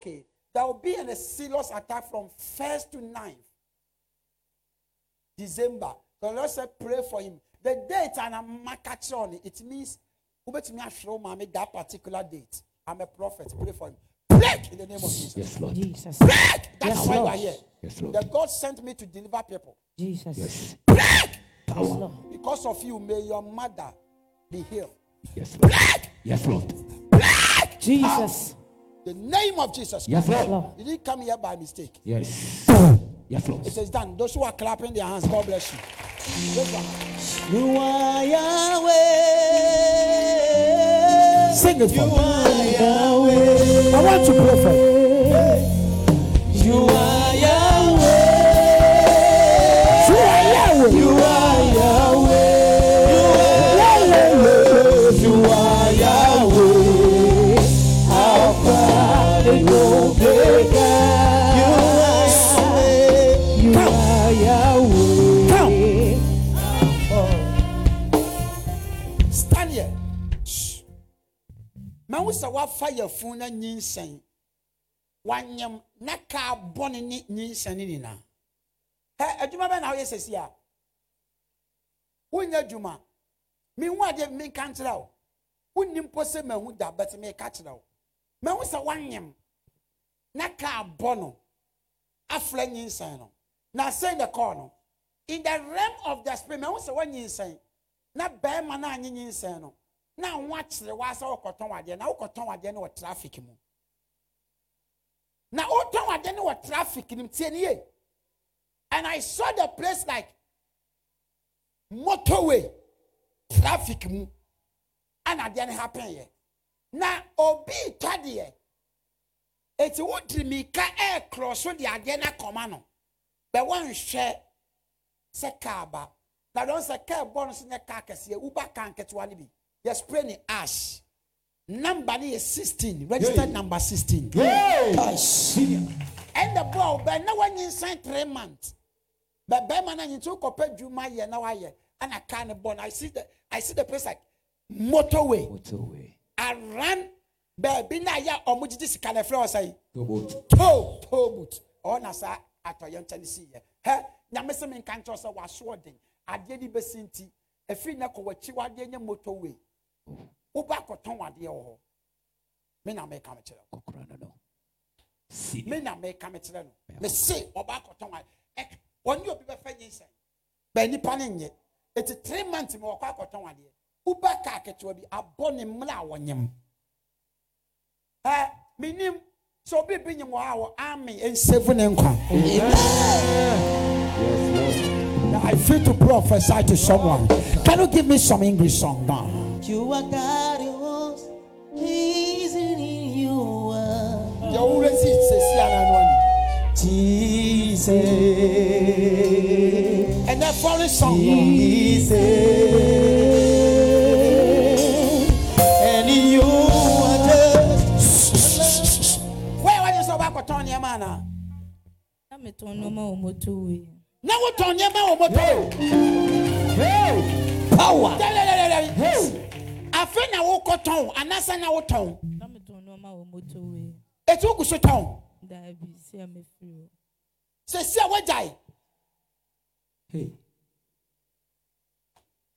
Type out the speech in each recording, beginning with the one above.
Okay, there will be a serious attack from 1st to 9th December. The Lord said, pray for him. The date and a market on it, it means that particular date. I'm a prophet. Pray for him. Break in the name of Jesus. Yes, Lord. Jesus. Break. That's Yes, why you Lord. are here. Yes, Lord. The God sent me to deliver people. Jesus. Yes. Break. Yes, Lord. Because of you, may your mother be healed. Yes, Lord. Break. Yes, Lord. Break. Jesus. The name of Jesus. Yes, Christ. Lord. Lord. You didn't come here by mistake. Yes. Yes, Lord. It is done. Those who are clapping their hands, God bless you. You are Yahweh. Sing it for You me. are Yahweh. I want to pray for you. You woafa yɛfun na nyinsɛn. Wanyam na kaa bɔne ne nyinsɛn ne nyinaa. Ɛ adwuma bɛ na woyɛ sɛsi a? Wonyɛ adwuma. Mehu adeɛ menka nkyerɛ wo. Wonni mpo sɛ mahu da bɛte meka kyerɛ wo. Mahu sɛ woanyam na kaa bɔ no afra nyinsɛn no. Na sɛn de kɔɔ no in the realm of the spirit mahu sɛ woanyinsɛn na bɛrima no anye nyinsɛn no na woakyerɛ waa sɛ wokɔtɔn adeɛ na wokɔtɔn adeɛ no wɔ traffic mu. Na wotɔn adeɛ no wɔ traffic no tie ne ye. And i saw the place like motorway traffic mu. Ana adeɛ no happen yɛ. Na obi tɔ deɛ. Eti wodiri mika ɛɛkorɔ so de adeɛ no akɔma no. Bɛ wɔnhwɛ sɛ kaa ba. Na dɔn sɛ kaa bɔ no so nyɛ kaa kɛseɛ. Uba kaa nketewa no bi yɛsprɛ ne ash. Number ne yɛ 16 registered number 16 ɛnɛ boa wo bɛn na woanyensan 3 month bɛbɛrima no anyinti wokɔpɛ dwuma yɛ na woayɛ ana car ne bɔ no i see the i see the place like motorway. Motorway. Aran baabi na ayɛ a ɔmo gyegye sika na ɛfrɛ ɔsɛ tow towboot ɔwɔ na sa atɔyɛ nkyɛn si yɛ hɛ nyame sɛ menka nkyɛw sɛ wasoɔden adeɛ bi bɛsi nti ɛfiri na kɔ w'akyi wadeɛ nyɛ motorway woba akɔtɔn adeɛ wɔ hɔ me na mɛka me kyerɛ no no. See. me na mɛka me kyerɛ no me se ɔba akɔtɔn adeɛ wɔne obi bɛfɛ nye nsɛn bɛn nipa ne nyɛ eti three months mu wɔkɔ akɔtɔn adeɛ woba kaa ketewa bi abɔ ne mmerɛ a wɔnyam ɛ minim sɛ obi bi nyim wɔ ha wɔ army nsevu ne nkwa. I feel to prophesy to someone. Can you give me some English song now? You are God who was pleasing in you. are You already say Jesus. And that foreign. Jesus. And you are just Where are you so back on your man? Na metɔn nneɛma wɔ motorway. Now what on your man? What power. afei na wokɔ tɔn anasa na wotɔn. tɔn etu ogu so tɔn. daabi si hmm. eh, a mi firi o. sisi a wagya yi.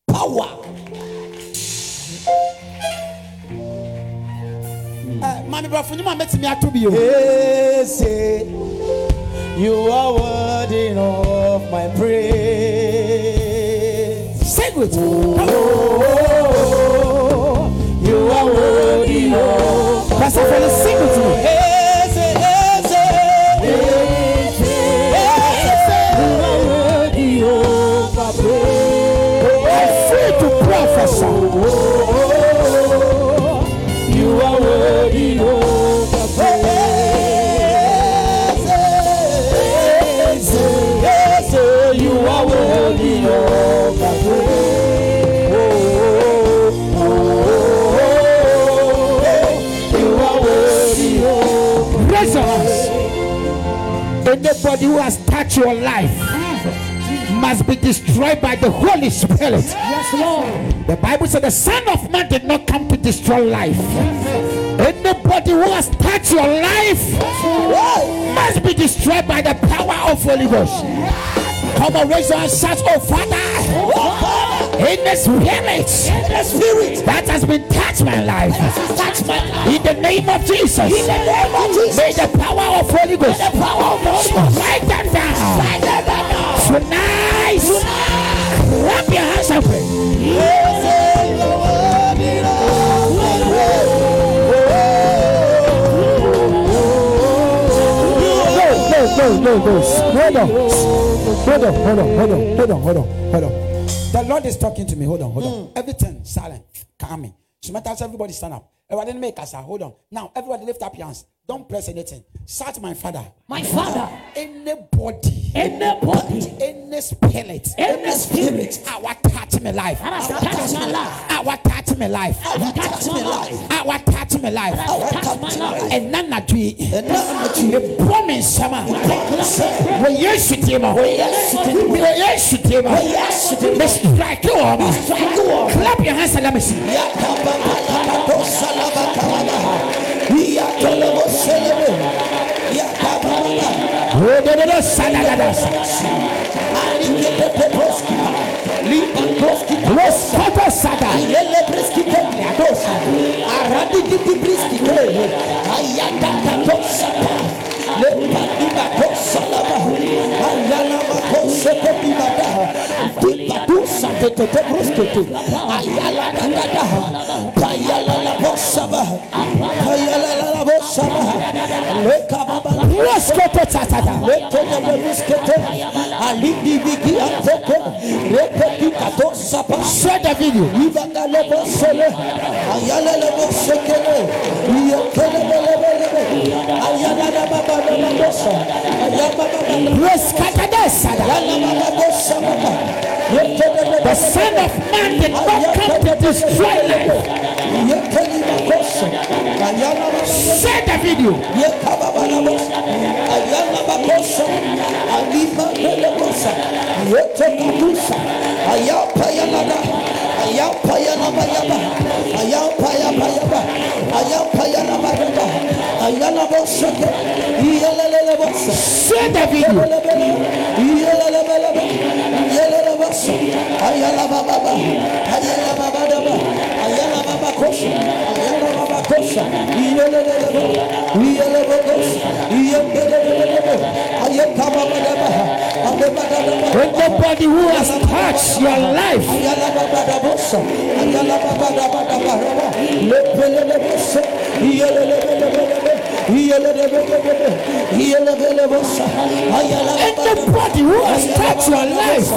power. Mi ato bi o. You are worthy of my praise. Sing with me. Oh, oh, oh. Passa a folha cinco who has touched your life must be destroyed by the Holy Spirit. Yes, Lord. The Bible said the Son of Man did not come to destroy life. Anybody who has touched your life oh, must be destroyed by the power of Holy Ghost. Come on, raise your hands, shout, Oh Father, in the spirit, in the spirit that has been touched my life, touched my life. In the name of Jesus, in the name of Jesus, may the power of Holy Ghost, the power of Holy Ghost, strike them down, strike them down. Tonight, clap your hands and pray. No, no, no, no. Hold on. Hold on, hold on, hold on, hold on, hold on, hold on. The Lord is talking to me. Hold on, hold on. Mm. Everything silent, calming. So matters everybody stand up. Everybody make us hold on. Now everybody lift up your hands. Don't press anything. Shout my father. My father, Anybody, anybody, any spirit, any spirit our touch me life. touched my life, Our touch me life. touch my life, Our touch me life. touch my life. And none at we. The woman summer. We yes to him. We yes to him. The strike you over. Clap your hands and let me see. Oh, da, da, da, sa, da, da, da, sa. Los photos sada. Los photos sada. Share the video. The son of man did not come to destroy life. Share the video. Share Anybody who has touched your life, anybody who has touched your life,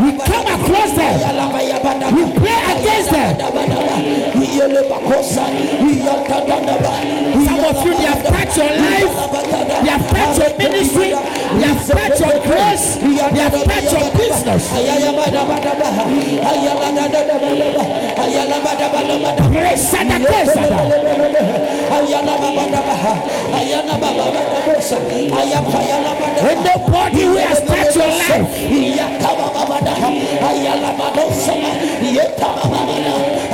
we come across them, we pray against them. Some of you, they have touched your life, they have touched your ministry, they have touched your grace, they have touched your business. Pray, Sada, pray, Sada. Anybody who has touched your life,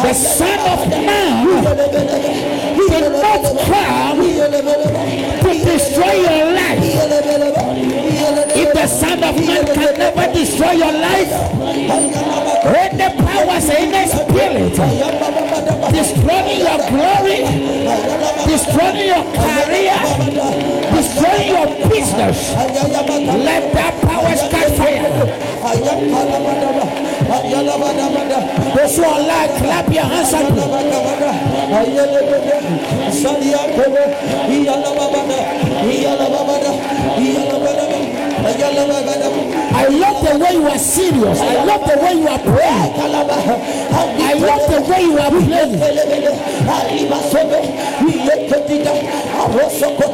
the Son of Man did not come to destroy your life. If the Son of Man can never destroy your life, any powers the spirit destroying your glory, destroying your career, destroying your business, let that powers catch fire. Those who are like, clap your hands and pray. I love the way you are serious. I love the way you are praying. I love the way you are playing. I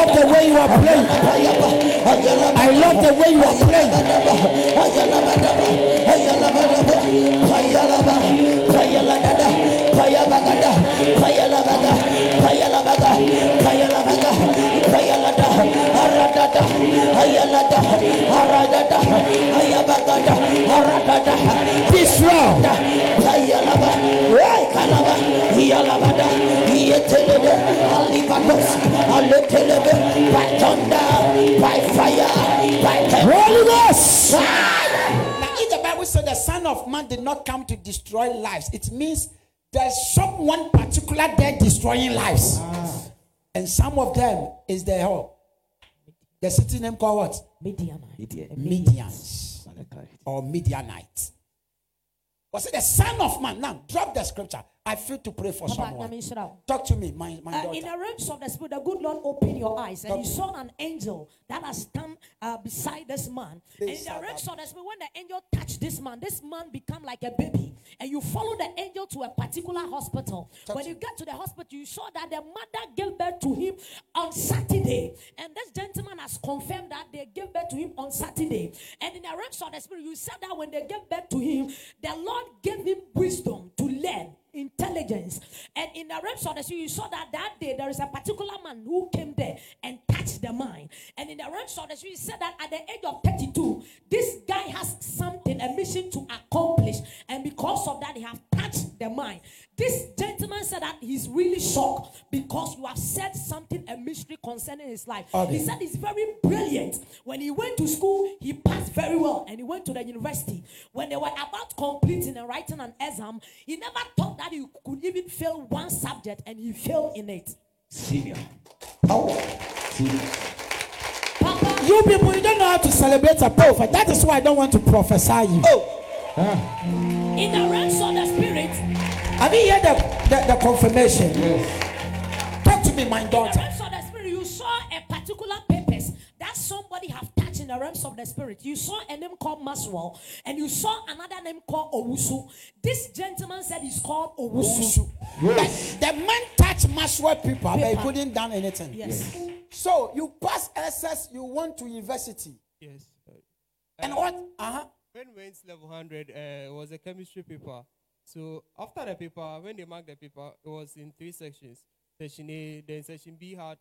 love the way you are playing. I love the way you are أردت أيلت أردت أيبقت أردت بسرعة أيلبا ويكلبا يلبدا يتلبا ألبادوس ألتلبا by thunder by fire by Holy Now if the Bible said the Son of Man did not come to destroy lives it means there's someone particular there destroying lives. Ah. And some of them is the help. The city name called what? Midianite. Midians Malachite. or Midianites. Was it the son of man? Now drop the scripture. I feel to pray for someone. nyame nhyira wo. Talk to me, my, my Uh, in the realms of the spirit, the good Lord opened your eyes and you saw an angel that has come uh, beside this man. And in the realms of the spirit, when the angel touched this man, this man become like a baby. And you follow the angel to a particular hospital. when you get to the hospital, you saw that the mother gave birth to him on Saturday. And this gentleman has confirmed that they gave birth to him on Saturday. And in the realms of the spirit, you said that when they gave birth to him, the Lord gave him wisdom to learn intelligence. And in the realms of the spirit, you saw that that day there is a particular man who came there and touched the mind. And in the realms of the spirit, you said that at the age of 32, this guy has something, a mission to accomplish. And because of that, he have touched the mind. This gentleman said that he's really shocked because you have said something, a mystery concerning his life. Okay. He said he's very brilliant. When he went to school, he passed very well and he went to the university. When they were about completing and writing an exam, he never thought that he could even fail one subject and he failed in it. Senior. Oh, Papa, you people, you don't know how to celebrate a prophet. That is why I don't want to prophesy you. Oh in the realms of the spirit, Have you heard the, the, the confirmation? Talk to me, my in the daughter. realms of the spirit, you saw a particular purpose that somebody have touched in the realms of the spirit. You saw a name called Maxwell, and you saw another name called Owusu. This gentleman said he's called Owusu. The, the man touched Maxwell people, but he Paper. couldn't done anything. Yes. So you pass SS, you went to university. Yes. uh, And what? Uh-huh. When we went level 100, uh, it was a chemistry paper. So after the paper, when they marked the paper, it was in three sections. Section A, then section B had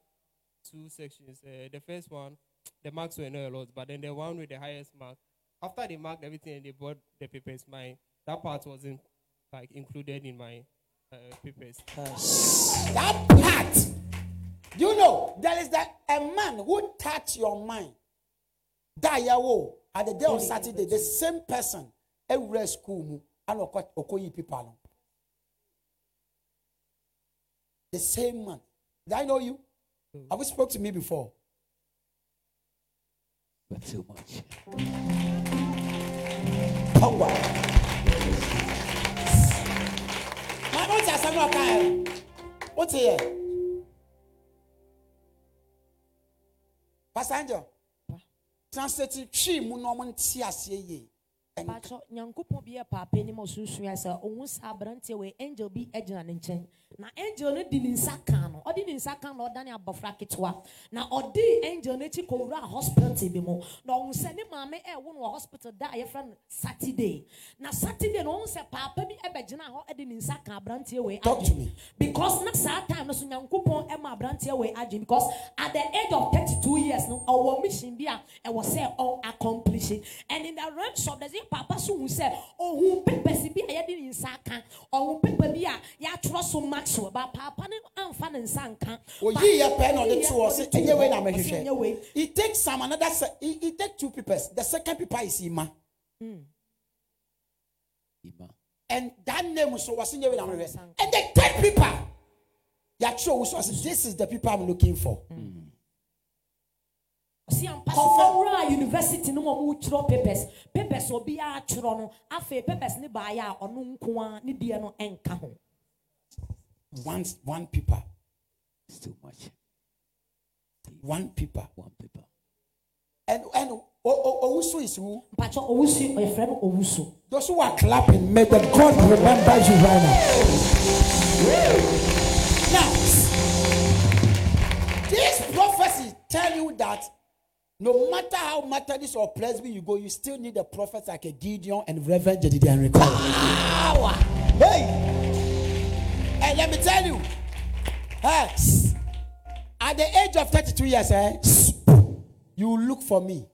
two sections. Uh, the first one, the marks were not a lot, but then the one with the highest mark, after they marked everything and they brought the papers, my that part wasn't like included in my uh, papers. That part. You know, there is that a man who touched your mind. That yawo at the day of Saturday, the same person every school ana ɔkɔyi pipa no the same man. Did i know you? Mm. have you spoke to me before? But too much. Power. My mother ti asɛm n'o kan yɛ o ti yɛ pastor angel translate she mu na ɔmo. Pacho, nyankopɔn bi yɛ paapa anim a ɔsunsun sɛ ɔhu sɛ aberanteɛ wei angel bi gyina ne nkyɛn na angel no de ne nsa kan no. Ɔde ne nsa kan na ɔdane abɔfra ketewa. Na ɔde angel no akyi kɔwura hospital bi mu. Na ɔhu sɛ ne maame ɛɛwo no wɔ hospital da a yɛfrɛ no saturday. Na saturday no ɔhu sɛ paapa bi ɛbɛgyina hɔ de ne nsa kan aberanteɛ wei Talk to adwene. me. because na saa time no so nyankopɔn ɛma aberanteɛ wei adwene because at the age of 32 years no ɔwɔ mission bi a ɛwɔ sɛ ɔn accomplish and in the realms of the day papa so hu sɛ ohun papers bi a yɛde ne nsa aka ɔhun paper bi a yɛatwerɛ so maxwell ba papa ne amfa ne nsa nka. Oyi yɛ pɛ na ɔde Oyi to yɛ ɔ ɔde sɛ to ɛyɛ wei hɔ. na Ɔse ɛnyɛ mɛhwehwɛ takes some another se he, he take two papers. The second paper is ima. Hmm. Ima. and that name so was in wei na mɛhwehwɛ and the third paper yɛatwerɛ wo so ɔsɛ this is the people i'm looking for. Hmm. Hmm. Ɔsi ampa so ɔwura university no mu a ɔmo twerɛ papers. Papers a obiara twerɛ no afei papers ne baayɛ a ɔno nko ara ne deɛ no ɛnka ho one one paper. It's too much. one paper. One paper. and and o- o- owusu is who? Mpatsɔ owusu ɔyɛfrɛ no owusu. those who are clapping may the god remember you right now. Now this prophecy tell you that no matter how methodist or presby you go you still need a prophet like a gideon and reverend jedidian record power. Hey and let me tell you hey, at the age of 32 years eh, you will look for me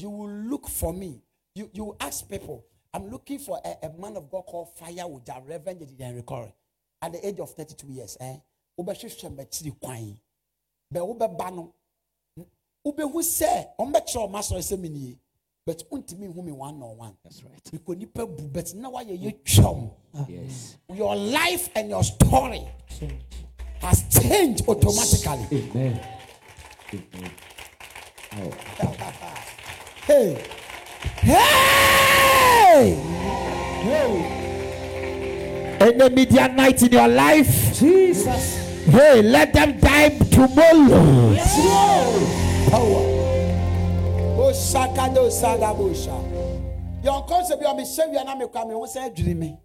you will look for me. You you will ask people, I'm looking for a, a man of God called Fire with a Reverend Jedidian Record. At the age of 32 years, eh? Wobɛhwehwɛ mbɛkyiri kwan. Bɛ wobɛba no. Wobɛhu sɛ ɔmbɛkyerɛ ɔma sɔre sɛ menie. but wontumi hu me one on one That's right. because nipa bu but na wayɛ yɛ twam ah. Yes. your life and your story has changed automatically Amen. Amen. Oh, hey hey any media night in your life Jesus. hey let them die tomorrow power osaka do saga bosha yɔn kɔnsɛ bi a mi hyɛ wia na mi kɔ a mi ho sɛ adwiri mi.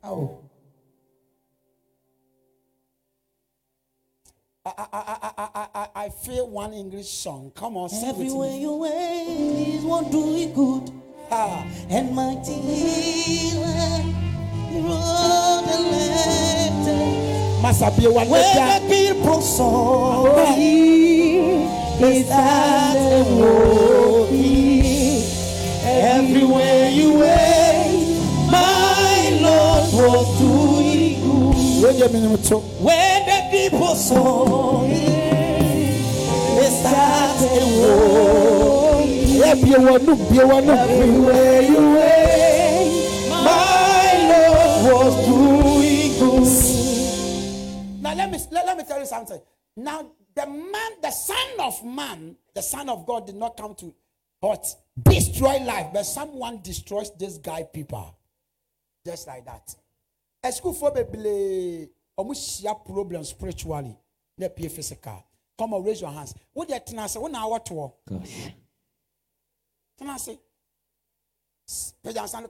I, I, I, I, I, feel one English song. Come on, sing Everywhere me. you went, He's one doing good. Ah, And mighty healer, He wrote a letter. Master be one letter. the people saw me, they started walking. Everywhere you went, my Lord was doing good. Wait a minute, too. When the people saw me, they started walking. Yeah, be one, no, be one, no. Everywhere you went, my Lord was doing good. Now let me let, let me tell you something. Now the man, the son of man, the son of God did not come to what destroy life, but someone destroys this guy people, just like that. A school for baby, almost problem spiritually, not be physical. Come on, raise your hands. What you tenase? What now? What to? gosh. Tenase. Pejan stand the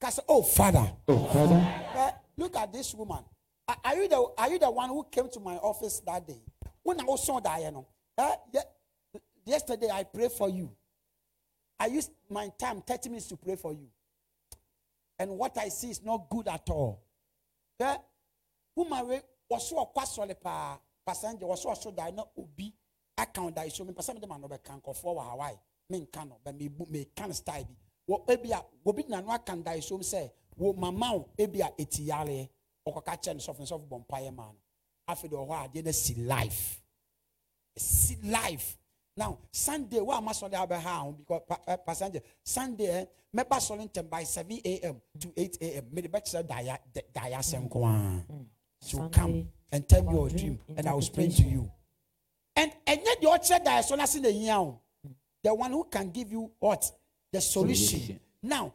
Cause oh father. Oh, Father. Eh, look at this woman. Are, you the Are you the one who came to my office that day? When I was that, you know. Yesterday I prayed for you. I used my time, 30 minutes to pray for you. And what I see is not good at all. Eh, woman was so kwasole pa passenger was so so that no obi account that so me person dem no be kan ko for Hawaii. Me nka no but me me kan style bi. Wo ebi a obi na no account that so me say wo mama wo ebi a etiyale okoka che no sofo sofo bompaye ma no. Afi de ho ade na si life. See life now sunday wa ama sɔre abɛ ha ahom because pa pa passenger sunday ɛ mɛba sɔre ntɛm by seven a.m. to eight a.m. mɛ de bɛ kyerɛ daya daya sɛm kwan so come and tell me your dream and i will explain to you and ɛnyɛ deɛ ɔkyerɛ daya sɔre ase na yia o the one who can give you what the solution, solution. now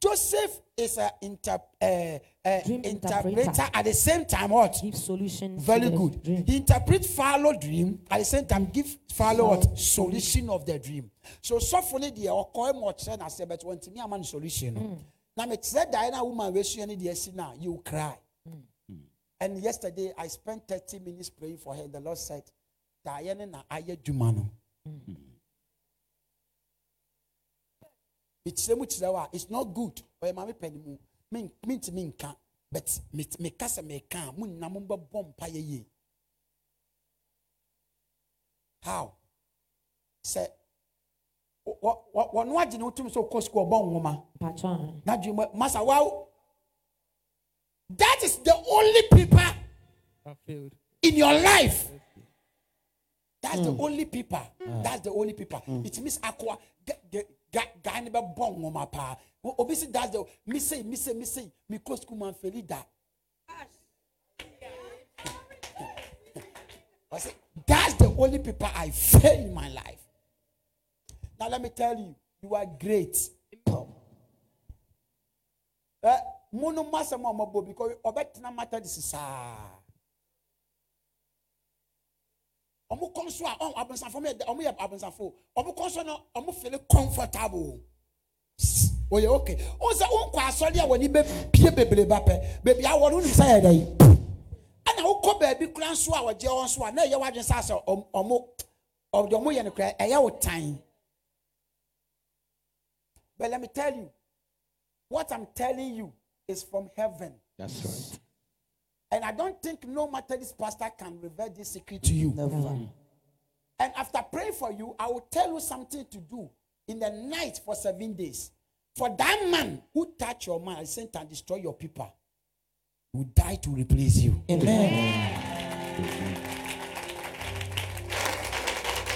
joseph is a inter. Uh, eh, uh, Dream interpreter interpreter. at the same time. What? Give solution. Very good. dream. He interpret follow dream at the same time give follow what solution of the dream. So softly the okoy much and I say but when me a man solution. Mm. Now me said Diana woman we see any the now you cry. Mm. And yesterday I spent 30 minutes praying for her. The Lord said, Diana na aye jumano. Much mm. it's not good. But mommy penny mu. mentumi nka but meka sɛ meka a mo nyina mobɛbɔ mpa yɛ yie how? Sɛ wɔno agye ne wotum sɛ wokɔ sukuu ɔbɔ nwoma na dwe masa wow that is the only paper in your life. That's mm. the only paper. Mm. that's the only paper. Mm. it means akwa guy ne bɛbɔ nwoma paa obi si da de mi sei mi sei mi sei mi kó sukuu ma nfẹ ni da ọsẹ that's the only people I fail in my life. Now let me tell you you are great. Eh, Ẹ múnú mọ́sẹ̀mú ọmọ bò because ọbẹ̀ tẹ̀ná mata di sísáà ọmọ kọ́ nso a ọmọ abọ̀nsàfọ́ ọmọ yẹ abọ̀nsàfọ́ ọmọ kọ́ nso na ọmọ fẹ́lẹ́ comfortable. Oye okay. O say on kwa asori a woni be pie bebre ba pe. Baby a wonu nim say dey. Ana wokɔ baabi kura nso a wɔgye wɔn so a na ɛyɛ wadwene sa sɛ ɔm- ɔmo ɔde ɔmo yɛ no kura ɛyɛ wo tan. But let me tell you, what I'm telling you is from heaven. That's right. And I don't think no matter this pastor can reveal this secret to you. Mm-hmm. And after praying for you, I will tell you something to do in the night for seven days. For that man who touched your man, sent and destroy your people, will die to replace you. Amen.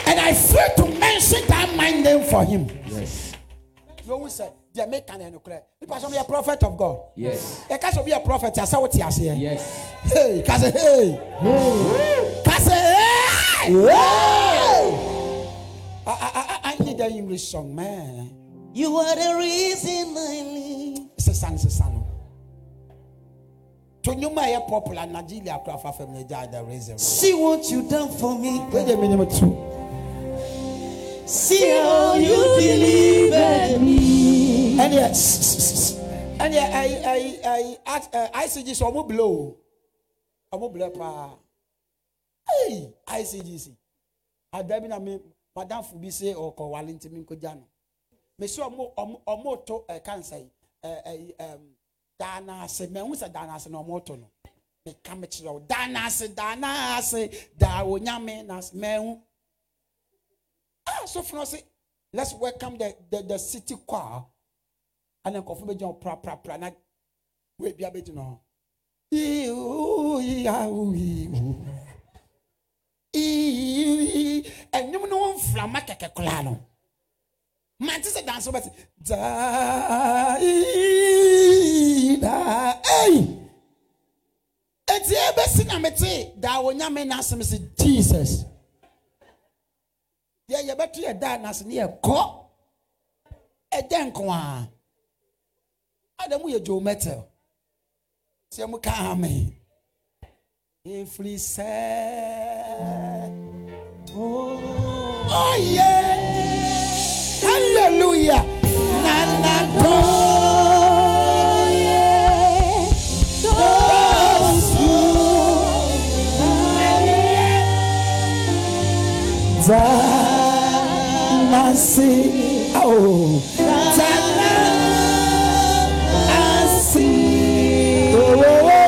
And I fail to mention that man name for him. Yes. You always say, they are making an Ukraine. You person be a prophet of God. Yes. You can be a prophet. You saw what he you say. Yes. Hey, can say hey. Hey. Can say hey. I I I I need an English song, man. You are the reason I live. Sesa no sesa no. To nnwuma a ɛyɛ popular Nigeria kora fa fam na gya the reason. See what you done for me. Wei deɛ menim tu. See how you delivered me. ɛneɛ ɛneɛ ɛyi ɛyi ɛyi at ɛ ICGC ɔmo blow ɔmo blow paa ɛyi ICGC ada bi na mi madamfo bi se ɔkɔ wale nti mi nkogya no mesi ɔmo ɔmo ɔmo to eh, ɛ kansa eh, eh, yi ɛ ɛ ɛm daanaase mɛ n sɛ daanaase na ɔmo to no. Mɛ ka mɛ kyerɛ o daanaase daanaase daawonyame naase mɛ n ah so funu ɔsi let's welcome the the the city choir. Ɛna nkɔfo bɛ gyina prapra na wo ebi abɛ gyina hɔ iwu iyawu iwu iwu ɛnum no nframa kɛkɛ koraa no. Mante sɛ danso bɛ te daa ii daa ɛyi eti ebesi na mete daa onyame n'asɛm sɛ jesus. Yɛ yɛbɛto yɛ daa n'ase ne yɛ kɔ ɛdɛ nko a. Adamu yɛ joe metal. Sɛ mu ka ame efiri sɛ oh yeah hallelujah nana go Nasi, oh, Tanasi. Oh, oh,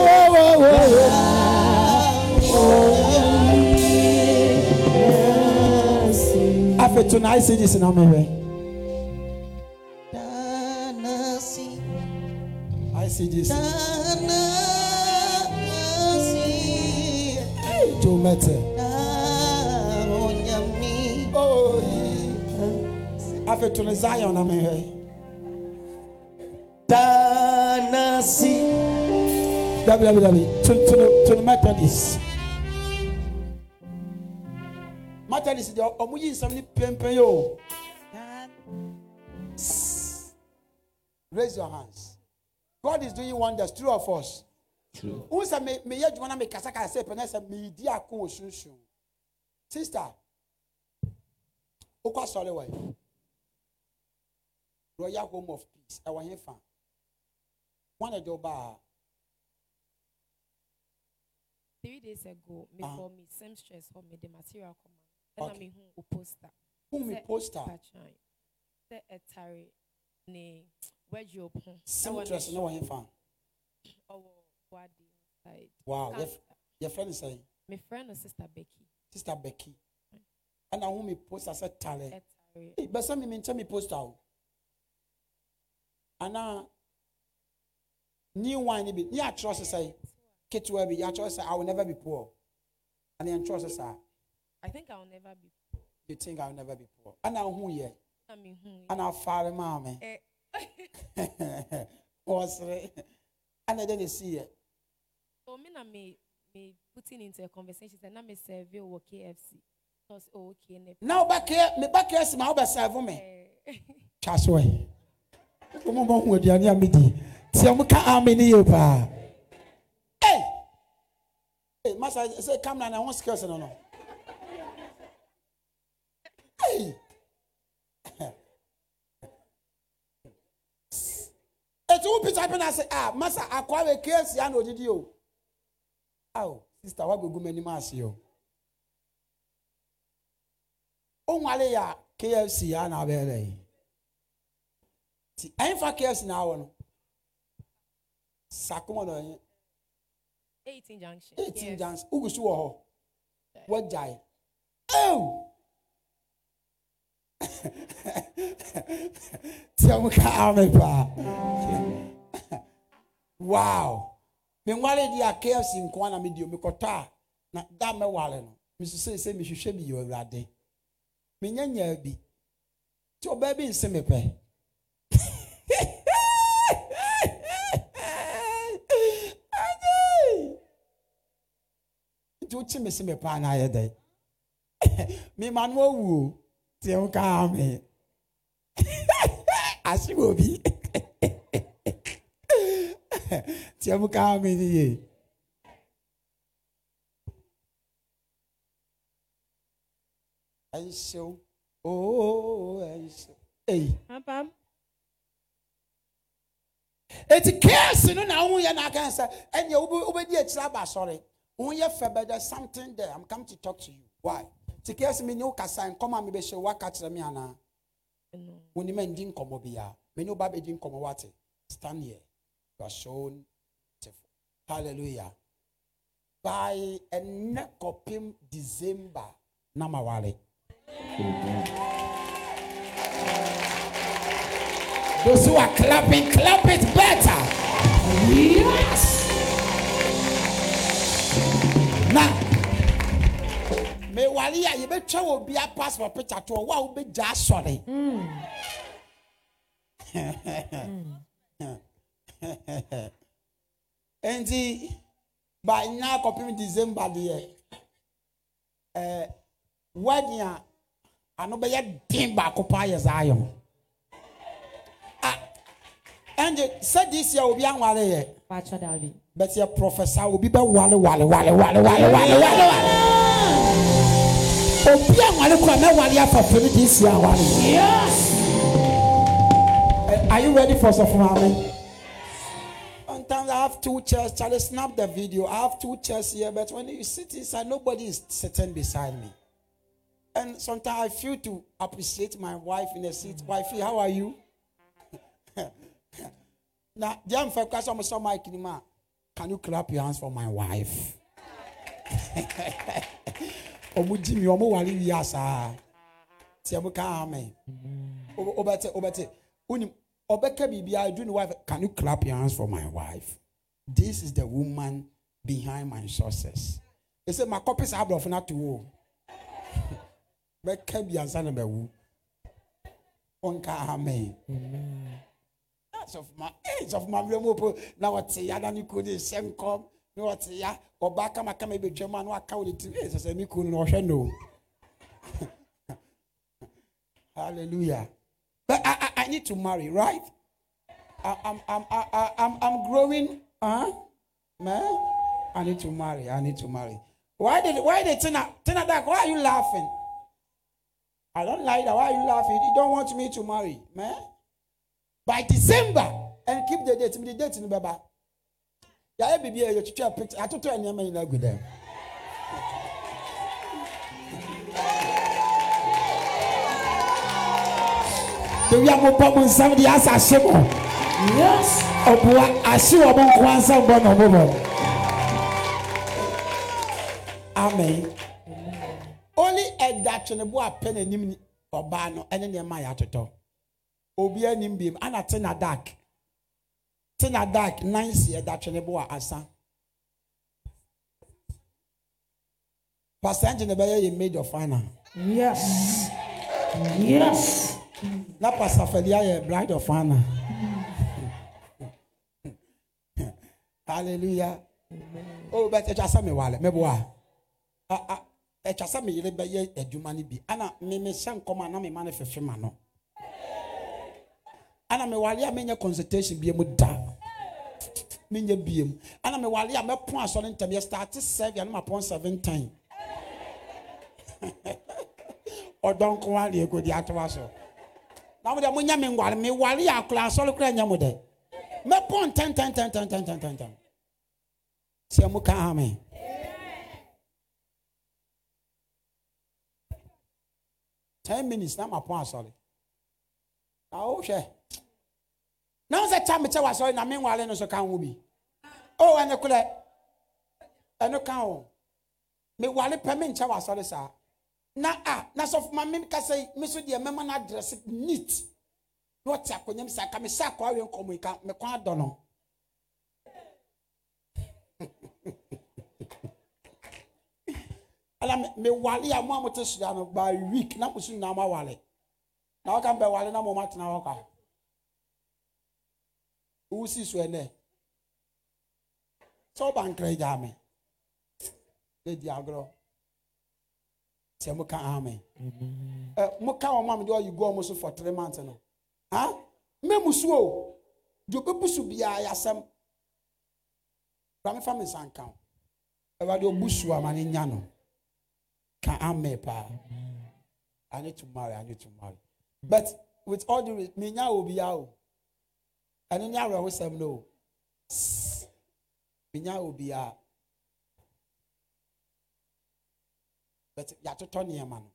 oh, yeah. Zion, here. Tanasi, www to, to, the, to the Methodist. Methodist, omuyi nsɛm ni pɛmpɛn yi. Raise your hands. God is doing wonders through of us. True. Who sɛ me me yɛ adwuma na me kasa kasa sɛ pɛnɛ sɛ me di ako wɔ sunsun. Sister, okɔ asɔre wɔ yi. Royal Home of Peace ɛwɔ hin fa. Wɔn na o baa. Three days ago, me Ah. for me seamstress for me the material command. Then Okay. I me who o poster. Who me Sɛ poster? Sɛ ɛtare ne wedge opon. Seamstress ne wɔ hin fa. Ɔwɔ wadi side. Wow, yɛ fɛ ne sɛ Me friend or sister Becky. sister Becky. Ɛna ho me poster sɛ tare. Ɛtare. Bɛsɛ mi mi nkyɛn mi poster o. Ana new wine bi ni atwerɛ sɛ sɛ ketewa bi yɛatwerɛ sɛ I will never be poor. Ana yɛn twerɛ sɛ saa I think I'll never be. you think I will never be poor. Ana ho yɛ me ana afare maa mi. Eh, Wɔsere ana de na esi yɛ. So me na me me putting into a conversation. Say na me serve you KFC. Because oh okay ne. Na ɔba me si ma ɔbɛ sɛɛfo mi. Eh, twa so ɛ wɔn mo hu aduane a mi di tí a mo ka ame ni yie paa ee masa sɛ kamara na ɛho skills no no. Ee etu wo pita pe na se ah masa akwa we kfc a na odidi o awo sista wa gbegu m'anim ase o o nwale ya kfc a na abɛɛlɛ yi ti ɛnfa kfc na awɔ no. Sakoma na ɔyɛ 18 junction. eighteen Yes. jans ugu so wɔ hɔ. Wɔgyae ew! Tia mu ka ame paa. Wow. Me nwale di a kfc nkoa na me di o. Me kɔtɔ a na da mɛwale no mesese sɛ mehwehwɛ bi yɛ awurade. Menya nyaa bi. Nti ɔbaa bi nse me pɛ nti wokyi me se me paa na ayɛ dɛn? Mema no awu o. Tie wo kaa me. Ahye wɔ bi tie wo kaa me ne ye. Ɛnhyew. Oo ɛnhyew. Ei. Eti keesi no na ohun yɛ n'aka sɛ ɛnìyɛ wobɛdi akyire aba asɔre yɛ fɛ bɛ there's something there. I'm come to talk to you. Why? Ti keesi mi ni o kasa nkɔmɔ a mi bɛ hyɛ waka kyerɛ mi ana wɔn ma ndi nkɔmɔ bi ya mi ni o ba bɛ di nkɔmɔ wate stand here. You are shown beautiful. Hallelujah. By ɛnɛ kɔpem december na ma wale. Those who are clapping, clap it better. Yes. mewari a yɛbɛtwa wɔ bia passport picture to ɔwɔ a wobɛgya asɔre nti ba nya kɔpem december deɛ ɛɛ wɛdi a ano bɛyɛ den baako paa yɛ saa yɛ ho a ah, ɛnje sɛ disi a obi anwale yɛ bɛtɛ professor obi wale wale wale wale wale wale wale wale. Obi anware kora mɛ wale afa fɛmi this year aware. Yes. Eh, are you ready for sɔfumami sometimes i have two chairs. Charlie snap the video. I have two chairs here but when you sit inside nobody is sitting beside me. And sometimes i feel to appreciate my wife in the seat. Wifey how are you. Now, dear mfa kwa sɛ ɔmo mic ni mu a, can you clap your hands for my wife? Ɔmo gyi mi, ɔmo wi asaa. Ti ɔmo ka amen. Ɔbɛ- mm-hmm. Ɔbɛte ɔbɛte unim ɔbɛka biribiara do ne wife can you clap your hands for my wife? This is the woman behind my success. Say my copy saa aborɔfo na to o. Bɛka bi ansa na bɛwu. Ɔnka amen. ee sɔfuma mi mo po na wɔte ya na ne ko de hyɛ nkɔm na wɔte ya ɔbaa kamakama ebe twɛm a na waka wɔ ne ti. Ee sɛsɛ mi ko no no. Hallelujah. But I, I I need to marry right? I, I'm I'm I, I'm I'm growing huh? Man I need to marry I need to marry. Why did why did Tina Tina Dak why are you laughing? I don't like that. Why are you laughing? You don't want me to marry man. By december and keep the date. The date ni bɛba yàrá bìbí ẹ yẹ twitwa picture atoto ẹ nneɛma nyinaa gu dɛ. Ewi amobɔ mu nsɛm de asa ahye mu. Yes. Ɔboa ahye wɔ mo nko ansɛm bɔ na ɔmo bɔ. Amen. Only ɛda twenebo a pɛ n'anim ni ɔbaa no ɛne nneɛma a yɛatotɔ. Obi anim biem ana te na dark. Te na dark nan si ɛda twenebo a asa. Pastor Angel bɛyɛ yɛ maid of honor. Yes. Yes. na pastor Felia yɛ bride of honor hallelujah o bɛ ɛtwa sɛ mi wale mɛ bo a ɛtwa sɛ mi yere bɛyɛ adwuma ni bi ana mi hyɛ nkɔm a na mi ma ne fefe ma no ana mi wale a mi nyɛ consultation bie mu da menyɛ biem. Ɛna mewale a mɛpo asɔre ntɛm. Yɛ starte sɛve ano mapɔn seven time. Ɔdɔnko waleɛ godi atowa so. Na mo deɛ monyɛ me nwale mewale a akora asɔre kora nyɛ mo ten ten ten sɛ mo ka amen. Ten minutes na mapɔn asɔre. Na wohwɛ na wo sɛ kya me kyɛ wasɔre na me ngware no so ka ho bi. O ɛne korɛ. Ɛno ka ho me ware pɛ me nkyɛ wasɔre saa. Na a na sɔfo ma me kasa yi me so deɛ mɛma no adresse neat. Na ɔte akonnwa mu saa ka me sɛ akɔ awie nkɔmmɔ yi ka me kɔn adɔ no. Ala me me wale a mo a mote sua no by week na mo so nyinaa mo awale. Na wɔka mbɛ wale na mo ma tena hɔ ka wosi so ɛnɛ sɛ woba nkrɛ gyaa me ɛdi agorɔ sɛ moka ame mm-hmm. eh, moka wɔ ma mede ɔyi goɔ mo so for three months no. Ha? Mɛmu so o. Deɛ ɔbɛbu so biaa yɛasɛm bra mefa me nsa nka wo awurade ɔbu ama ne nya no. Ka ame paa mm-hmm. I need to marry, I need to marry. But with all the menya obiao ɛno ne awerɛhosɛm no menya obi a. But yɛatotɔ nneɛma no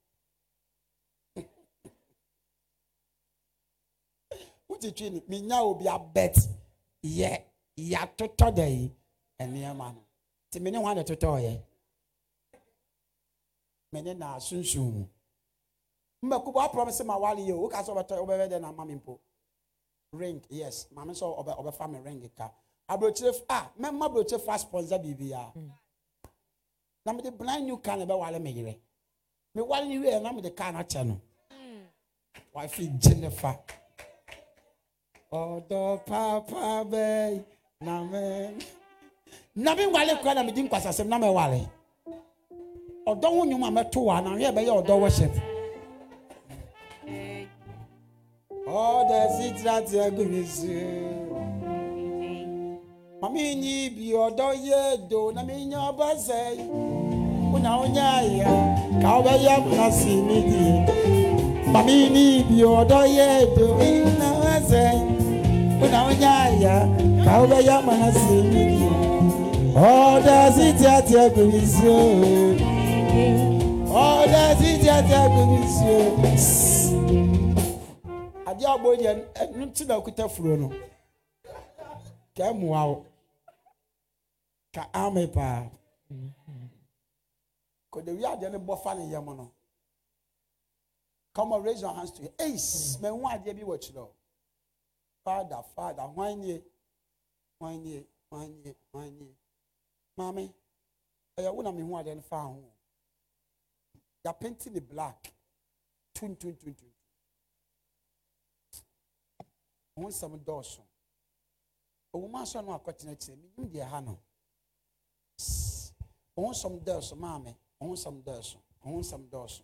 wotitwi no menya obi a bet yɛ yɛatotɔ da yi nneɛma no nti mene ho ade totɔɔyɛ mene na sunsum mu mbɛkubɔ aprɔm sɛ ma wale yɛ o. Woka sɛ wobɛtɔ wobɛbɛdɛ na ama me mpo ring yes. Maame sɛ ɔbɛ ɔbɛfa mi ring ka. Aburokyire a mɛma aburokyire fa sponsor biribi ya na mi de blind new car na bɛ wale mi yere. Mi wale ni wiye na mi de car na kyɛ no. Wafi gye ne fa. Ɔdɔ papa bɛyi na mɛ na mi wale kura na mi di nkwasasɛm na mi wale ɔdɔ ho nyuma mɛ to wa na yɛ bɛ yɛ ɔdɔ worship. all the citrate agrees. Mami nyi bi odo ye do na mi nya oba se. Una onya ya ka oba ya na si mi di. Mami nyi bi odo ye do na oba se. Una onya ya ka oba ya na si mi di. All the citrate agrees. All the citrate agrees. Adeɛ a ɔbɔ deɛ ɛno ti na okuta furo no. Ka ɛmoa wo. ka ame paa. Kòdèwí adeɛ ne bɔ fa ne yam no come on raise your hands to it ace mɛ n ho adeɛ bi wɔ kyerɛ o. Father father hwan nie? Hwan nie? Hwan nie? Hwan nie? Maame ɛyɛ wo na mi ho adeɛ no fa ho. Yapenti ne black. Tuntuntuntum ho nsɛm dɔɔso. Owó asɔ no akɔtena akyire mi nim deɛ ha no. Ɔho nsɛm dɔɔso maame ɔho nsɛm dɔɔso ɔho nsɛm dɔɔso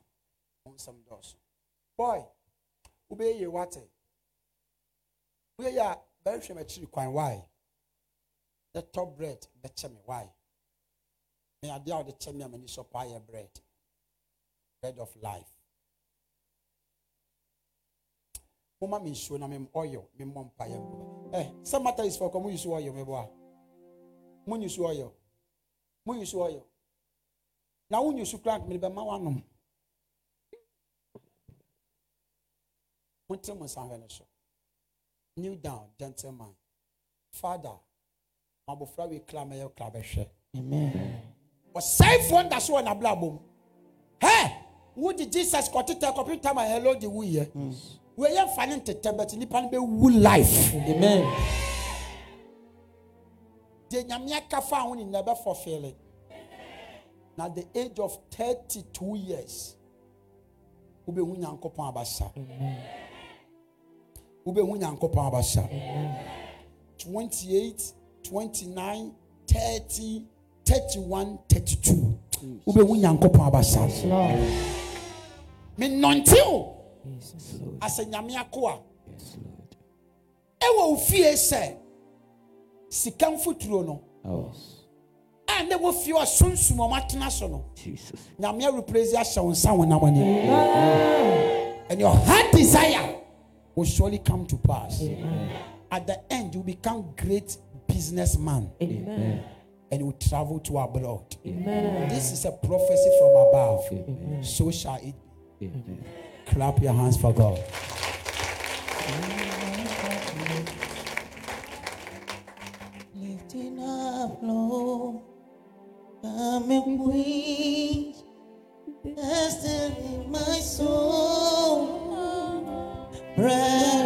ɔho nsɛm dɔɔso. Boy wobɛyɛ wate. Woyɛ yɛ a bɛrehwɛ m'akyiri kwan wae yɛtɔ bread bɛkyɛ me wae me adeɛ a wɔde kyɛ me a m'ani sɔ paa yɛ bread. Bread of life moma me nsuo na mem oil memmɔ mpaeɛ eh sɛ matter is for kɔ mo use oil meboa. Mo use oil. Mo use oil. Na wo use crank mede bɛma woanom monte mo nsa hwɛ no so. Kneel down gentleman father abɔfra wei kra mɛyɛ kra bɛhwɛ ɔsɛefoɔ nda so wɔ n'abla abom hɛ! Wode jesus kɔtetɛ kɔpeta ma hello de wuyɛ weyɛ mfa ne ntetɛ bɛte nipa no bɛwu life. Amen. deɛ nyame aka fa ho nyinaa bɛfɔfele na the age of 32 years wobɛhu nyankopɔn abasa. Wobɛhu nyankopɔn abasa. 28 29 30 31 32 wobɛhu nyankopɔn abasa. Menɔntew asɛ nyame ako a ɛwɔ wo fie sɛ sika mfoturo no. A ne wɔ fie ɔsonsum ɔmo atena so no. Nyame arepresi ahyɛ wo nsa honam ani and your heart desire will surely come to pass. At the end you become great businessman. Amen. and you travel to abroad. Amen. this is a prophecy from above. So shall it be clap your hands for god. Lifting up, Lord, my soul, bread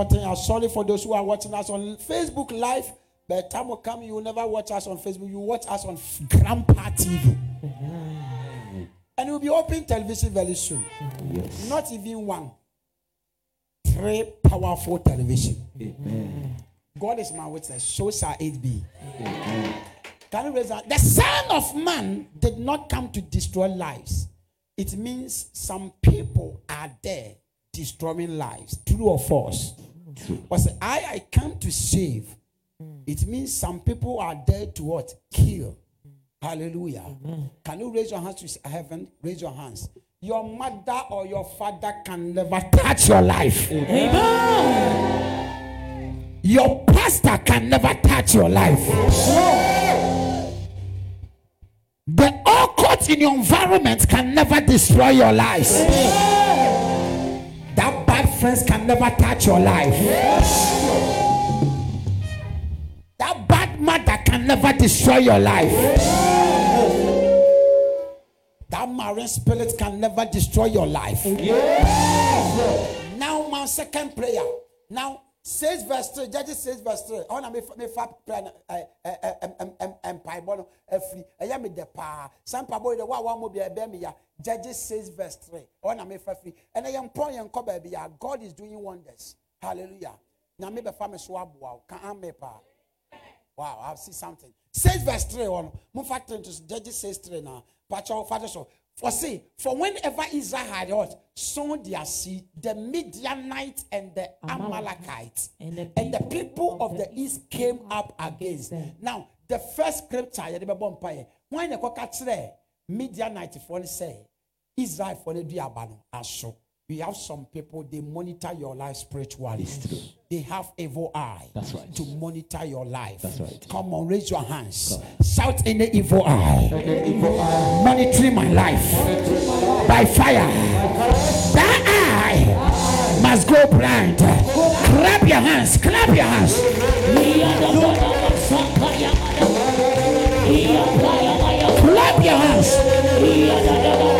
supporting us. Sorry for those who are watching us on Facebook Live. By the time will come, you will never watch us on Facebook. You watch us on Grandpa TV. And we'll be opening television very soon. Yes. Not even one. Three powerful television. Amen. God is my witness. So shall it be. Can you raise that? The Son of Man did not come to destroy lives. It means some people are there destroying lives. True or false? But I, I come to save. Mm. It means some people are there to what? Kill. Mm. Hallelujah. Mm-hmm. Can you raise your hands to heaven? Raise your hands. Your mother or your father can never touch your life. Amen. Your pastor can never touch your life. The occult in your environment can never destroy your lives. Friends can never touch your life. That bad mother can never destroy your life. That marine spirit can never destroy your life. Now, my second prayer. Now, says verse 3. Judges says verse 3. I want to make me fat plan and a free. I am the pa. Some pabo the one will be a baby. Judges says verse 3. I want to make. And I am and baby. God is doing wonders. Hallelujah. Now, maybe family swab wow. Can't me pa. Wow, I've seen something. Says verse 3 on move factor into Judges says 3 now. Father so for see, for whenever Israel had what sown their seed, the Midianites and the Amalekites And the and the people of the east came up against them. Now, the first scripture, when the catch there, Midianite for say, Israel for the diabano, aso. We have some people, they monitor your life spiritually. They have evil eye That's right. to monitor your life. That's right. Come on, raise your hands. Shout in the evil eye. Monitoring my life by fire. That eye must go blind. Clap your hands. Clap your hands. Clap your hands.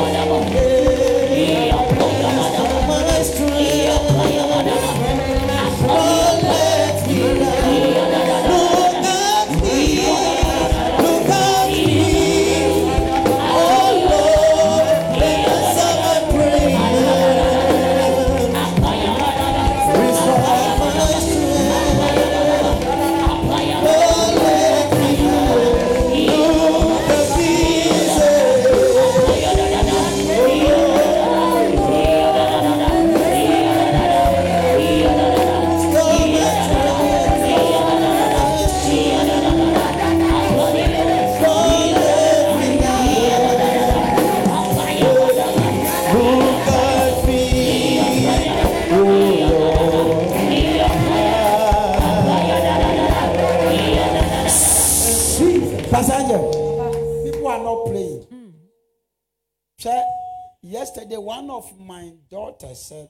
Daughters said,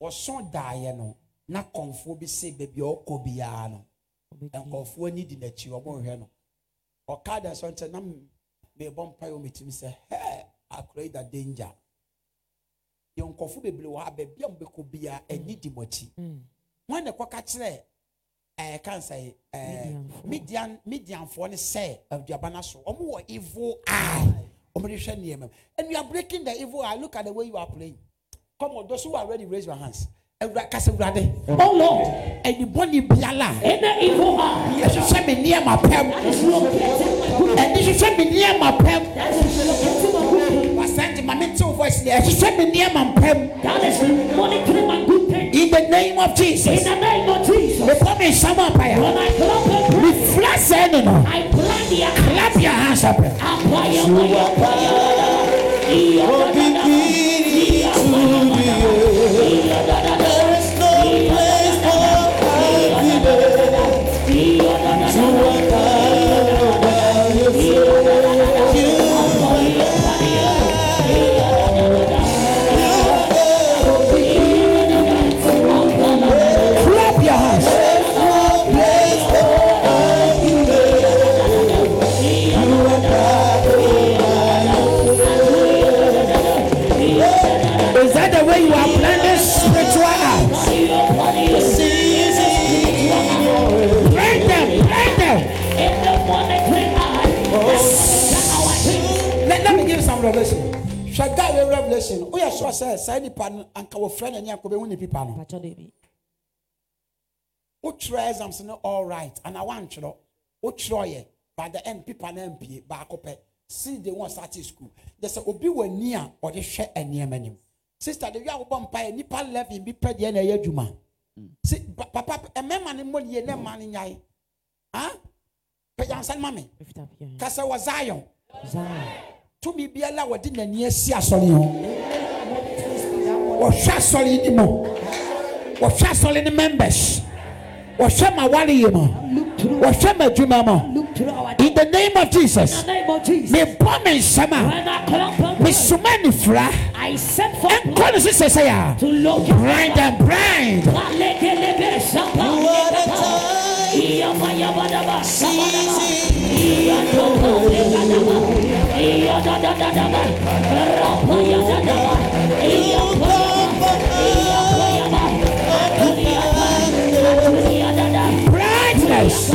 "Wɔso daeɛ no na kɔnfoɔ bi se baabi a ɔkɔ biara no nkɔnfoɔ ani di n'akyi wɔn rehwɛ no. Ɔka da so nkyɛn na mebɔ mpa yɛ wɔn ti mi sɛ hɛɛ akora yi da danger. Yɛ nkɔnfoɔ bebree wɔ ha baabi a wɔn bɛkɔ biara ani di wɔn akyi. Wɔn na ɛkɔka kyerɛ ɛɛ kansa yi ɛɛ midian midianfoɔ ne sɛ aduaba na so wɔn wɔ evil eye. Wɔn de hwɛ nneɛma and you are breaking the evil eye. Look at the way you are playing Come on, those who are ready, raise your hands. kasewurade ɔwɔ oh, ɛnibɔ ni biala ɛhyehyɛ mi ní ɛma pɛm ɛni hyehyɛ mi ní ɛma pɛm wasanji maame n tew voice ni ɛhyehyɛ mi ní ɛma pɛm in the name of jesus. In the name of Jesus. The coming summer, boy. before me sama apaya I fila the nino clap your hands up. Odidi. Wɛ revelation woyɛ sure sɛ saa nipa no anka wɔfrɛ n'ani akɔ bɛhu ne pipa no. Wotwerɛ exams no all right ana woantwerɛ wotwerɛ yɛ by the end pipa no ampie baako pɛ. See the one starting school. Yɛ sɛ obi wɔ ani a ɔde hwɛ nneɛma nim. Sister de wi a wobɔ mpaeɛ nipa eleven bi pɛ deɛ na ɛyɛ adwuma. Si pa- papa mmarima no mmɔ yie ne mmaa no nyae. Ah pɛgyansa no ma me kasɛ wɔ zion. Zion tumi biara wɔde n'ani asi asɔre ho. Wɔhwɛ asɔre ni mu wɔhwɛ asɔre ne members. Wɔhwɛ ma wale yi mu wɔhwɛ ma adwuma mu in the name of jesus. Me bɔ me nsɛm a me soma ne fura. Nkɔ ne so sɛsɛ yɛ a blind and blind. Brightness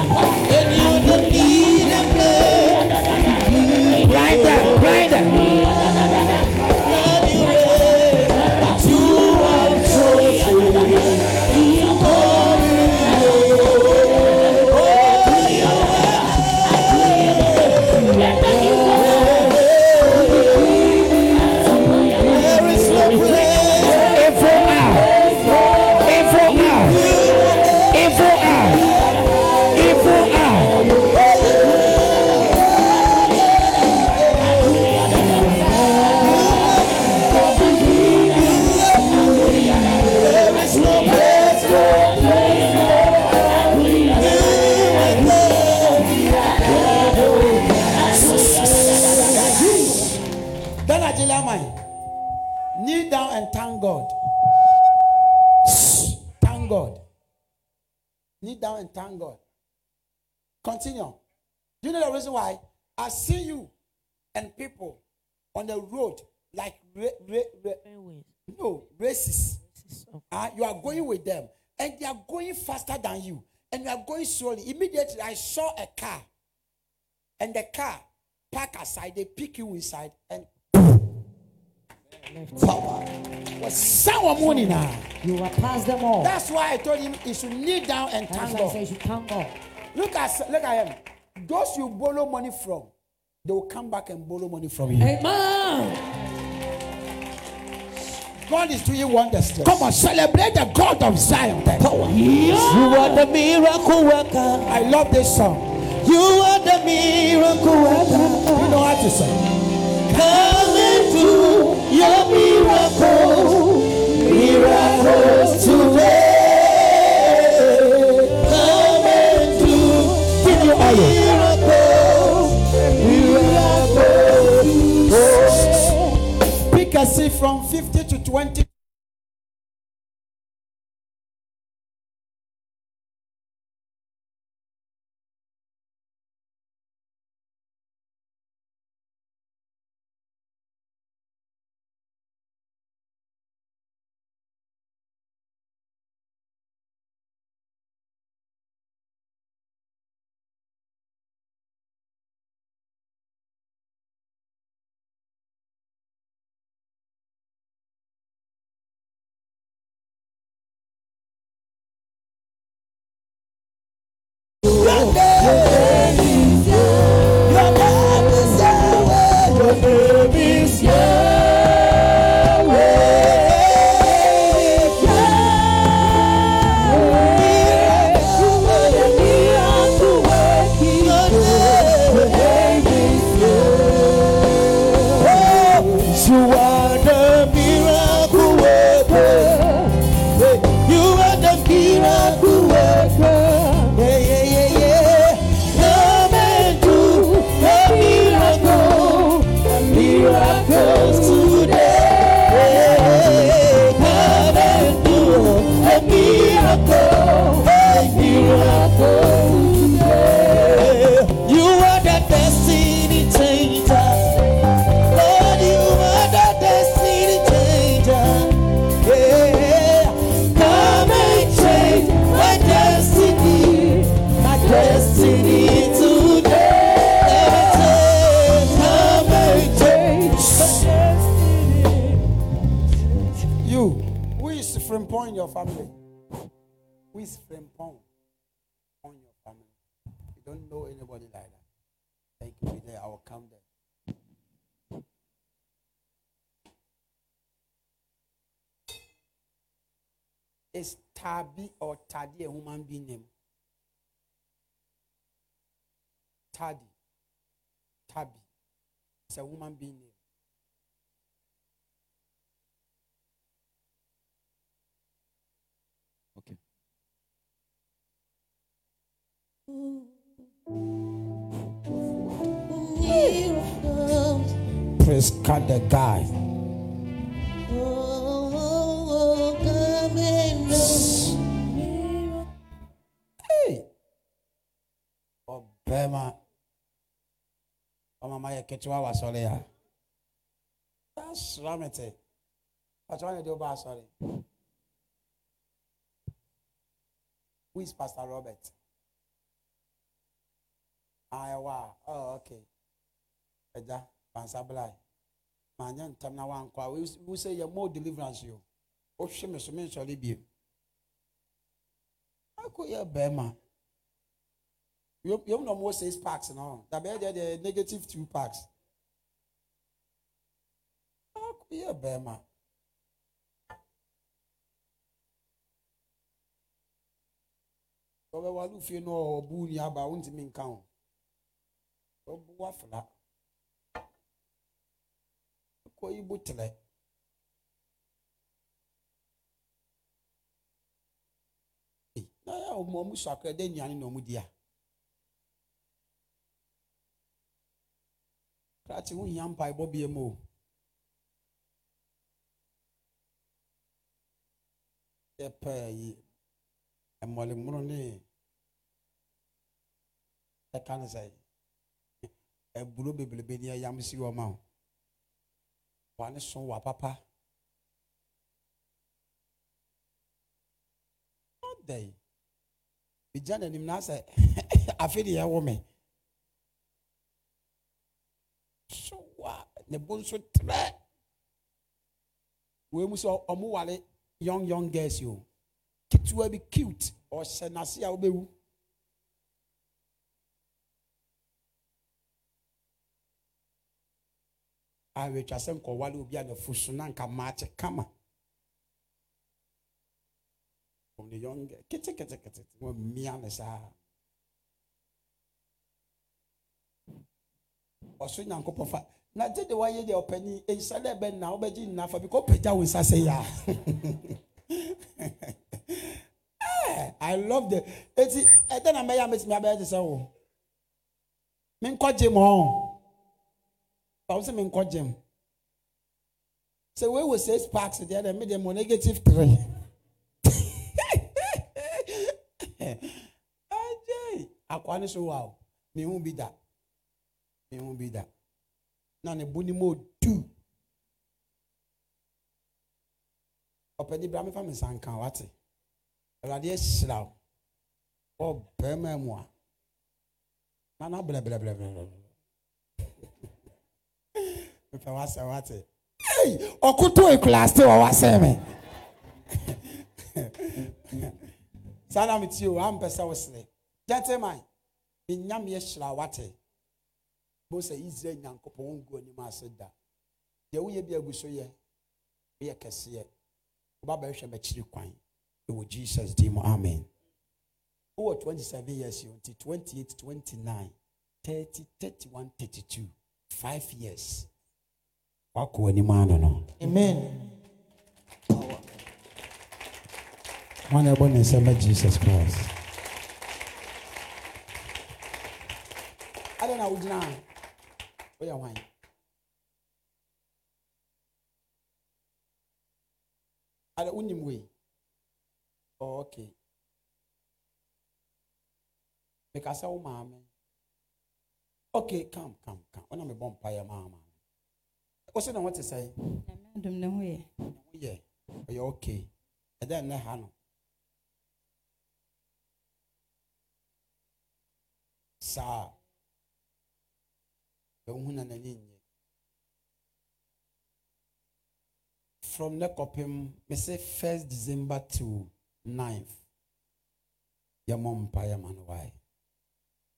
down and thank God. Continue. Do you know the reason why? I see you and people on the road like ra- ra- ra- no races. Ah, you are going with them, and they are going faster than you, and you are going slowly. Immediately, I saw a car, and the car park aside. They pick you inside, and power was sour morning now. You are past them all. That's why I told him he should kneel down and That's thank why say God. should thank God. Look at look at him. Those you borrow money from, they will come back and borrow money from you. Amen. God is doing wonders. Come on, celebrate the God of Zion. then. You are the miracle worker. I love this song. You are the miracle worker. You know how to sing. Come and do your miracle. Miracles today. Miracles. Miracles. Pick a seed from 50 to 20. Tadi. Tabi. It's a woman being name. Okay. Praise God, the guy. Hey. Ọbẹ̀ma. ɔmama yɛ ketewa wɔ asɔre a asra me te ɔkyɛ wane de wobɔ asɔre who is pastor robert? Ɛwɔ a oh, ok agya pansablae manyɛ ntam na wankɔ a wo sɛ yɛ more deliverance yo wohwe me so mensɔre bio akɔ yɛ bɛrima yɛm na ɔmo six packs no? Na bɛyɛ deɛ deɛ negative two packs. Baako yɛ bɛrima ɔbɛwɔ alufie no ɔbu ni aba ɔntumi nka ho ɔbu wafla ɔkɔ yi bu tẹlɛ. na yà ọmọ ọmọ sọ akọrẹ dẹ nìyànjú na ọmọ di a. krakye wo hia mpaebɔ bia mu o yɛ pɛɛ yi mmɔlemmoro ne ɛka ne sɛ aburo bebrebe ne ɛyam si wɔ ma o. Wane so wɔ apapa ɔdɛ yi. Egya n'anim na asɛ afei deɛ ɛwɔ me so wa ne bo nso trɛ. Wɔn mu sɛ ɔmo wale young young girls yi o. Ketewa bi cute ɔhyɛ n'ase a ɔbɛwu. awetwa sɛ nkɔwale obi a nafu so na nka maakye kama. From the young girl ketekete wɔ mmea ne saa ɔso nyankopɔn fa. Na gye de wayɛ deɛ ɔpani ɛnhyɛ dɛ ɛbɛ na wobɛgye nyina fa bi kɔ pagya wo nsa sɛ yɛ a i love the eti ɛdɛ na mɛyɛ a mɛtumi abɛyɛ te sɛ wo? Menkɔgye mɔ bawo sɛ menkɔ gyem sɛ wei wɔ six packs deɛ dɛ mede mɔ negative three. Akoa ne so wa o mehu bi da mehu bi da na ne bo ne mu odu ɔpɛni bra mefa me nsa nka wate awurade ahyira wo ɔbɛrima mu a. Na na brɛbrɛbrɛbrɛ mepɛ wasɛ wate ei ɔkoto ekulaste wɔ wasɛ me saa na metie o ampɛ sɛ wosere gentleman menya meɛ hyira wate bo sɛ israel nyankopɔn wongu anim ase da. Deɛ woyɛ bi agu so yɛ woyɛ kɛseɛ. Woba bɛhwɛ m'akyiri kwan. Ɛwɔ jesus din mu. Amen. Wowɔ 27 years yi nti 28 29 30 31 32 five years. Wakɔ w'anim ano no. Amen. wọn ɛbɔ ne nsɛm ɛ jesus christ ade na wogyina ha woyɛ hwan ade wonim wei oh, okay. Mekasa wo maame okay come come come ɔna mebɔ mpaeɛ maa maame wo sɛ na wote sɛe adom ne ho yɛ. woyɛ ɔyɛ okay. Ɛdɛ nnɛ ha no? Saa bɛhu na n'ani nyɛ from ne kɔpem me say first december to 9th yɛmmɔ mpa yɛ ma no wae.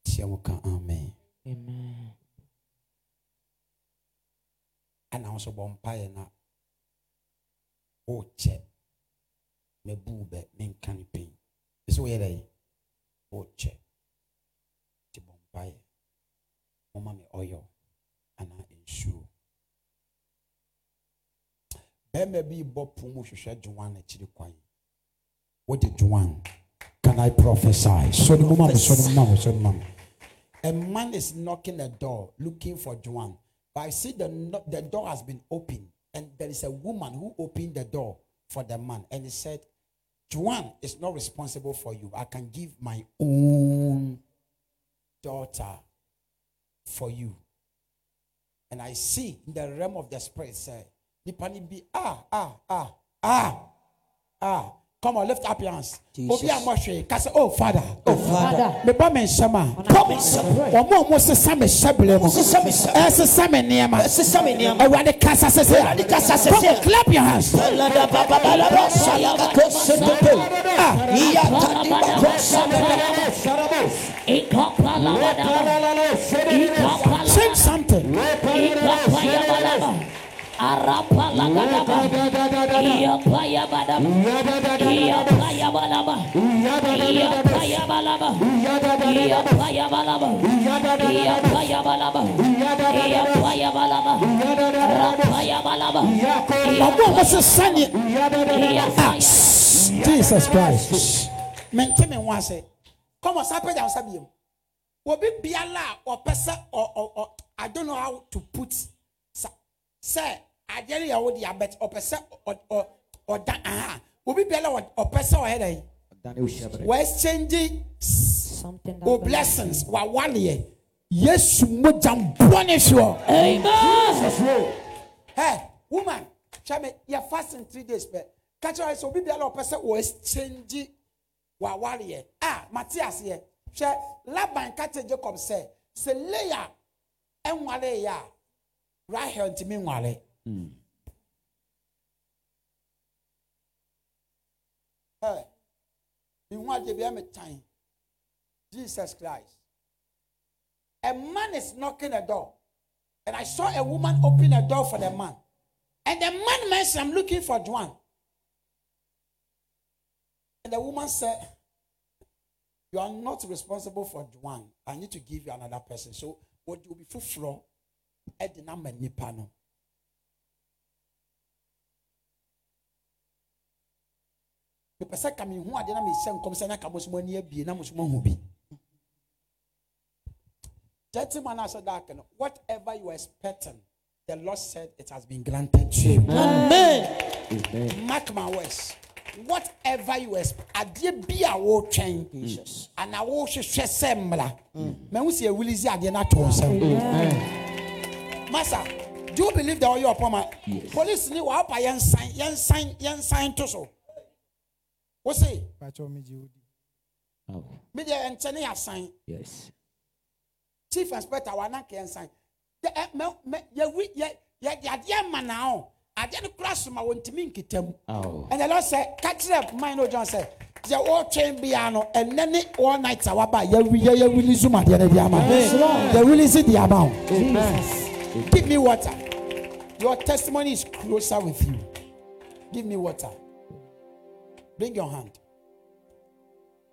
Tiɛ mu ka amen. Ɛna wo nso bɔ mpaeɛ na wokyɛ. Mabu bɛ menka ne pɛi ɛ sɛ woyɛ dɛ wokyɛ. Nti bɔ mpaeɛ moma me ɔyɔ anaa nsuo bɛrima bi bɔ po mu hwehwɛ dwowan akyiri kwan wode dwowan can i prophesy sɔre mu ma me sɔre mu a man is knocking a door looking for Joan. But I see the, the door has been opened, and there is a woman who opened the door for the man. And he said, Joan is not responsible for you. I can give my own daughter for you. And I see in the realm of the spirit, say, Nipani be ah, ah, ah, ah, ah. Come on, lift up your hands. Obi a mo hwɛ, Oh, Father. Oh, Father. meba me nsɛm a ɔmo a ɔmo sesa me hyɛbrɛ mu me hyɛ- ɛsesa me nneɛma me awurade kasa sɛsɛ a kasa Come clap your hands. Lada sing something. Ɔmo a ɔmo sesa ne jesus christ kɔmɔ sa pɛgya wo sa biom obi biala a ɔpɛ sɛ ɔ- ɔ- ɔ- i don't know how to put sa sɛ adeɛ no yɛ wo deɛ abɛt ɔpɛ sɛ ɔ- ɔ- ɔda aha. Obi biala a ɔ- ɔpɛ sɛ ɔyɛ dɛ wɔexchange Something that o blessings. wawaleɛ yesu mogya mbɔ ne soɔ Amen. Hey, woman, tell me, you're fasting three days, but catch your eyes. So, be a lot of person exchange wa warrior. Ah, Matthias here. Share Laban catch Jacob say, say Leah and wale ya. Right here to me wale. Hey, you want to be time. Jesus Christ. A man is knocking a door. And I saw a woman open a door for the man. And the man mentioned, I'm looking for Juan. And the woman said, You are not responsible for Juan. I need to give you another person. So, what you be full floor? at the number nipano. mepɛ sɛ ka mehu ade na mehyɛ nkɔm sɛ na ka mo so mo ani abie na mo so moahu bi gentleman I said that no, whatever you are expecting, the Lord said it has been granted to you. Amen. Mark my words. whatever you expect adeɛ bi a wɔretwɛn mm. ana wɔrehwehwɛ sɛ mmara mɛhu mm. sɛ ɛwuli si adeɛ no ato nsɛm mm. masa do you believe that ɔyɛ ɔpɔma? Polisi ni wɔapa yɛnsan yɛnsan yɛnsan to so. Wɔsi media oh. ɛnkyɛn ne yasan chief inspector wa ananke yɛnsan. Yɛ yɛ yɛ yɛ adeɛ mmanaa o. adeɛ no kura soma wɔ ntumi nkita mu. Oh, ɛnna lọ sɛ kakyere mine no john sɛ deɛ ɔretwɛn bia no ɛnɛ ne all night a waba yɛ wi yɛ yɛ wili zoom adeɛ no di ama yɛ wili si di ama o give me water. Your testimony is closer with you. Give me water. Bring your hand.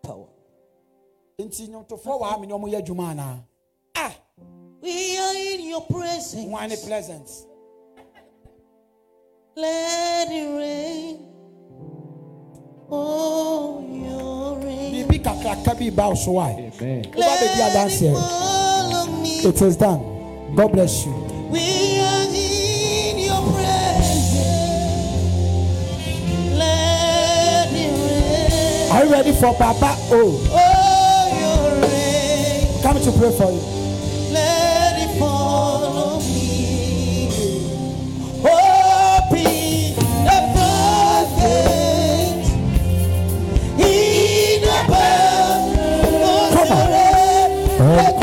Power. nti nnwomtofoɔ wɔ ha mi ni wɔn yɛ adwuma anaa ah We are in your presence. wɔn ani pleasant Let it rain. Oh, your rain. biribi kakraka bi ba so a amen. Let it fall on me. it is done god bless you. We are in your presence. Let it rain. are you ready for Papa? oh Oh, your rain. come to pray for you.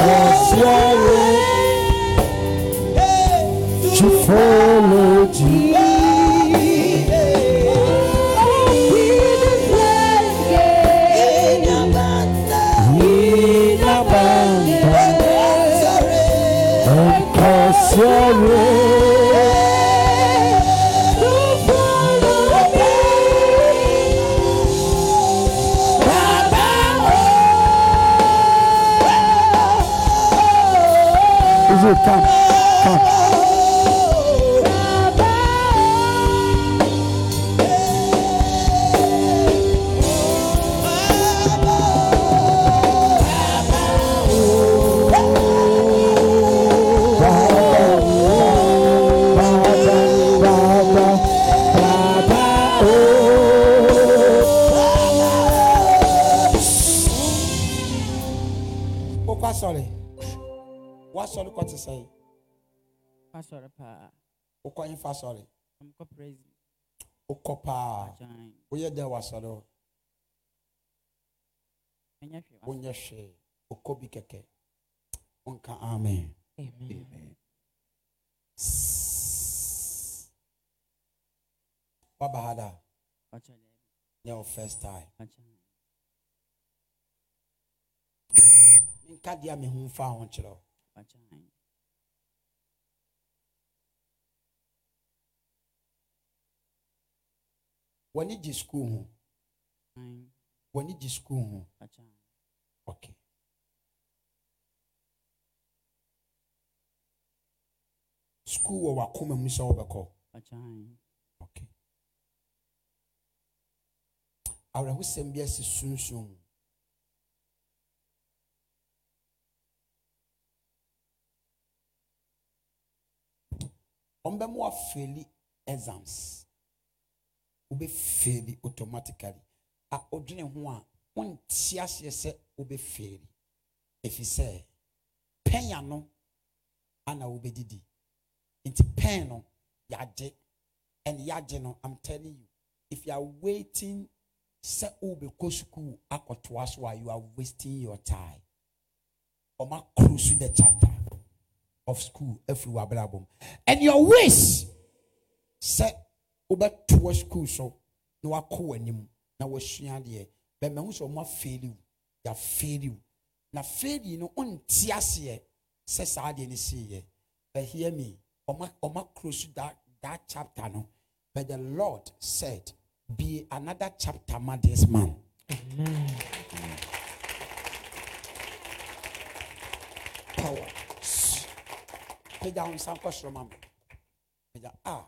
On. Hey, to follow കൊടുക്കാം wokɔ mfa asɔre I'm co praise. wokɔ paa Jan. woyɛ dɛn wɔ asɔre hɔ Enya hwe. wonyɛ hwee wokɔ bi kɛkɛ wonka amen Amen. waba ha da Pacha. ne wo first time Pacha. menka deɛ a mehu fa ho kyerɛ wo w'ani gye sukuu ho w'ani gye sukuu ho okay school wɔ w'akoma mu sɛ wobɛkɔ okay. Awerɛhosɛm bi asi sunsun mu wafeeli exams wobɛfeeli automatically. A wodwene ho a wonte aseɛ sɛ wobɛfeeli. Ɛfiri sɛ pɛn ano ana wobɛdidi. Nti pɛn no yɛagye and yagye no i'm telling you if you are waiting sɛ wobɛkɔ school akɔtoa so you are wasting your time. Ɔma close the chapter of school afiri w'abrabɔ mu. And your wish sɛ wobɛtoa school so na wakɔ w'anim na wasua adeɛ. Bɛmahu sɛ ɔmo afeeli wo yɛafeeli wo na feeli no wonte aseɛ sɛ saa adeɛ no siiɛ but hear me ɔma ɔma close that that chapter no but the lord said be another chapter ma this man power. Pagya wo nsa nkɔ soro ma me pagya a ah,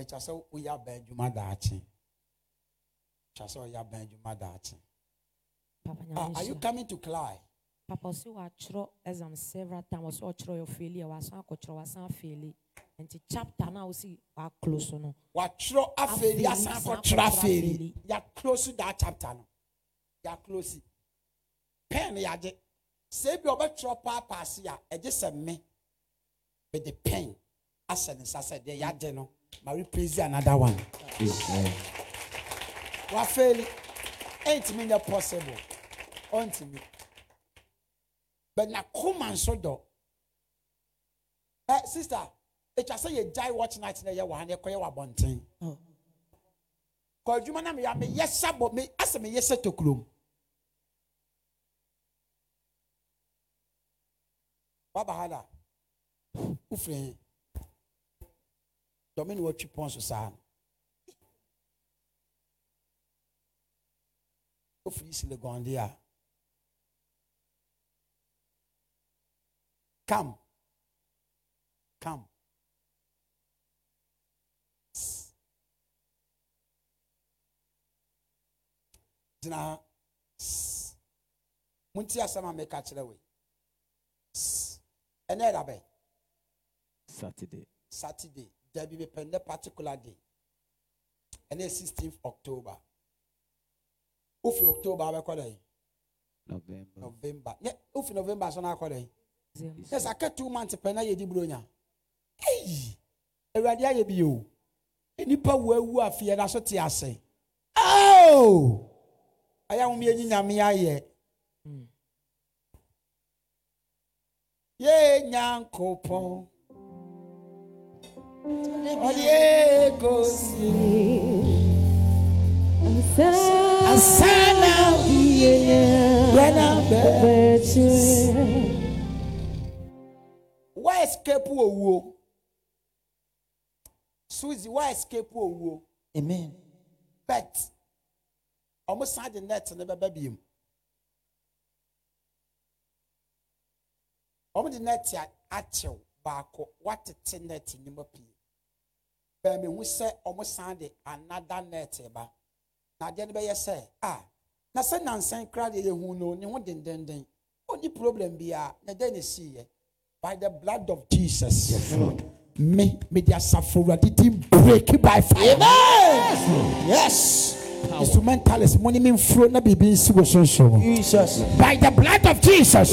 ɛkyɛ sɛ woyɛ abɛn adwuma daakye kyɛ sɛ ɔyɛ abɛn adwuma daakye ah, are you coming to cry Papa ɔsi watwerɛ exam several times. Ɔsi ɔkyerɛ yɛ faili a wasan akɔkyerɛ wasan faili nti chapter na ɔsi waklo so no. Watwerɛ afeeli asan akɔtwerɛ afeeli. afeeli. yɛaclose that chapter no. Yɛaclose pɛn no yɛagye sɛ bi ɔbɛtwerɛ paapaase a ɛgye sɛ me. Mede pɛn ahyɛ ne nsa sɛ deɛ yɛagye no ma replace another one. Amen. wafeeli ɛntumi nyɛ possible ɔntumi but nakoma nso dɔ ɛ sister etwa sɛ yɛgyae watch night na yɛ wɔ ha na yɛkɔyɛ wɔ abɔnten kɔ adwuma na meyɛ meyɛ sɛ bɔ me asɛ meyɛ sɛ tokurom waba ha da wofiri he dɔme ne watwi pɔn so saa no wofiri silegonde a come. Come. Gyina monti asɛm a meka kyerɛ wei ɛnɛ ɛda bɛ Saturday. saturday there be pendɛ particular day. Ɛne sixteenth october. Ofiri october abɛkɔ dɛ november. November. Yɛ ofiri november so n'akɔ dɛ yɛ sɛ aka two months pɛ na yɛ di buronya eyi awurade ayɛ bi o e nipa wo awu afi yɛ n'aso te ase. Oh! Aoo ayɛ ahom yɛ nyi nyame ayɛ. Hmm. Yé nyankopɔn. Mm. Ɛgosi asana yɛna bɛ wa escape owuo suzy wa escape owuo Amen. bet. Ɔmo san de net ne bɛba biem. Ɔmo de net a akyɛw baako watete net nim pii bɛɛmi hu sɛ ɔmo san de another net ba. Na adeɛ no bɛyɛ sɛ a na sɛ nansan kura deɛ yɛhu no ne ho dendenden ɔni problem bia na dɛn na esi yɛ by the blood of jesus. Me me de asafo awurade din break by fire. Yes instrumentalist mo ni mi nfuro na biribi nsi wɔ sonson Jesus. by the blood of jesus.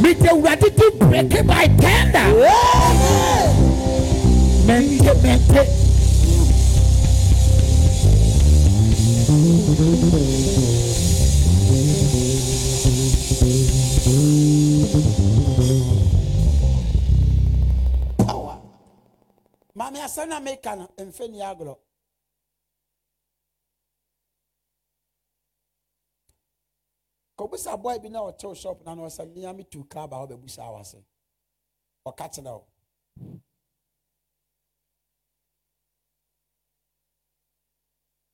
Mede awurade di breke by tender. Mente mente Power. maame asɛm na meka no mfɛ ni agorɔ. Kɔbusa boy bi na ɔtew shop na na ɔsɛ mmea me tu kaa ba ɔbɛbusa awase ɔka kyerɛ wo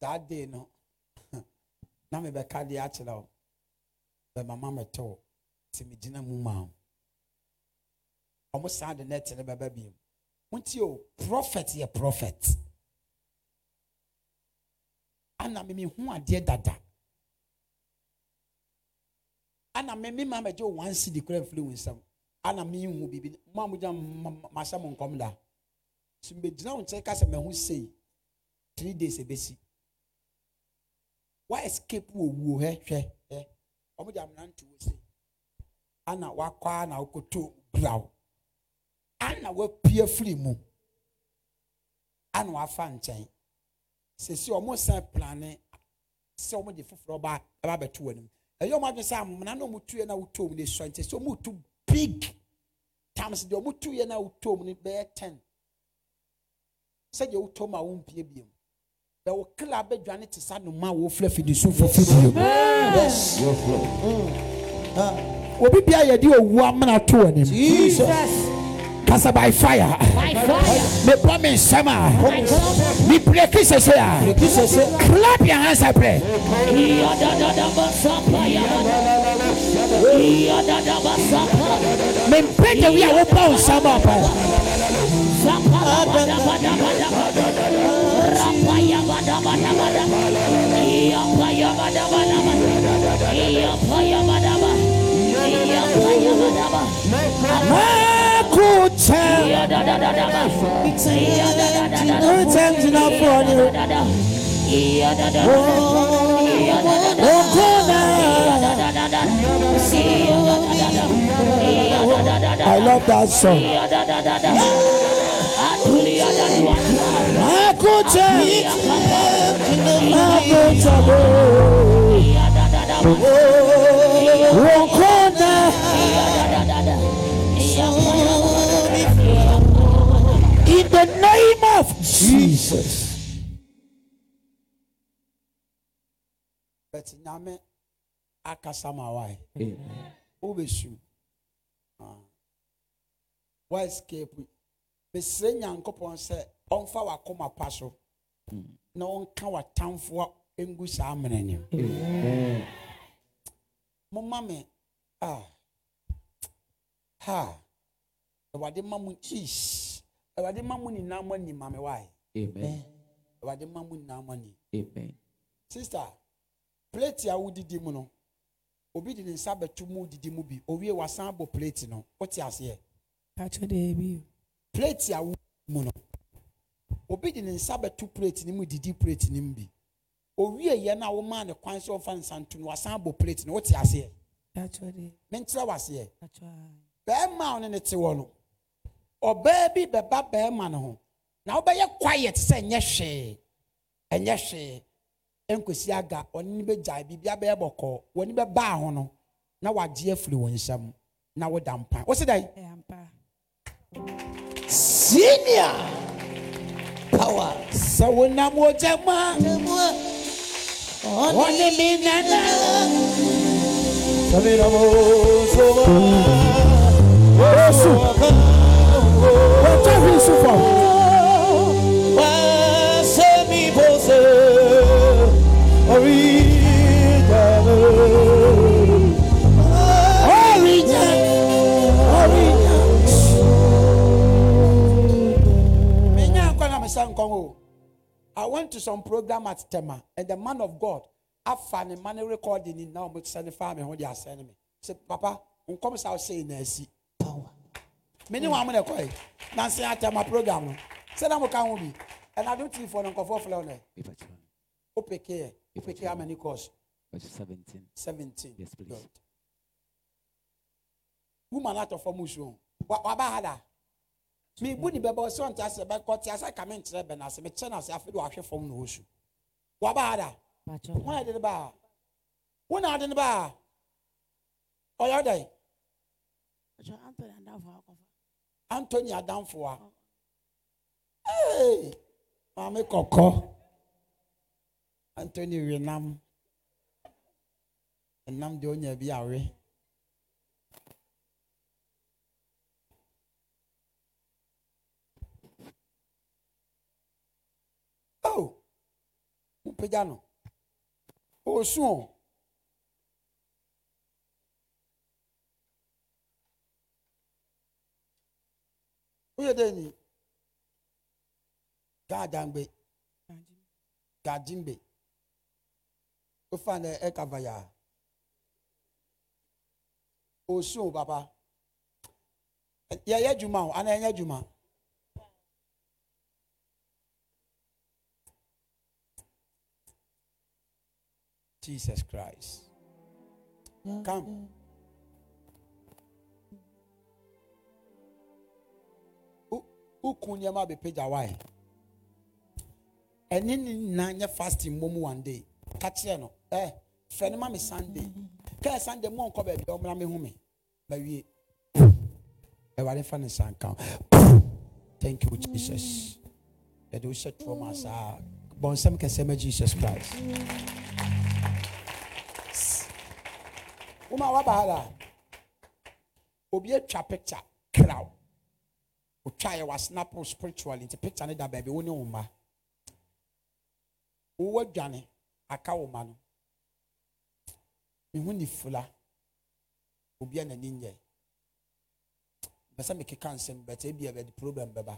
That day, no. Na mebɛka deɛ akyerɛ wo bɛma mama mɛtɔ wo sɛ megyina mu ma wo ɔmo saa de nɛte ne bɛba biom wonti o prɔfɛt yɛ prɔfɛt ana memehu adeɛ dada? Ana meme ma mɛgye wo wan sidi kora mfiri wo nsɛm ana menhu biribi mo a mogya mahyɛ mo nkɔm da so megyina wo nkyɛ ka sɛ mahu sei three days ɛbɛsi wa escape wɔ wuo hɛ hwɛ hɛ ɔmo gya mmerante wɔ sei ana wakɔ a na wokɔtɔ braw ana wapue firi mu. Ana wafa nkyɛn. Sisi ɔmo san plane sɛ ɔmo de foforɔ ba ɛba bɛto wɔn mu ɛyɛ ɔmo adwene sɛ amena na ɔmo tuyɛ na wotɔ ɔmo de sɔ nkyɛn. Sɛ ɔmo tu big times deɛ ɔmo tuyɛ na wotɔ ɔmo no bɛyɛ ten. Sɛ deɛ wotɔ mu a wɔmpie biem bɛwɔ kila abɛdwane te sa noma a wɔfura fidi so fofi biem Yes. Ah, obi bia yɛ de owu amena to wɔn mu. Jesus. kasa by fire. Mebɔ me nsɛm a. Mebreki sese a. Break this, clap your hands I pray. Mempɛ de wi a wobɔ wo nsɛm ɔpɛ I love that song. Makocha, makocha, wokona. In the name of Jesus. But nyame akasa ma why? Amen. wobɛsu ah. woescape mesrɛ nyankopɔn sɛ ɔmfa wakoma pa so. Na ɔnka watamfoɔ ngu saa mmerɛ nim Amen. momma me ah, ha awurade ma mu is awurade ma mu nyinaa mo ani ma me wae. Amen. awurade ma mu nyinaa mo ani. Amen. sister plate a wodidi mu no obi de ne nsa bɛto mu didi mu bi. Owie wasan abɔ plate no. Wote aseɛ. Plate a wodidi mu no obi de ne nsa bɛto plate no mu didi plate no mu bi. Owie yɛ no a womaa ne kwan sɛ ɔmfa nsa nto no wasan abɔ plate no wote aseɛ. Menkyerɛ waseɛ bɛrima a ɔne ne te wɔ no ɔbaa bi bɛba bɛrima no ho. Na wobɛyɛ quiet sɛ ɛnyɛ hwee ɛnyɛ hwee. Nkosi aga ɔne ne bɛgyae biribia bɛyɛ bɔkɔɔ wɔne bɛbaa ho no na wagye afiri wɔn nsam na woda mpan wo se dɛn. Senior. power. Sawuna mojama. Oni minana. Samira mojama. Yesu. Wọ́n tẹ́ fi sùn fún ọ. Na mesɛ nkɔn o I went to some program at Tema and the man of God I found a ne recording ni na ɔmo sɛ ne fa me ho de asɛ ne me sɛ papa nkɔm sa ɔsɛ na asi Power. Many ne wɔn amo na ɛkɔ yi na nse atɛma program no sɛ na mo ka ho bi ɛna do tii fɔ no nkɔfɔ filɛ ɔnɛ If I try. o peke yɛ o peke how many course? Verse 17. seventeen. Yes, please. Woman atɔ fam nsuo wa waba ha da mebu ne bɛbɛ sɛ ɔnte ase bɛkɔ te ase kame nkyerɛ bɛn ase mekyɛ no ase afei de wahwɛ fam na wɔsu wabaa da woayɛ de ne baa wo na ade ne baa ɔyɛ dɛn antony adamfoa ee maame kɔkɔ antony wenam nam deɛ onya awe mpagya no ɔsu o woyɛ dɛ ni. Gaadangbe gajimbe wofa ne ɛkava ya ɔsu o papa yɛyɛ adwuma o ana ɛnyɛ adwuma jesus christ. Come. Wo- wokun nneɛma abɛpagya wae ɛne ne nyinaa nyɛ fasting mmom one day. Ka kyerɛ no. Ɛ fɛ no ma me sunday. Kɛɛ sunday mu ɔnkɔ baabi ɔmmra me ho me mawie ɛware fa ne nsanka thank you jesus. Mm. Yɛde wohyɛ toɔ ma saa bɔnsɛm kɛsɛ ma jesus christ mm. Woma waba ha da obi atwa picture kraw. Otwaeɛ wasnap wo spiritually nti picture ne da baabi wo ne wo mma. Wowɔ adwane aka wo ma no. Mehu ne fula. Obi a nyɛ. Sɛ mekeka nsɛm bɛtɛ ebia bɛde problem bɛba.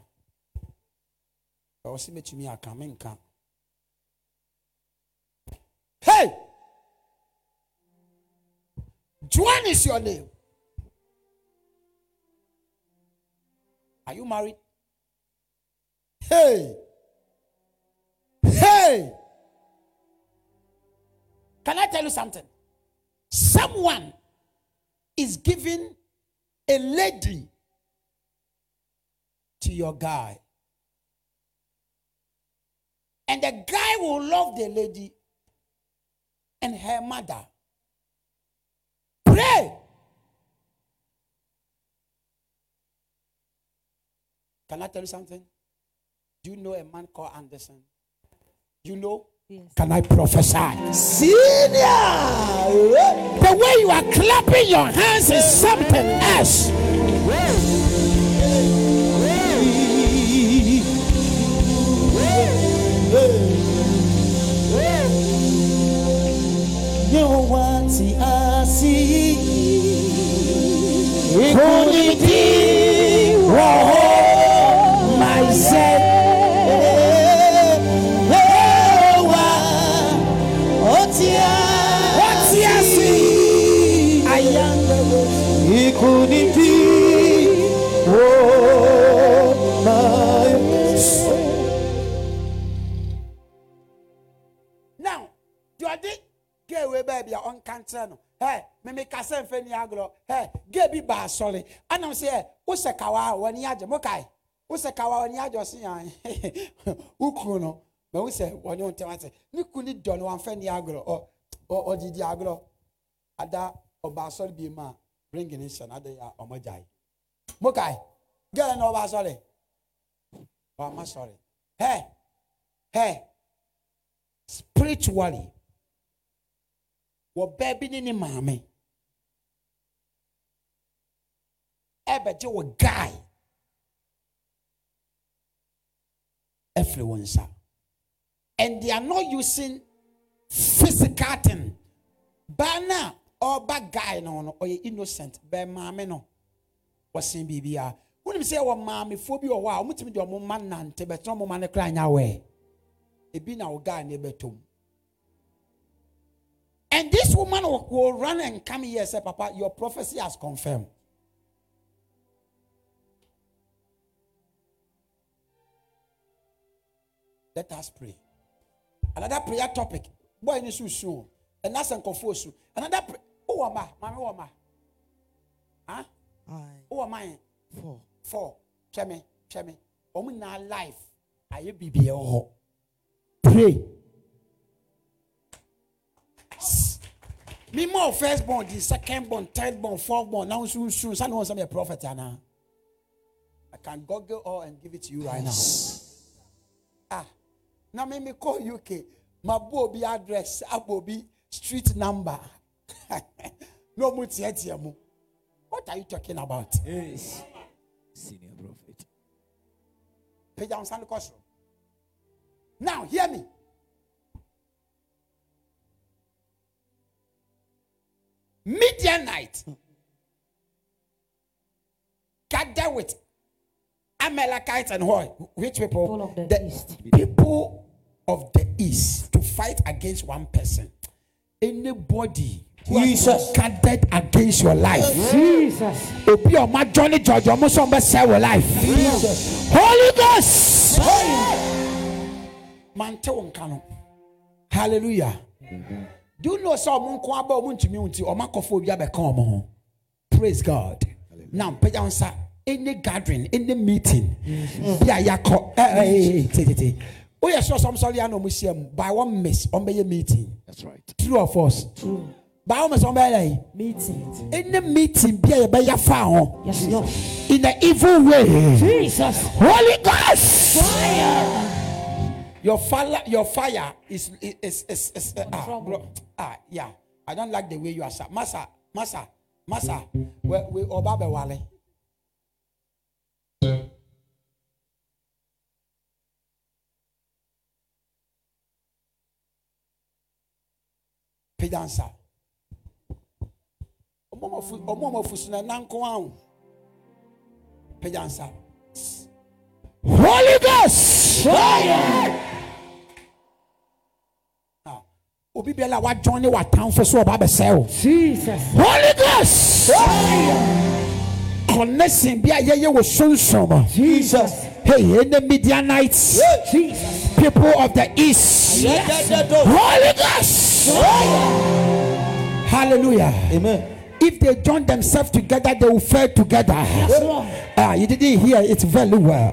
Ɛwɔ sɛ mɛtumi aka menka. Hey joan is your name. Are you married? Hey. Hey. Can i tell you something? Someone is giving a lady to your guy. And the guy will love the lady and her mother. Pray. Can I tell you something? Do you know a man called Anderson? You know? Yes. Can I prophesy? Senior. The way you are clapping your hands is something else. Unity akyerɛ no. Hɛ memekasa mfɛ ni agorɔ. Hɛ gye bi ba asɔre. Anam sɛ wosɛ kawa wɔni agye mo kae. Wosɛ kawa wɔni agye ɔsi yan? Wukuru no. Mɛ wosɛ wɔne wo ntɛm ase ne ku ni dɔ no wɔnfɛ ni agorɔ. Ɔ ɔdidi agorɔ. Ada ɔba asɔre bi mu a ring ne hyɛ n'ade yɛ a ɔmo gyae mo kae. Gɛrɛ na ɔba asɔre. Ɔama sɔre. Hɛ hɛ. Spiritually. Wɔbaa bi ne ne maame. Ɛbɛgye wɔ guy. Ɛfiri wɔn nsa. And they are not using physical thing. Baa na ɔba guy no no ɔyɛ innocent. Bɛɛ maame no. Wɔsen biribiara wonim sɛ wɔ maamefoɔ bi wɔ hɔ a wɔtumi de wɔn mma nante bɛtena wɔn mma no kora nya wɛɛ ebi na wo guy and this woman will run and come here and say, Papa, your prophecy has confirmed. Let us pray. Another prayer topic. Boy, ni susu. And that's unconfused. Another prayer. Oh, ama. Mami, oh, I. Huh? am I? Four. Four. Cheme. Cheme. Omu na life. Are bibi, oh. Pray. Me more first born the second born third born fourth born now soon soon sani wọn sọ mi a prophet ana I can google all and give it to you right now. Ah na me me call UK ma bo obi address abo obi street number. No mu tiẹ tiẹ mu what are you talking about. Yes. Senior prophet. pagya wo nsa no now hear me midianite gather with amalekites and what which people? People of the east. people of the east to fight against one person. Anybody who has Jesus. gathered against your life. Jesus. obi a ọma johnny george ọmọ sọ ọmọ sẹ wọ life. Jesus. holy ghost. Mante wo nka no hallelujah do you know sẹ ọmọ nko aba ọmọ ntumi nti ọmọ akọfọ obi abẹka ọmọ ho? Praise god. Now mpagya nsa any gathering any meeting mm-hmm. bi a yakọ ẹ ẹ ẹ tètè o yẹ sọ sọm sọrọ yà na ọmọ hyia mu? By one miss bẹ yẹ meeting. That's right. true or false by one miss ọmọ bẹ yẹ Meeting. any meeting bi a yà fa ho. Yes, Lord. in the evil way. Jesus. Holy Ghost. Your fire, your fire is is is, is, is uh, Ah, yeah. I don't like the way you are sir. Masa, Masa, Masa. We, we obabe wale. Pidansa. omo fusuna nanko ahu. Pidansa. Holy Ghost! Fire! Obi biara wajoin ne watamfo so ɔba abɛsɛe wo. Jesus. Holy Ghost. Connection bi a yɛyɛ wɔ sunsun. Jesus. Hey, any Midianites, Jesus. people of the east. Holy Ghost. Hallelujah. Amen. If they join themselves together, they will fail together. Yes. Ah, you didn't hear it very well.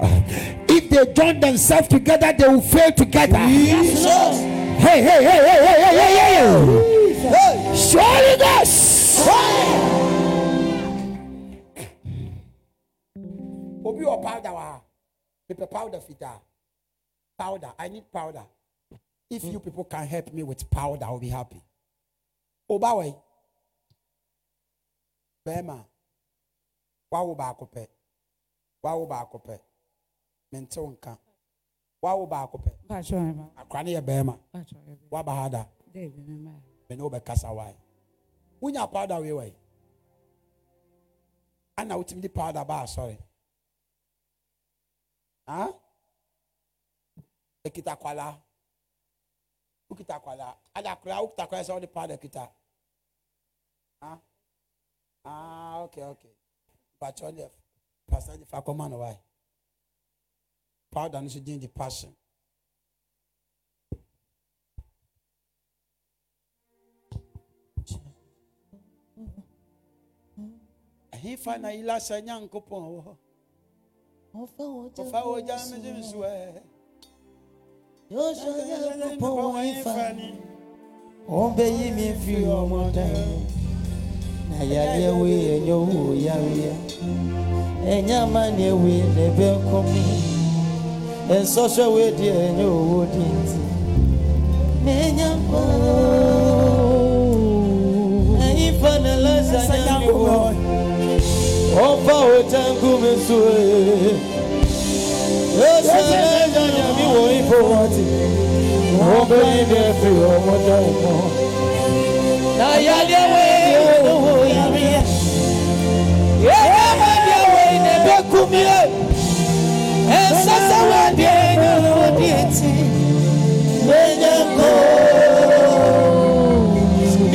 If they join themselves together, they will fail together. Yes. Hey, hey, hey, hey, hey, hey, hey, hey, hey. Surely this. Obi or powder wa. Paper powder fita. Powder. I need powder. If you people can help me with powder, I'll be happy. Obawe. Bema. Wawo baako pɛ. Wawo baako pɛ. Mente nka. Wawo baako pɛ. Akwa ne yɛ bɛrima. Waba ha da. Mene wobɛkasa wae wonya powder wei wai ana wotumi de powder ba asɔre. Ha ɛkita kwala. Wokita kwala. Ada koraa wokita kwala sɛ wode powder kita. Ha ah okay okay. Bakyɛ deɛ pastor de fa kɔma no wae powder no so din de passion ɛhefa na yila sɛ nyankopɔn wɔ hɔ ɔfa wɔgya megye nso ɛ ɔbɛyi mi. firi ɔmɔdan na yadeɛ wei ɛnyɛ wo yareɛ ɛnyɛ amanneɛ wei na ɛbɛnkɔ me nsɔsɔ wo deɛ ɛnyɛ owó di nti menya mbɔ ɛyin fana lɛsa nyami wɔ ɔnfa wo tanku mi nso ye lɛsa lɛsa nyami wɔ ifo wɔti wɔn bɛ yi bɛ fi ɔmɔ da ɔmɔ na yaliɛ wo ye wo ne wo yami yɛ yɛ yɛ ma wo ye ne bɛ kumi yɛ. ɛsɛsɛ wadeɛ na wadeɛ ti wenya ko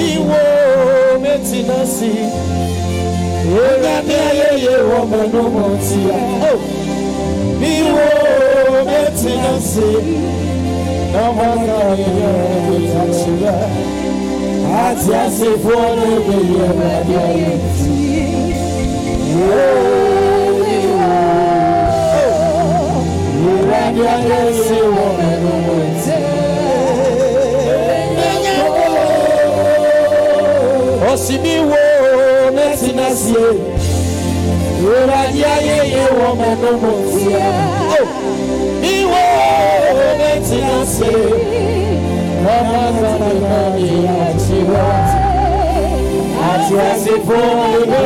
iwo meti na si onyade ayeye wɔmɔ nomɔ tia iwo meti na si na mɔka yɛ ɛgbɛta kyerɛ ati asefoɔ na ebe yɛ ɛgbɛta yɛ ti. Ìwọ mẹ́tì náà sí e. Ọmọ sọ̀rọ̀ náà ni àti wọ́n ti. Àti àsìkò ìwé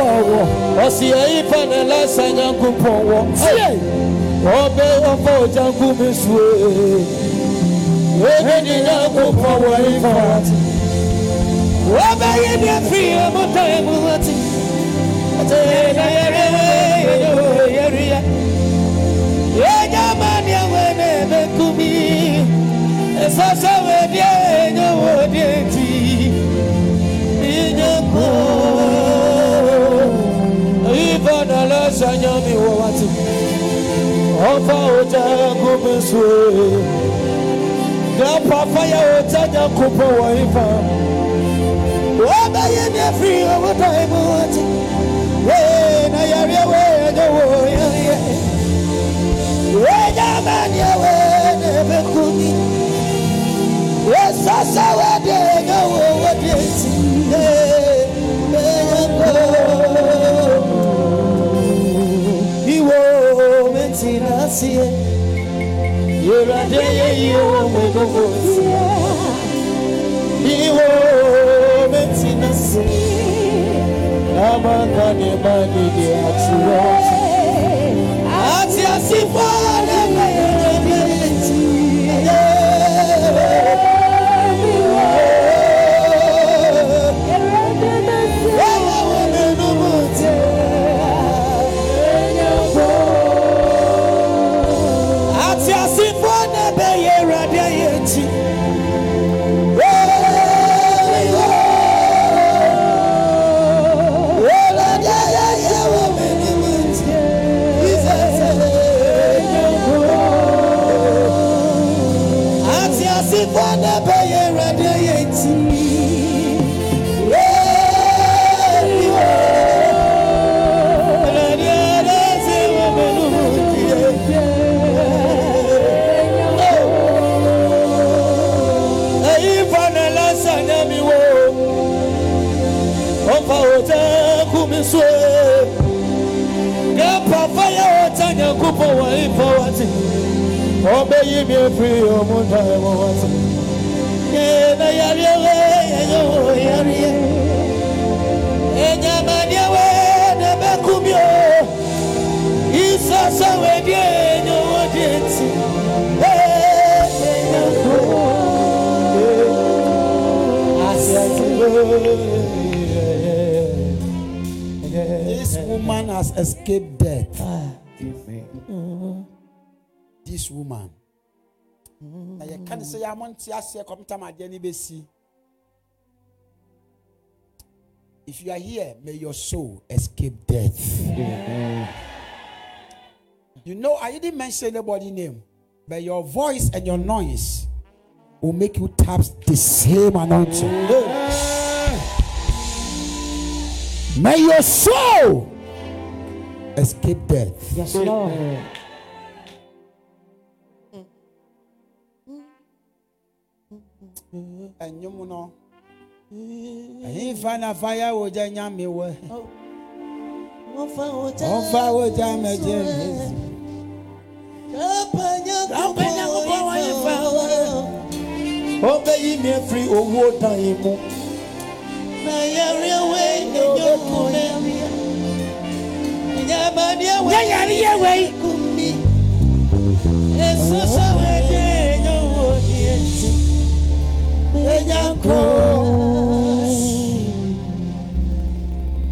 nyankopɔn wɔ ẹ̀yìn fẹ́lẹ̀ lẹ́sẹ̀ yankun wọ̀. tie Ọbẹ̀ ọkọ̀ jankun mi sùn ee. Èmi ni pọ̀ wọ̀ ifọ̀ àti. Ọbẹ̀ yìí ni ẹ̀fì ẹ̀mú tẹ̀ ẹ̀mú àti. Àti ẹ̀dá yẹrẹ yẹrẹ yẹrẹ yẹ. Yẹ́nyẹ́ máa ní ẹ̀wẹ̀ ní ẹ̀mẹ́ kú ọlọ́sàn yán mi wọ wá ti. Ọfà ọjà gómìn sùn. Dàpọ̀ afáyà ọjà jà kó pọ̀ wọ̀ ifá. Wọ́n bá yẹ ní ẹ̀fì owó tó ẹ̀mú wá ti. Wéé na yàrá ẹ̀wé ẹ̀jẹ̀ wò yẹn yẹ. Wéé jà máa ní ẹ̀wé ẹ̀bẹ̀ kú mi. Wéé sọ́sọ́ wẹ̀ meti na sie, yerade ye iwo megogo tie. Iwo meti na sie, amaka ne mani atuwa. Ati ne Ọbẹ̀ yìí mi firi ọmọ dá ẹ̀wọ̀n wá sí. Yẹ́n náà yàrá ẹ̀wẹ̀ yẹn yóò yàrá yẹn. Enyamaniawe nebekubio Isasawe dienyo wodieti this woman has escaped death. Ah. Mm-hmm. This woman na yɛka ne sɛ yɛ amonte aseɛ kɔmtam adeɛ no bɛsi if you are here may your soul escape death. You know i didn't mention anybody's name but your voice and your noise will make you tap the same anointing. May your soul escape death. Yes, Lord. ɛnyim no ɛyimfa nafa yɛ wogya nyame wɔ ɔmfa wogya mɛgye ɔbɛyi me afiri owuo dan mu. Na yɛre wei ne nyɔmu ne nyɛmadeɛ wei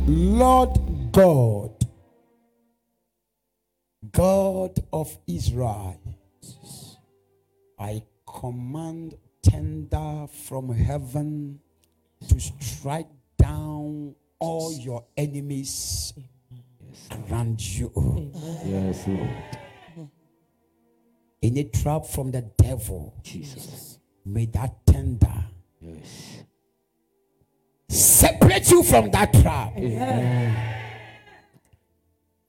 lord god god of israel i command tender from heaven to strike down all your enemies around you. Yes, Lord. Any trap from the devil, Jesus. may that tender Yes. separate you from that trap.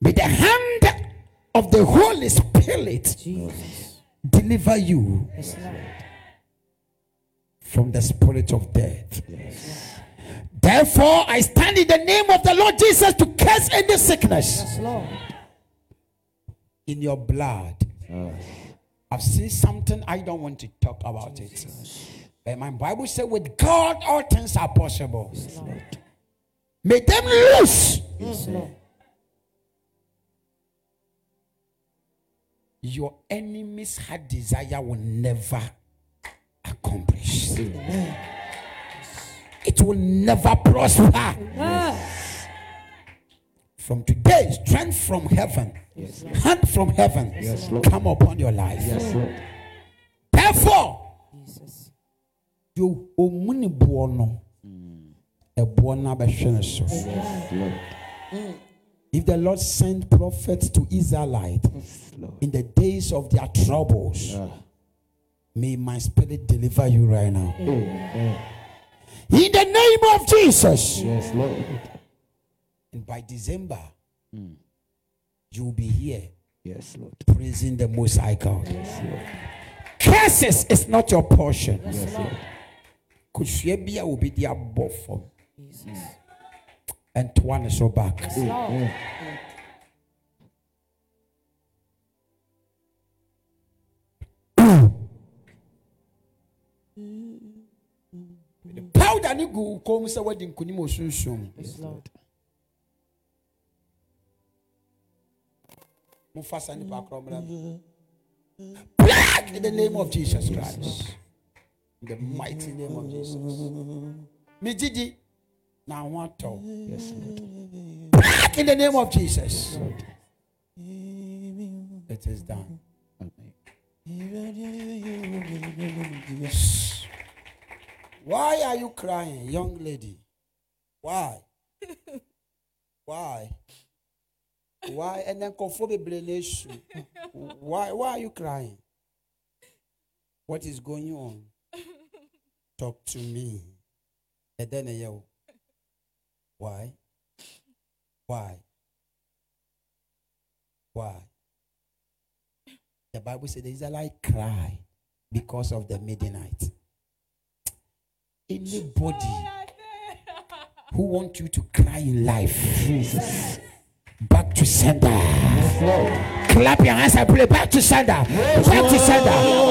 May the hand of the Holy Spirit deliver you from the spirit of death. Therefore, I stand in the name of the Lord Jesus to curse any sickness Yes, in your blood. I've seen something I don't want to talk about it. But my Bible says, with God, all things are possible. Yes, May them loose. Yes, Lord. Your enemy's heart desire will never accomplish. It will never prosper. From today, strength from heaven, hand from heaven, come upon your life. yes, Lord. Therefore, Jesus. You omuni buono. Ebuona hmm. bɛhwɛ so. Lord. Hmm. If the Lord sent prophets to Israelite Yes, in the days of their troubles, Ah, may my spirit deliver you right now. In the name of Jesus. Yes, Lord. And by December, hmm. you will be here Yes, Lord. praising the Most High God. Yes, Lord. Curses is not your portion. Yes, Lord. Kusua bi a obi de abɔ fam. Ɛntoa ne so back. Amen. Mm, mm. mm. Powder ne gu wo kɔn mu sɛ wɔde nkunim wɔ sunsun. Yes, Lord. Mofa saa nipa korɔ mmra. Black in the name of Jesus Christ. In the mighty name of Jesus. Me gigi na ho atɔ. Yes, Lord. Black in the name of Jesus. It is done. Amen. Why are you crying, young lady? Why? Why? Why? And then Why? Why are you crying? What is going on? Talk to me. And then you. Why? Why? Why? The Bible said the Israelites cry because of the midnight. Anybody who want you to cry in life, back to sender. Clap your hands and pray. Back to sender. Back to sender.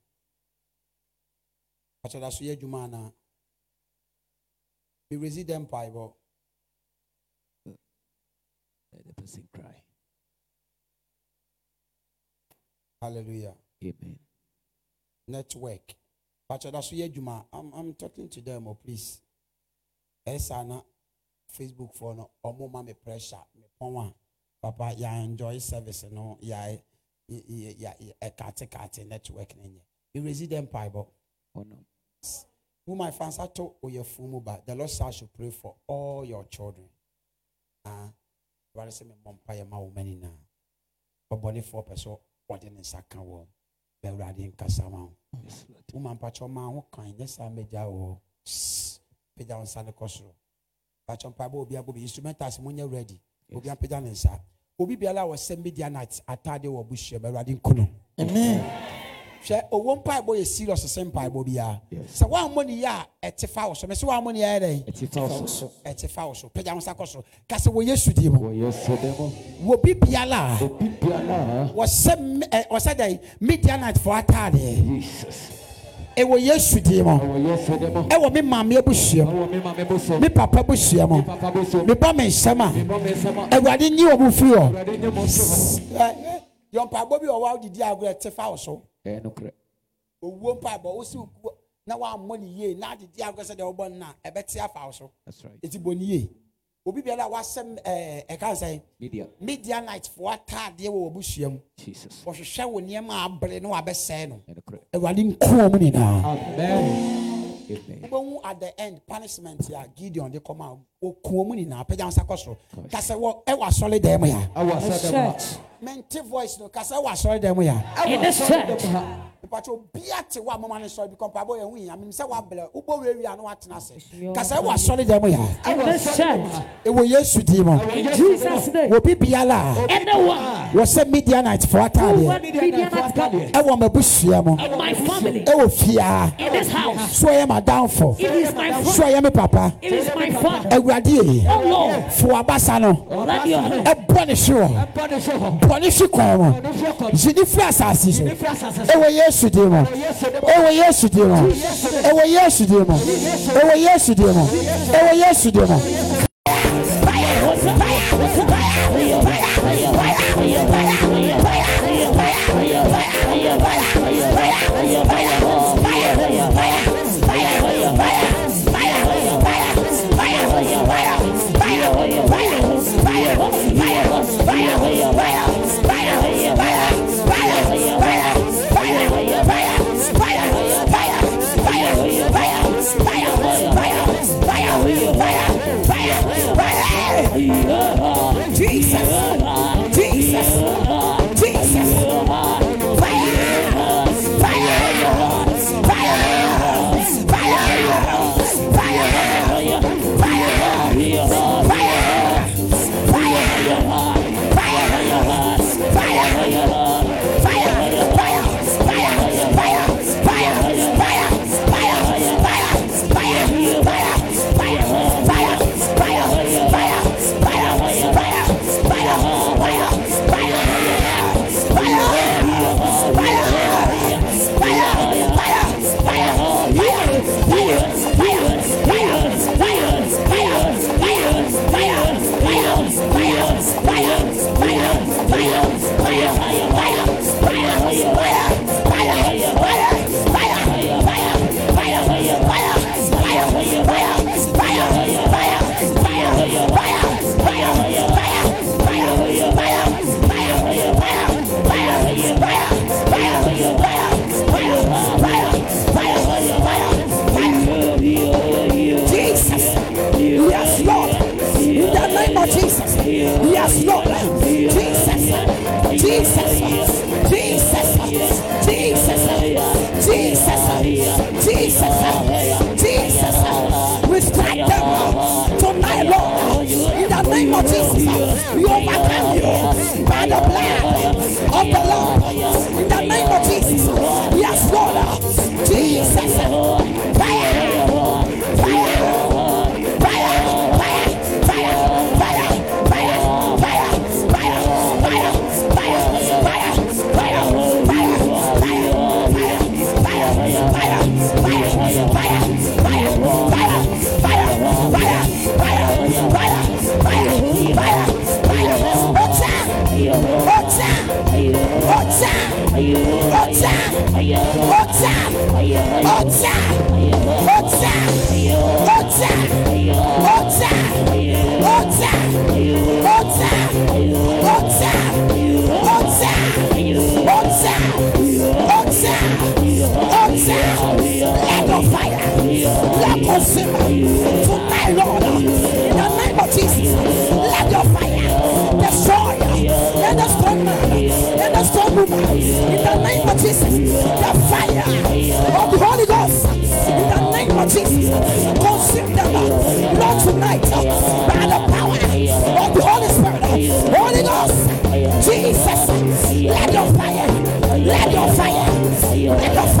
a ɔkyɛ da so yɛ adwuma anaa meresi dɛ mpaebɔ Let the person cry. hallelujah Amen. network Pacho that's Juma. I'm I'm talking to them, oh please. Esana Facebook for no omo ma me pressure me pon Papa ya enjoy service no ya ya ya ya kate kate network nenye. You resident Bible. Oh no. Who my fans are to oye fumu ba the Lord shall should pray for all your children. Ah, uh, say me mompa ya ma wo mani na. Obone for person ɔde ne nsa ka wɔ bɛwurade nkasa ma wo woma mpakyɛ ma ho kan nyɛ saa mmɛgya wɔ pagya wo. Nsa no kɔ soro mpakyɛ mpaebɔ obi abɔ bi instrumentals monyɛ ready obi apagya ne nsa obi biara a wɔsɛ Midianite atade wɔ busua bɛwurade nko no hwɛ owó mpaebɔ yɛ serious sɛ mpaebɔ biara sɛ wɔammɔ ne yie a ɛte fa wo so. Mɛ sɛ wɔammɔ ne yie dɛn? Ɛte fa wo so. Pagya nsa kɔ soro ka sɛ wɔ yesu deɛ mu. Wɔ bi biala a wɔsɛ wɔsɛ dɛn? Midianite fo ataadeɛ. Ɛwɔ yesu dii mu. Ɛwɔ mi maame ebusua mu. Mi papa busua mu. Mi ba mi nsɛm a. Ɛwurade nyi wɔn mu firi hɔ. Yɔn mpaboa bi wɔ hɔ. A wɔde di agorɔ ɛte fa wɔ. Ɛyɛ nokorɛ. owuo mpaebɔ wosi okuo na wammɔ ne yie na adidi agorɔ sɛ deɛ wɔbɔ no na ɛbɛte afa wo so That's right. eti bɔ ne yie obi biara wasɛm ɛɛ ɛka nsɛn Media. media night fɔ ataadeɛ wɔ wɔn abusua mu Jesus. wɔhwehwɛ wɔ nneɛma abere na wabɛsɛɛ no awurade nko wɔn nyinaa. Amen. Amen. wobɛhu at the end punishment a gideon de kɔma ɔkuo mu nyinaa pagya nsa kɔ soro kasɛ wɔ ɛwɔ asɔre dɛm mu ya Awɔ asɛ dɛm Church. mente voice no kasɛ ɛwɔ asɔre dɛm mu ya In this church mpatsɛ obiara te hɔ a mɔmɔ ne sɔrɔ ibi kɔ mpaboa yɛ ho yìnyɛn mi sɛ wabɛlɛ wobɔ wiawia na watena ase kasa ɛwɔ asɔre dɛm yɛ. ɛwɔ sɛ ɛwɔ yesu di mu obi biala wɔsɛ midianite fɔ ataadeɛ ɛwɔ mɛ busua mu ɛwɔ fia. So ɛyɛ ma danfo so ɛyɛ mi papa. Ɛwurade fo abasa no. Ɛbɔ ne si wɔ bɔ ne si kɔn mu zini firi asase so. Ɛwɔ yesu. Yesu din mu. ɛwɔ yesu din mu ɛwɔ yesu din mu ɛwɔ yesu din mu ɛwɔ yesu din mu Jesus. Jesus. In the name of Jesus. The fire of the Holy Ghost. In the name of Jesus. Consume them. Lord, tonight. Uh, by the power of the Holy Spirit. Uh, Holy Ghost. Jesus. Let your fire. Let your fire. Let your fire.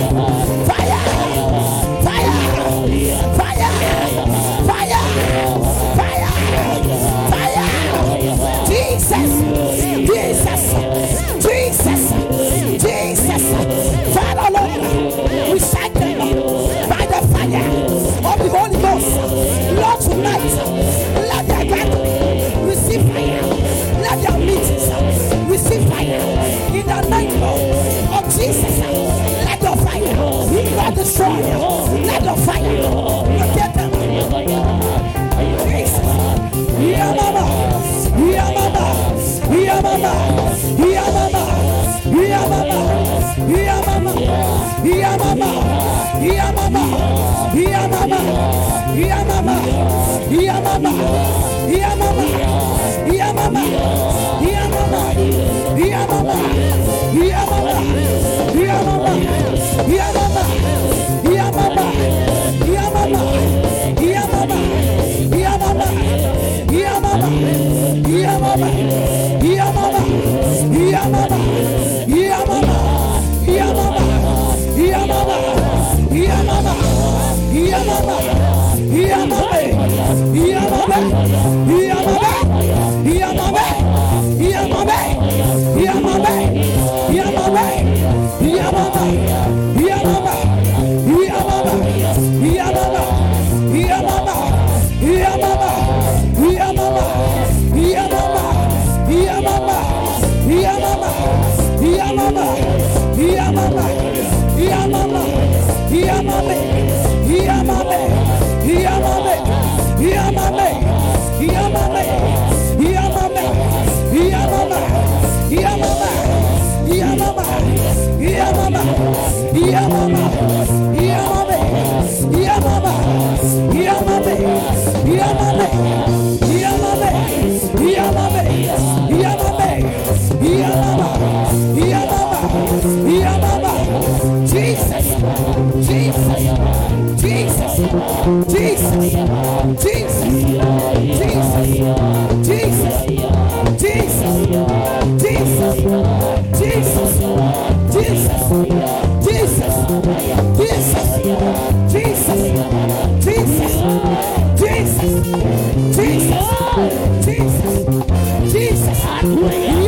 destroy. Let the fire get them. Jesus. Yeah, mama. Yeah, mama. Yeah, mama. Yeah, mama. Yeah, mama. Yeah, mama. Yeah, mama. Yeah, mama. Yeah, mama. Yeah, mama. Yeah, mama. Yeah, mama. Yeah, Yeah, mama. Yamama, Yamame, Yamame, Yamame, Yamame, Yamame, Yamame, Yamama, Yamama, Yamama, Yamama, Yamama. Wait.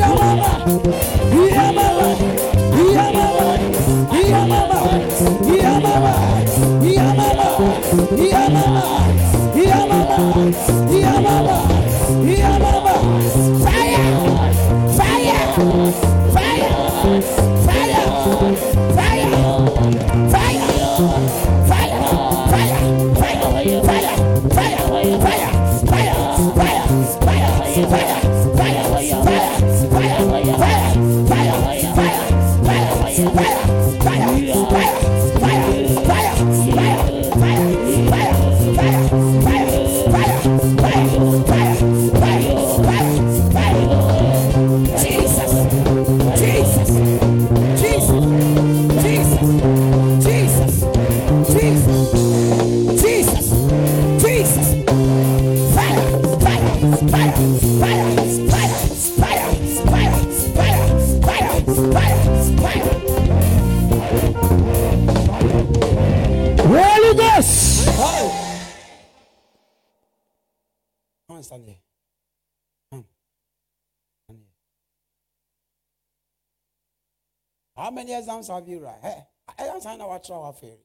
Many exams have you write? Hey, I don't know what our fair.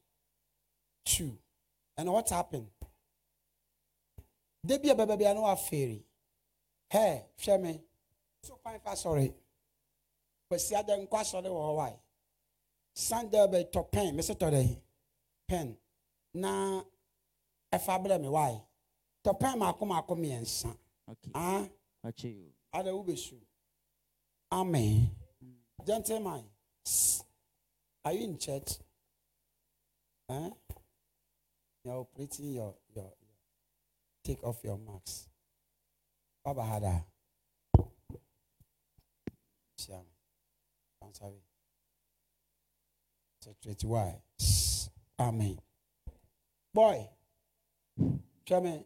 Two. And what happened? Be a baby, I know a fairy. Hey, share me. So fine, fast, sorry. But see, I don't question it or why. Sunday be to pen, Mr. Today. Pen. Na, if I blame me, why? To pen, ma come, ma come, mmiɛnsa. Okay. Ah, ada wobɛsu. Amen. Gentlemen, s- are you in church? Huh? You're operating your, your, your take off your marks. Baba Hada. Siam. Sorry. Secretary why? Amen. Boy. Show me.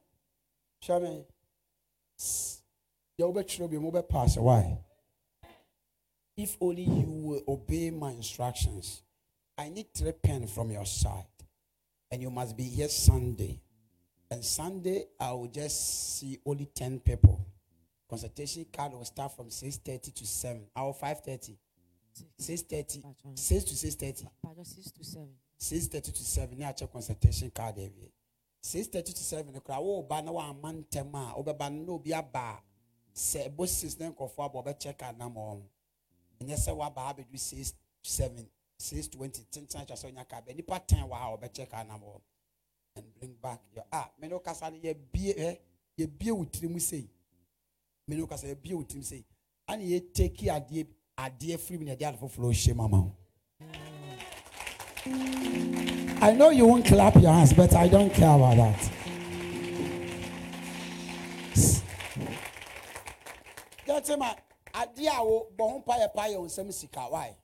Show me. S- You will be mobile pass. Why? If only you will obey my instructions. I need three pen from your side. And you must be here Sunday. And Sunday, I will just see only 10 people. Consultation card will start from 6.30 to 7. Or 5.30. 6.30. 6 to 6.30. Six to seven. 6.30 to 7. Now check consultation card every. 6.30 to 7. The crowd will ban one man tema. Oba no be a bar. Say, both system of what check out number And I want to do 6 7. 620 10 times just on your car. Any part time wow, but check out number and bring back your ah. No kasa ye be eh ye be with him say. Me no kasa with him say. And ye take your idea idea free me the for flow shame mama. I know you won't clap your hands, but I don't care about that. Gentlemen, adeɛ a wo bɔ ho mpaeɛ paeɛ wo nsɛm sika why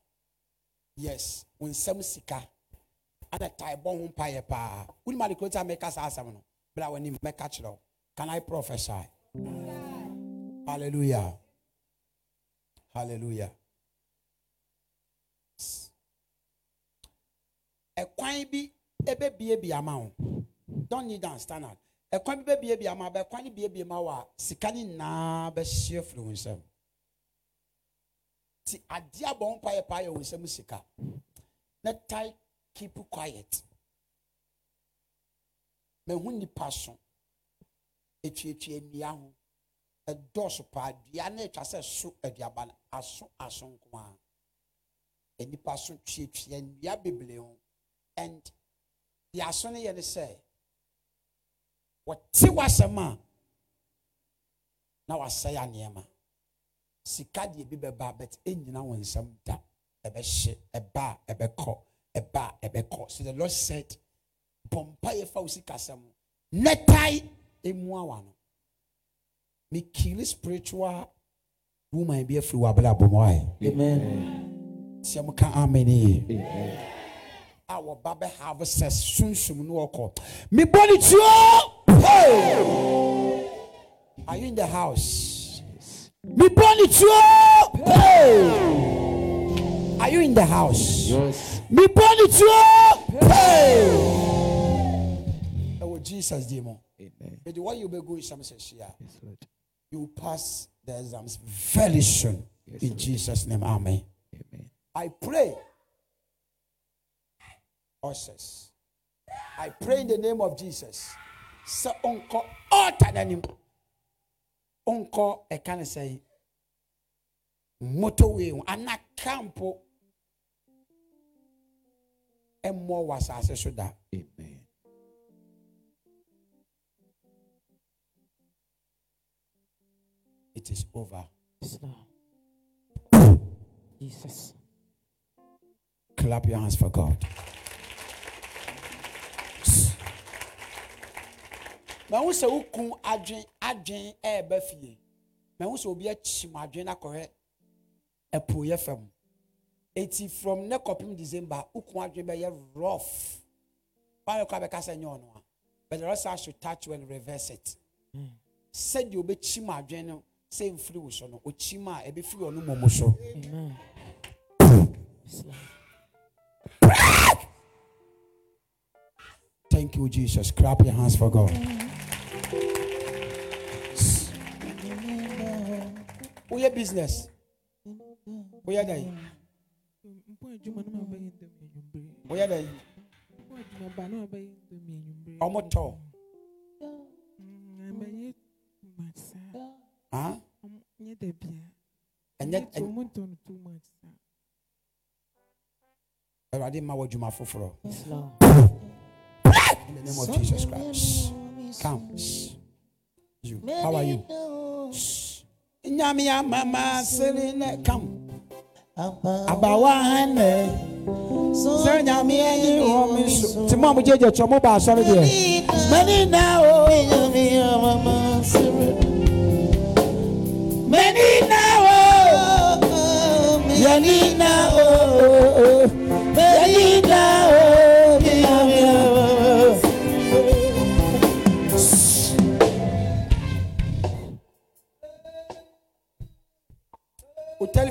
yes wo nsɛm sika ana tae bɔ ho mpaeɛ paa wonim ade kurota mɛka saa asɛm no berɛ a w'anim mɛka kyerɛ can i prophesy? Hallelujah. Hallelujah. Ɛkwan bi ɛbɛbiebie ama wo don't need an standard ɛkwan bi bɛbiebie ama bɛkwan no biebie ma wo a sika no nyinaa bɛhyia firi wo nsɛm nti adeɛ abɔ ho mpaeɛ paa yɛ sika. Na tae keep quiet. Mahu nnipa so. Ɛtuatua nnua ho. Ɛdɔɔso paa. Dua no atwa sɛ so aduaba no aso aso nko a nnipa so tuatua nnua bebree ho. And deɛ aso no yɛ ne sɛ wɔte w'asɛm a na wasɛe a nneɛma sika deɛ bi bɛba but ɛnyina wo nsɛm da. Ɛbɛhye ɛba a ɛbɛkɔ ɛba a ɛbɛkɔ. So the lord said bɔ mpaeɛ fa wo sikasɛm nɛtae ɛmu awa no mekili spiritual woman bi afiri wɔ abela abɔmɔ ayɛ. Amen. sɛ moka amen yie a wɔba bɛhave sɛ sunsum no wɔkɔ mebɔ ne tuo! Hey! are you in the house mebɔ ne tuo Hey! are you in the house Yes. mebɔ ne tuo Hey! ɛwɔ jesus din mu Amen. mede wɔyɛ wobɛgu nsɛm sɛ hyia Yes, Lord. you pass the exams very soon Yes, in Lord. jesus name amen Amen. I pray. Ushers. I pray in the name of Jesus. Sɛ ɔnkɔ ɔɔta n'anim. Ɔnkɔ ɛka ne sɛ motorway ho ana kampo ɛmmɔ wɔ asase so da. Amen. it is over. Jesus. Clap your hands for God. mahu sɛ woku adwen adwen ɛɛba fie mahu sɛ obi akyim adwen no akɔhwɛ ɛpoyɛ fam eti from ne kɔpem december woku adwen bɛyɛ rough wayɛ kɔ abɛka sɛ nyɛ ɔno a but the rest I should touch and reverse it sɛdeɛ obɛkyim adwen no sɛ mfiri wo so no okyim a ɛbɛfiri ɔno mmɔmu so. Thank you, Jesus. Clap your hands for God. Ɛnyɛ too- ɔmo ntɔ no too much saa Awurade ma wɔ adwuma foforɔ. In the name of Jesus Christ. Come. You. How are you? nyame amama sere ne kam. Abawa hane. Sɛ nyame ayi wɔ me so. nti mo a mogye gye kyɛ moba asɔre deɛ. Mani na o. nyame amama sere mani na o. Yani na o.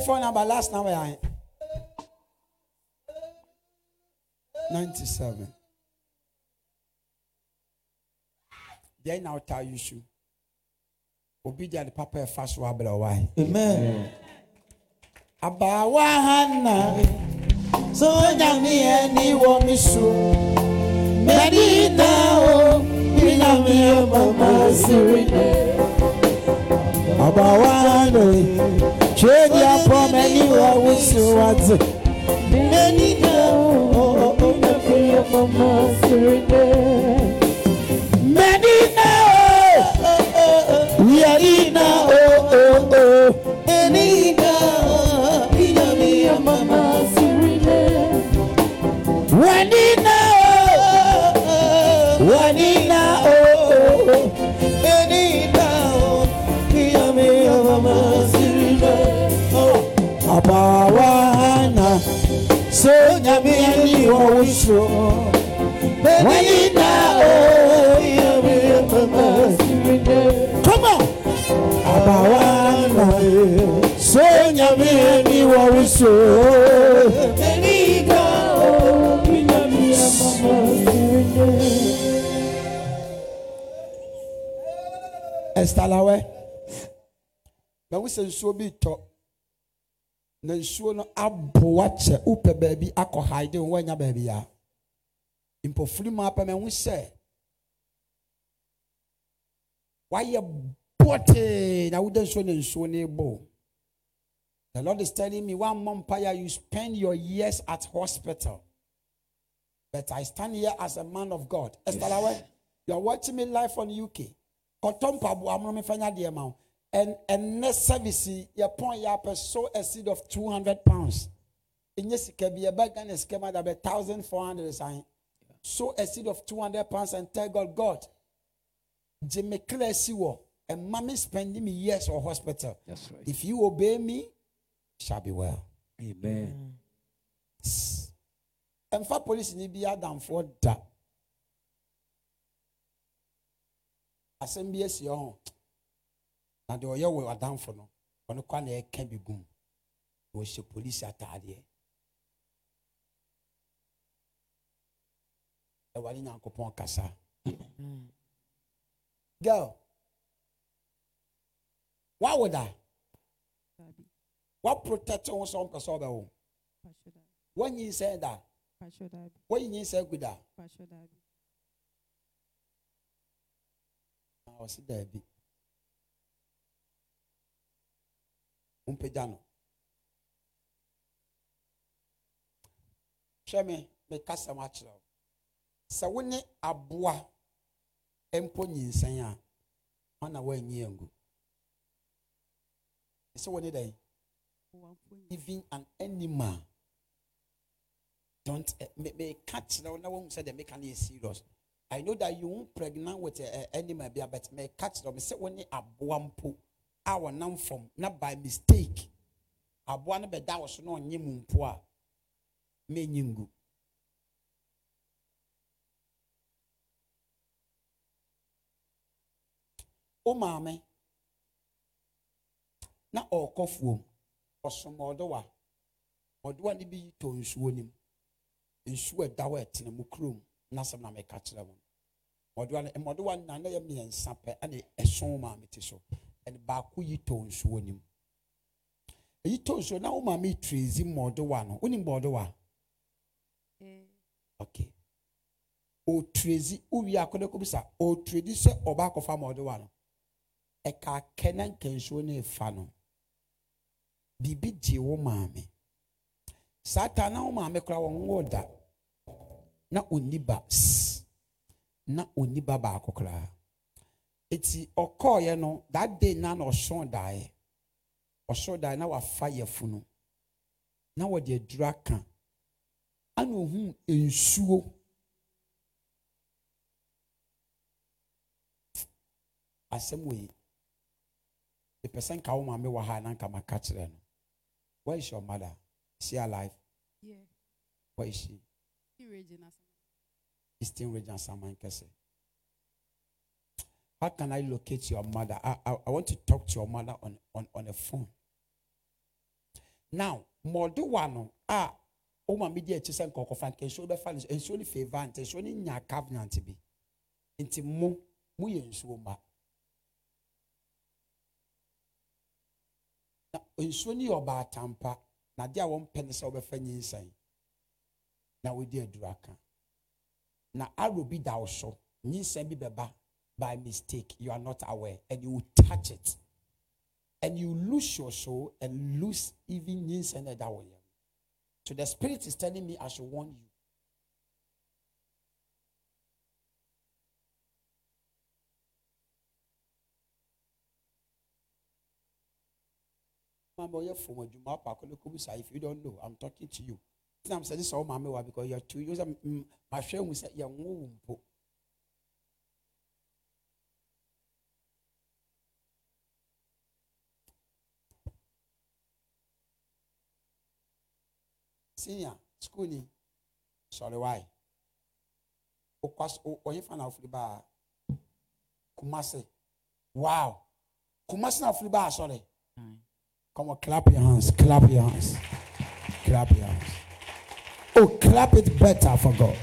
phone number, last number. I, 97. Then I'll tell you shoe. Obedient papa fast wabla why. Amen. Abawa hana. So now me and nyami eni wo misu. Medina Oh, o. Nyami me mama sirine ọba wa nù ṣé ní apọ̀ mẹ́ni wọ́n wù sí wa tì. mẹ́ni dáhùn ọ̀ọ́ mẹ́fẹ́ ọmọ mọ́ sírí dé. oh. náà yẹ̀yí náà ó ó ó. so nyame ani wɔ wo so bɛni na oyɛmepɛmɛ come on. Abawa na so nyame ani wɔ wo so bɛni na ɛstalawɛ bɛwo sɛ nsuo bi tɔ na nsuo no aboa kyɛ. Wopɛ baabi akɔ haide wo woanya baabi a. Mpɔfiri mu apɛ ma ho sɛ wayɛ bɔtee na woda nsuo na nsuo no the lord is telling me one month mpaya you spend your years at hospital. But i stand here as a man of god. Estalawe you are watching me live on uk kɔtɔ mpaboa mo mefa nya deɛ ma wo and next service yi, yɛpɔn yɛ apɛ so a seed of 200 pounds. Ɛnyɛ sika bi yɛbɛ ghana sika ma da bɛ 1400 san so a seed of 200 pounds and tell god god gye me kra si wɔ ɛma me spending me years or hospital. That's right. if you obey me shall be well. Amen. ɛmfa polisi ni bi adamfoɔ da. Asɛm bi asi hɔ na deɛ ɔyɛ wɔ adamfo no ɔno kɔ na ɛka bi gum. Na ɔhyɛ polisi ataadeɛ. Ɛwade nyankopɔn kasa. Girl wawo da. Waprotect wo sɛ ɔmpɛ sɛ Dabi, wanyinsɛn da. Wanyinsɛn gu da. Ɔsi daabi mpagya no. Hwɛ me meka sɛm akyerɛ wo. Sɛ wo ne aboa mpo nyinsɛn a ɔna woanyi angu. Sɛ wɔne dɛn? Even an animal. Don't eh, me me catch now na wɔn sɛ de meka ne yɛ serious. I know that you won't pregnant with a, a animal bia but me catch them sɛ wɔne aboa mpo a wɔnam fam na by mistake aboa no bɛda wɔ so na ɔnye mu mpo a menyi ngu. Wo maame na ɔrekɔ fuom ɔsom ɔdowa. Ɔdowa no bi tɔ nsuo nim nsuo ɛda hɔ ɛtena mu kurom na asɛm na meka kyerɛ mo ɔdowa no mmɔdowa no na na yɛ mmiɛnsa pɛ ɛne ɛso maame te so. Ɛne baako yi tɔ nsuo nim eyi tɔ nsuo na wo maame tirezi mmɔdowa no. Wonim mmɔdowa okay. Otirezi wowie akɔdɛ kɔ bisa otirezi sɛ ɔba akɔfa mmɔdowa no. Ɛka akɛ na nka nsuo no efa no. Biribi gye wo maame. Saa taa na wo maame koraa wɔn wo da. Na onni ba. Sss na onni ba baako koraa. Eti ɔkɔɔyɛ no that day na na ɔsɔn daeɛ ɔsɔn daeɛ na wafa yɛfunu na wɔde aduru aka ana ohun nsuo asɛm wɔ yi epɛ sɛ nka wo maame wɔ ha na nka maka kyerɛ no. Where is your mother? Is she alive? Yeah. where is she? He Regina. eastern region saman kɛse how can i locate your mother? I i, I want to talk to your mother on on on a phone. Now mɔdowa no a wo maame di akyi sɛ nkɔkɔfa nsuo bɛfa no nsuo no favour nti nsuo no covenant bi. Nti mo moyɛ nsuo mma na nsuo no yɛ ɔbaatampa na adeɛ a wɔmpɛ no sɛ wobɛfa nyinsɛn na wodi aduru aka na arrow bi da so nyinsɛn bi by mistake you are not aware and you will touch it and you lose your soul and lose even na ɛda wo yam so the spirit is telling me i should warn you you're if you don't know, I'm talking to you. I'm saying this all wa because you're two years. Mm, my friend will say, Senior, school ni. Why? Okwas, oye fan the bar. Kumase. Wow. Kumase na of bar, sorry. Come on, clap your hands, clap your hands, clap your hands. Oh, clap it better for God.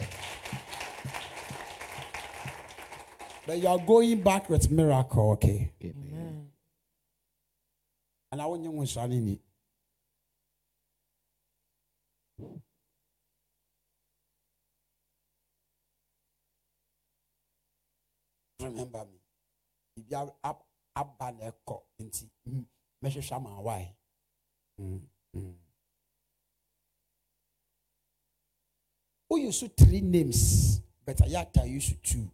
But you are going back with miracle, okay? Amen. And I want you to remember me biribi aba na ɛkɔ nti mɛhwehwɛ ama wae woyɛ so three names but I ataa yɛ so two.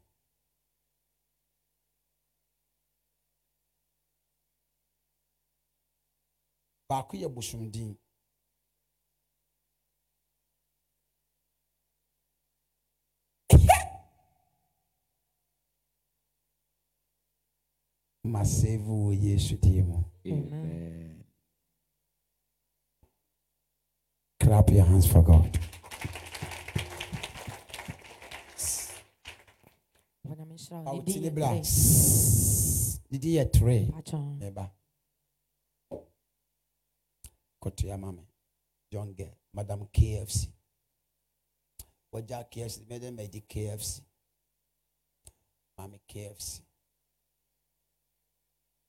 Baako yɛ bosomdin masevu wɔ yesu din mu Amen. clap your hands for god Onyame nhyira wo. Ne awotini din yɛ bra Grace. didi yɛ tre Patron. ɛba kɔtoa ma me john gɛ madam kfc wɔgya kfc mɛdɛ mɛdi kfc maame kfc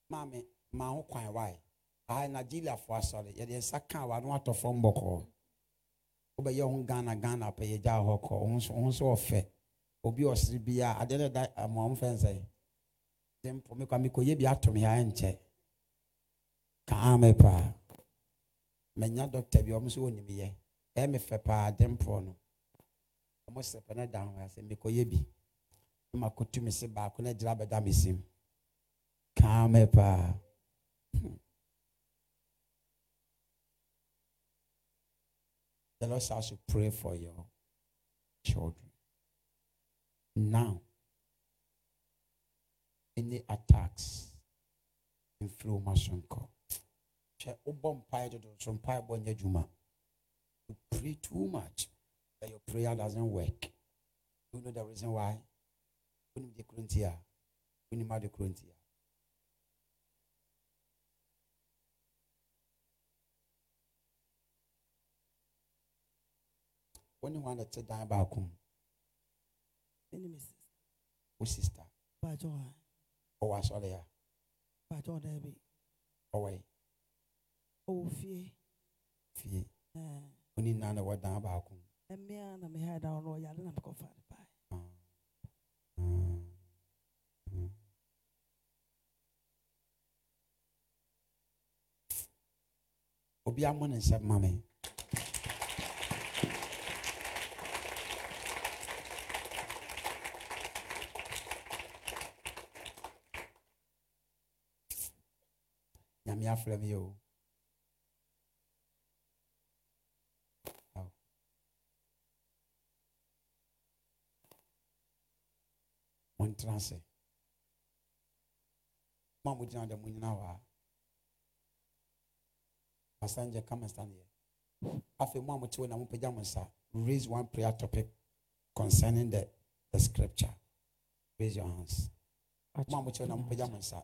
maame maa ho kwan wae aha nigeriafoɔ asɔre. Yɛde nsa ka wa no atɔ fam bɔkɔɔ wobɛyɛ ho ghana ghana pɛ yɛgya hɔ kɔ. Wo nso ɔfɛ obi ɔsere bi a adeɛ no da amoam fɛ nsɛ de mpo mekwa mekɔyɛ bi ato me ha nkyɛ. Kaa me paa. Manya dɔkta bi ɔmo nso wɔnim yɛ ɛyɛ me fɛ paa de no. Ɔmo sɛ pɛ ne da ho asɛ mekɔyɛ bi. Me se baako na gyina bɛda me Kame pa. The Lord starts to pray for your children. Now, any attacks, in inflammation, you pray too much that your prayer doesn't work. You know the reason why? You know the current year. You know the. wɔne wɔn na te dan baako mu wo sista ɔwɔ asɔre a ɔwɔ yi ɔwɔ fie fie wɔne nnan na wɔ dan baako mu mmea na mmea da ɔno ɔyare na mekɔ fa ne paa obi amɔ ne nsɛm ma me nyame afrɛ me o. Montena ase mo a mogyina dɛ monyina hɔ a and stand here afei mo a mote hɔ na mopagya mo nsa raise one prayer topic concerning the, the scripture. Raise your hands. Mo a mote hɔ na mopagya mo nsa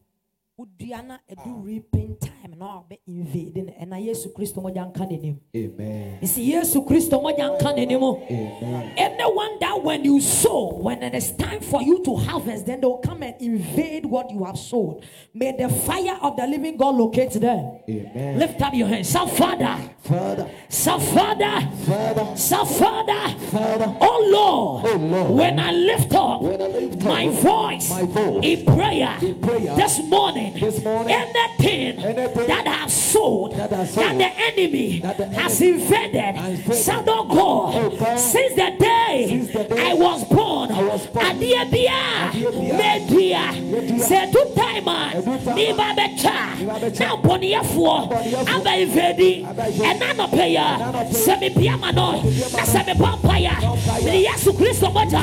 ma Obi wonya ha. bia wodua wodua na edu reaping time na ɔbɛ invade no ɛna Yesu Kristo mogya nka n'anim. Amen. Isi Yesu Kristo mogya nka n'anim. Amen. Anyone that when you sow, when it is time for you to harvest, then they'll come and invade what you have sowed. May the fire of the living God locate them. Amen. Lift up your hands. So, Father, Father, so, Father, Father, so, Father, Father, oh Lord, Oh, Lord. when I lift up when I lift my voice, my voice in prayer, in prayer this morning, morning, this morning. Anything, anything that has sold, that, has sold, that the enemy that the has invaded, invaded. shall not go. Since the day, I was born, I was. Adiabia, Media, said two time, ah, Niba Becha, now Bonia for Abba Invadi, and Nanopaya, Semi Piamano, Semi Pompaya, Yesu Christo Mota,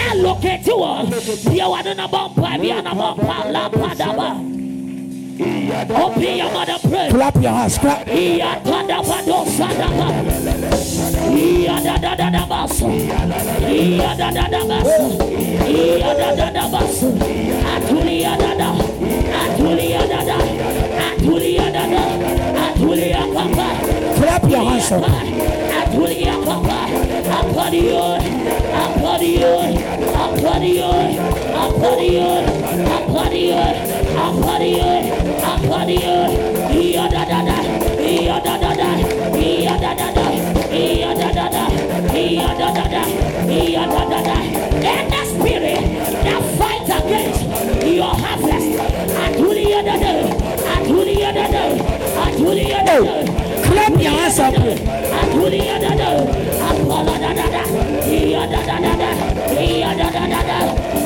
and locate you all. Dia wadana bompa, biana bompa, la padaba. Open your mother pray. Clap your hands. Clap. Clap your hands. Up. Apadio. Apadio. Iya da da da. Iya da da da. Iya da da da. Iya da da da. Iya da da da. Iya da da da. And the spirit that fights against your harvest. Atulia da da. Atulia da da. Atulia da oh, da. Clap your hands up. Atulia da da. Apala da da da. Iya da da da da. Iya da da da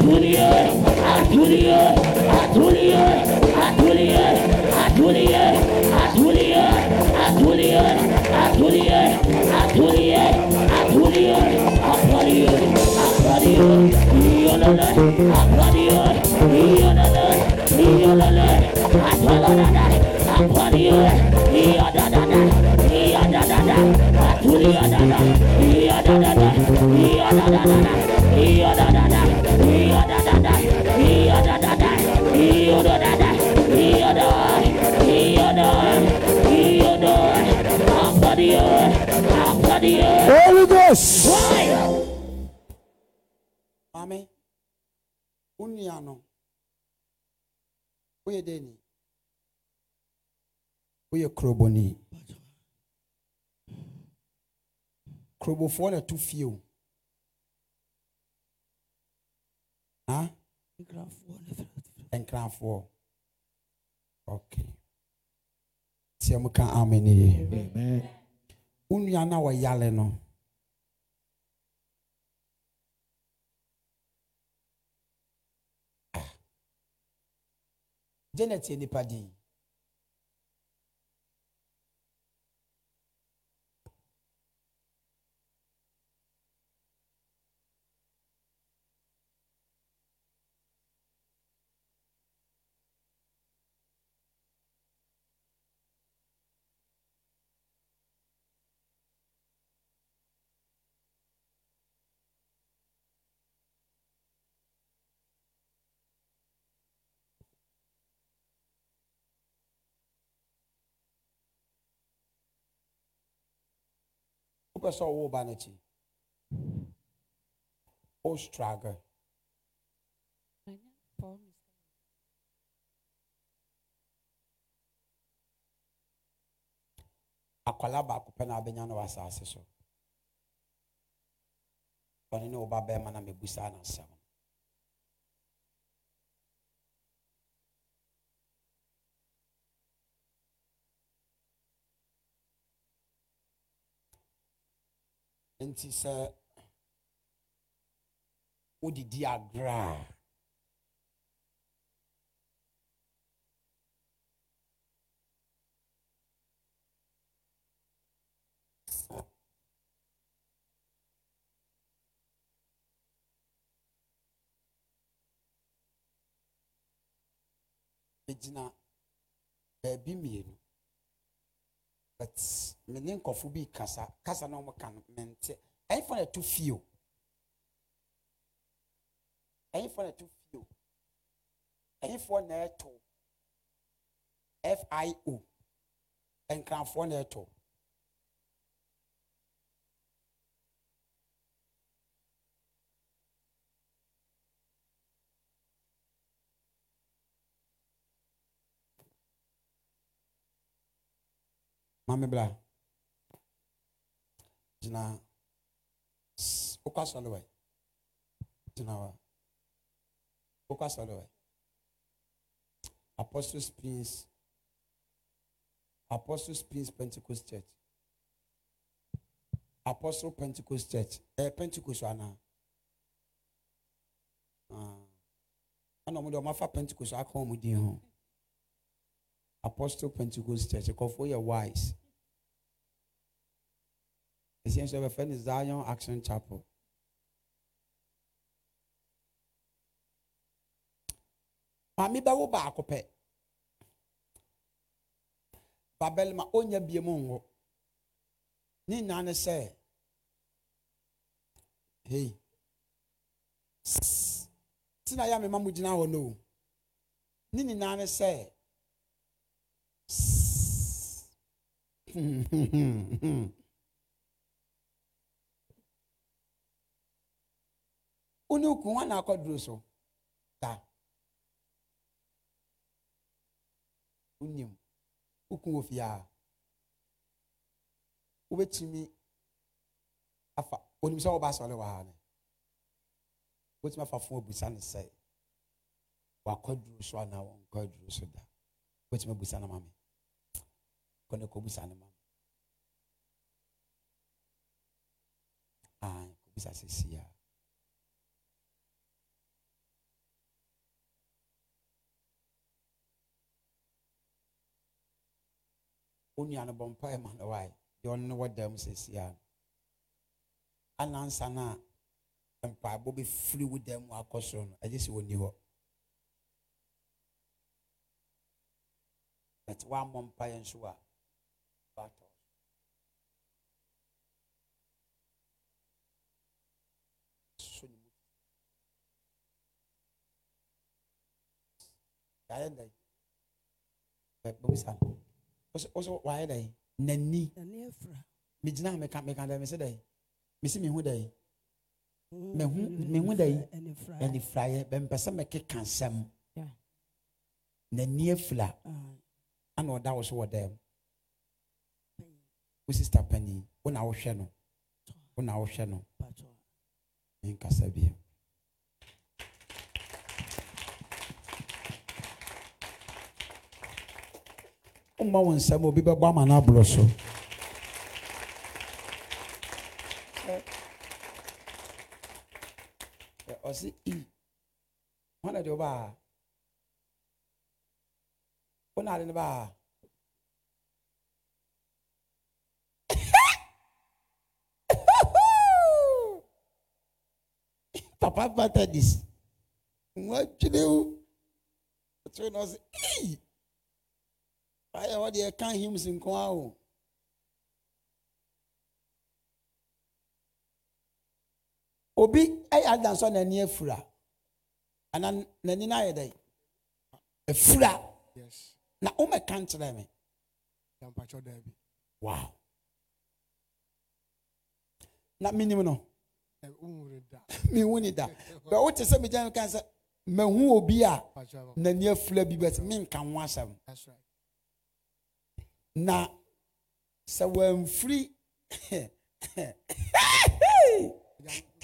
Atulia. Atulia. Pray. Atulia, Atulia, Atulia, Atulia, Atulia, Atulia, Atulia, Atulia, Atulia, Atulia, Atulia, Atulia, Atulia, Atulia, Yolala, Atulia, Yolala, Yolala, Atulia, Holy Mami, unia no. Deni. Oye kroboni. Krobofoɔ na ɛto fie o. nkrafoɔ okay. Tiɛ mu ka amen yie nnua na wɔyale no janet ah. yɛ nipa din wopɛ sɛ ɔwo ba n'akyi wo struggle. Akwala baako pɛ na abɛnya no wɔ asase so. Ɔne ne wo ba bɛrima na mebusa no asɛm nti sɛ wodidi agrɛ a ɛgyina baabi mmienu but me ne nkɔfo bi kasa kasa na ɔmo ka no mente ɛyɛfo na ɛto fio ɛyɛfo na ɛto fio ɛyɛfoɔ na ɛto fio nkranfoɔ na ɛto maame bla gyina wokɔ asɔlewɛ gyina hɔ. Wokɔ asɔlewɛ apostles pins apostles pins pentecost church. Apostle pentecost church. Ɛɛ eh, pentecost anaa ah. ɛna wɔn de wɔn afa pentecost aka wɔn din ho apostle pentecost church nkɔfoɔ yɛ wise. Ɛsiɛ nso yɛbɛfrɛ no zion action chapel. Maame bɛwo baako pɛ. Babɛlima ɔnya bie mu nwo. Ne nyinaa ne sɛ hei ti na yɛ a mema mo gyina hɔ no. Ne nyinaa ne sɛ wone woku hɔ na akɔduro so da wonim woku wɔ fie a wobɛtumi afa onim sɛ woba asɔre wɔ ha no wobɛtumi afa fo abusa no sɛ wakɔduro so anaa wɔnkɔduro so da wobɛtumi abusa no ma me kɔne kɔbusa no ma me Ae, kɔbusa sesie a wo nua no bɔ mpaeɛ ma no wae deɛ ɔno ne wɔda mu sesie a anansa no a mpaebɔ bɛfiri wo da mu akɔ soro no agye sɛ wɔnni hɔ but woammɔ mpaeɛ nso a factors yàyẹ nà yi ẹ bẹ wisa o sọ wàyẹ nà yi nani mi gyina mi kan mi kan dẹ mi sẹ dẹ mi sẹ mi hu dẹ mi hu mi hu dẹ ẹni fura yẹ bẹ mpẹ sẹ mi kẹ kansẹm nani efura ẹna ọda wosọ wọ dẹ wo sista pani wo na wohwɛ no. Wo na wohwɛ no. Menkasa bio. Woma wo nsɛm obi bɛbɔ ama no aborɔ so. Ɔse hɔna deɛ wobaa wo na ade no baa papa methodist wadwene wo ɔtwerɛ no ɔse ei ayɛ hɔ deɛ ɛka hymns nko a o. Obi ɛyɛ adansɔ n'ani afura ana n'ani no ayɛ dɛn afura Yes. na womɛka nkyerɛ me? Wow. Na menim no. Mehu ni da bɛ wote sɛ megya no ka sɛ mahu obi a n'ani afura bi bɛsɛ menka ho asɛm That's right. na sɛ wamfiri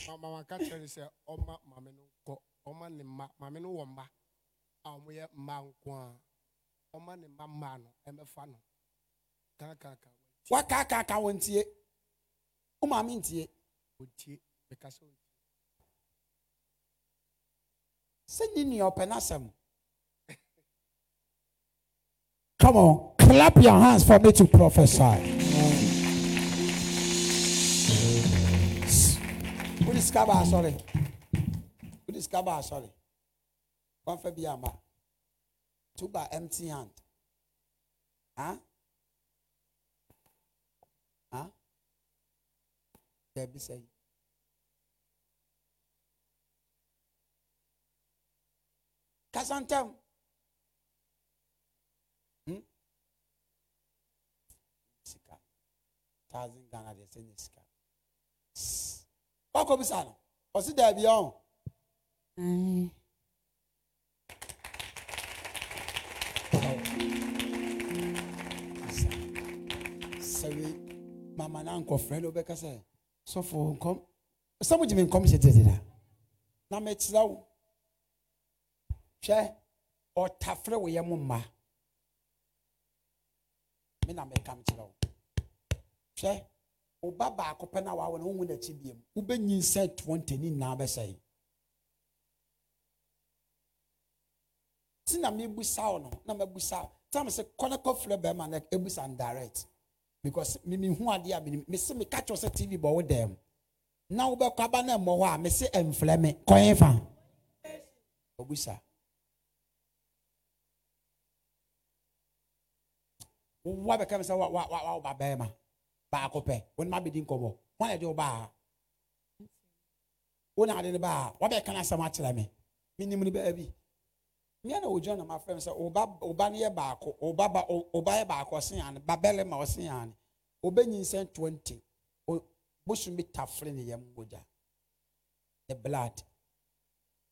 Mama maka kyerɛ ne sɛ ɔma maame no nkɔ ɔma ne mma maame no wɔ mma a wɔyɛ mma nko a ɔma ne mma mmaa no ɛmɛfa no. Kaakaka wakaakaka wɔ ntie wo maame ntie bɛka sɛ ɔtie sɛ ne nua come on clap your hands for me to prophesy. Wode sika baa sɔre wode sika baa sɔre wamfa bi ama two by empty hand. Huh? Huh? Dabi sɛ kasa ntɛm Hmm? sika. Thousand ghana deɛ sɛ nyɛ sika. Wakɔ bisa no ɔsi daabi ɔn sɛwe mama na nkɔfrɛ no wobɛka sɛ sɔfo nkɔm sɛ mogye me nkɔm hyɛ teteda na mekyerɛ wo hwɛ ɔtafrɛ wo yɛ mo mma. Me na meka mekyerɛ wo. Hwɛ woba baako pɛ no a wawo no wohu n'akyi biam wobɛnyinsɛ 20 ne nyinaa bɛsɛe. Ti na mebusa wo no na mabusa tam sɛ kɔ ne kɔfrɛ bɛrima no ɛbusa no direct. Because memehu adeɛ a menim mese meka kyerɛ sɛ tv bɔ wo dɛm. Na wobɛkɔ aba no mmɔ hɔ a mese ɛmfrɛ me kɔe fa. Ɔbusa wowa bɛka me sɛ woba bɛɛma baako pɛ wone ma bɛdi nkɔmmɔ wane ade wobaa wone ade no baa wabɛka no asɛm akyerɛ me? Menim no baa bi nyɛ na ogya nam afrɛ me sɛ ba no yɛ baako oba yɛ baako ɔseane babɛle ma ɔseane obɛnyi nsɛn 20 bosom bi tafere ne yɛm mogya ne blood.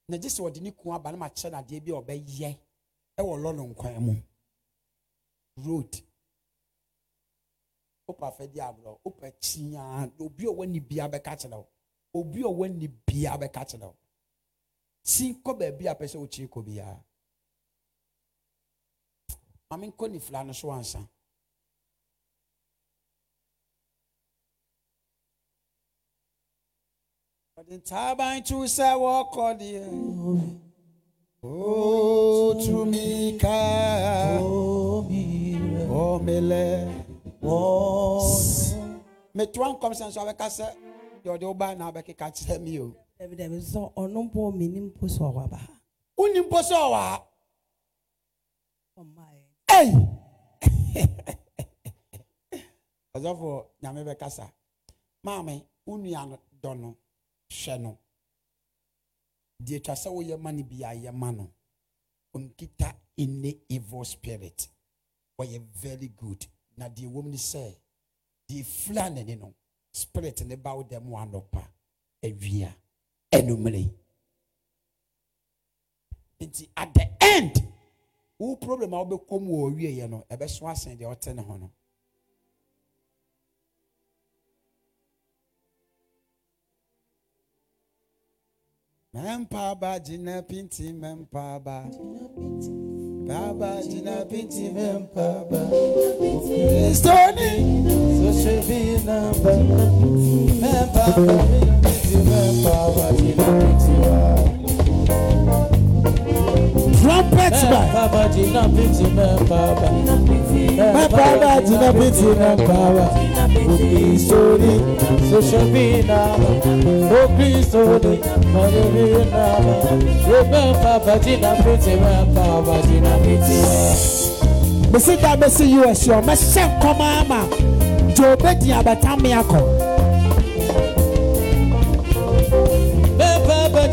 Na gye sɛ wɔde ne kun aba no makyerɛ no adeɛ bi a ɔbɛyɛ ɛwɔ lɔno nkwan mu. Road wopa fɛ di agorɔ wopa kyiaa obi a ne bia bɛka kyerɛ wo obi a ne bia bɛka kyerɛ wo si kɔ baabi a pɛ sɛ wokyi kɔ biara maame nkɔ ne fila no so ansa. Ɔde ntaaban to sɛ wɔkɔ deɛ otumi ka ɔmelɛ metoa nkɔm sɛ nso abɛka sɛ deɛ ɔde wo baa na abɛkeka kyerɛ me o dabi sɛ ɔno mpo menim mpo sɛ ɔwɔ aba ha. wonim mpo sɛ ɔwɔ ha. Ei! ɔsɔfo nyame bɛkasa maame wo nua dɔ no hwɛ no deɛ twa sɛ woyɛ ma no bi a yɛ ma no ɔnkita any evil spirit. Ɔyɛ very good na deɛ wɔm ne sɛ deɛ fira n'ani spirit ne ba wo dɛm anɔpa awia anumere yi nti at the end wo problem a wobɛkɔ mu wɔ ɔwieɛ no ɛbɛso asen deɛ ɔte ne ho no Mempaba jina pinti mempaba Baba jina pinti mempaba Kristoni So she be number. Member, pity, member, jina pity, trumpet man. Bàbá jìnnà pìtì náà bàbá. Bàbá jìnnà pìtì náà bàbá. Òkè ìsòrí sòṣòbí náà. Òkè ìsòrí mọ̀lẹ́bí náà. Ẹgbẹ́ bàbá jìnnà pìtì náà bàbá jìnnà pìtì náà. Bèsí dá bẹ́sí US yọ̀ mẹ́sẹ̀ kọ́ máa ma. Jòbé di àbàtà mi akọ̀.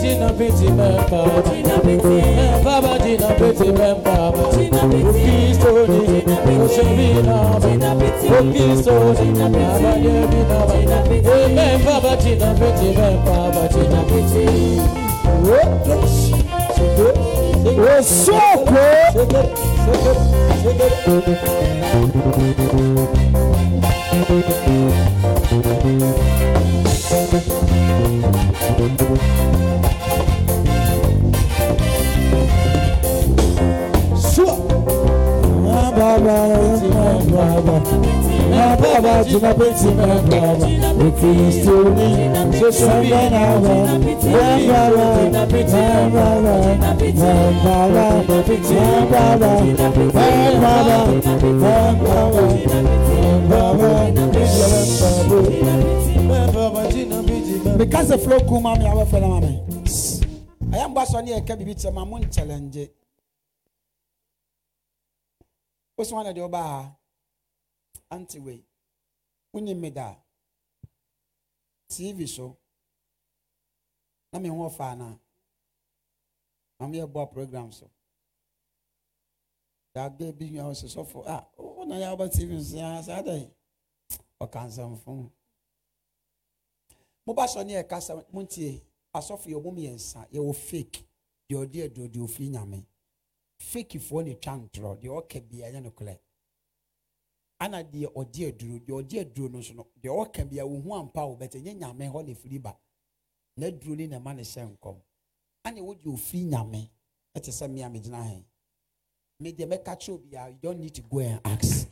Jina pity, member. Member, jina pity, member. Kristoni, so she be number. Oh, Kristoni, Baba, you be number. Remember, jina pity, member, jina pity. Osoko. Baba Tina Petina Baba If he is to me So Sangana Baba Baba Baba Baba Baba Baba Baba Baba Because the flow kuma mi awa fela mame. I am basoni eke bibi chema mun challenge wosi wọn na deɛ ɔbaa ha ante wei tv so na mi ho ɔfa ana maame yɛ bɔ program so yàgbé bi yàn ɔsè sɔfo a wọn na yà ɔba tv so yà sá dɛ ɔkansanfo mo bá sọ ní ɛkasa mo n tie asɔfo yɛ ɔmo mmiɛnsa yɛ wɔ fake deɛ ɔdi ɛduro deɛ ofiri nyame fekifoɔ ne twa ntorɔ deɛ ɔka bia ɛnyɛ nokorɛ ana deɛ ɔgye aduro deɛ ɔgye aduro no nso no deɛ ɔka bia wo ho ampa wo bɛtɛ nyɛ nyame hɔ ne firi ba. Na aduro ne na ɛma ne hyɛ nkɔm ana wogye ofiri nyame ɛte sɛ mmea megyina hɛn me deɛ mɛka kyerɛ a. you don't need to go and ask.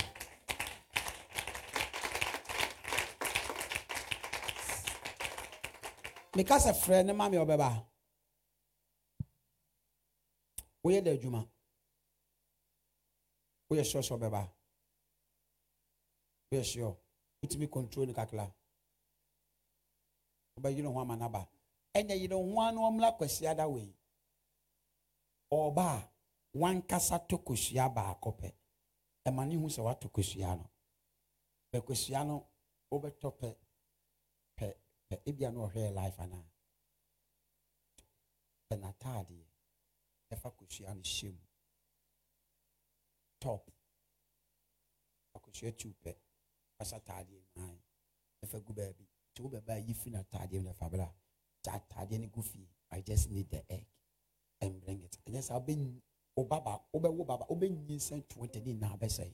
Meka sɛ frɛ ne ma me ɔbɛba woyɛ da adwuma woyɛ sure sɛ ɔbɛba woyɛ sure. Wotumi control no kakra wobɛyi ne ho ama naba ɛnyɛ yi ne ho ano ɔmmla kwasi ada wei ɔba a wankasa to kosua baako pɛ ɛma ne hu sɛ woato kosua no bɛ kosua no wobɛtɔ pɛ pɛ pɛ ebia no ɔhwɛ life anaa pɛ n'ataadeɛ ɛfa kosua no hyɛ mu top. Akosua tu pɛ ɔhyɛ ataadeɛ nan ɛfa gu baabi nti wo bɛba yi fi n'ataadeɛ mu n'ɛfa bla kyɛ ataadeɛ no gu fie i just need the egg and bring it. Ɛnyɛ sɛ wobɛ wo baba wobɛwo baba wobɛnyi nsɛn twenty ne nyinaa bɛsɛe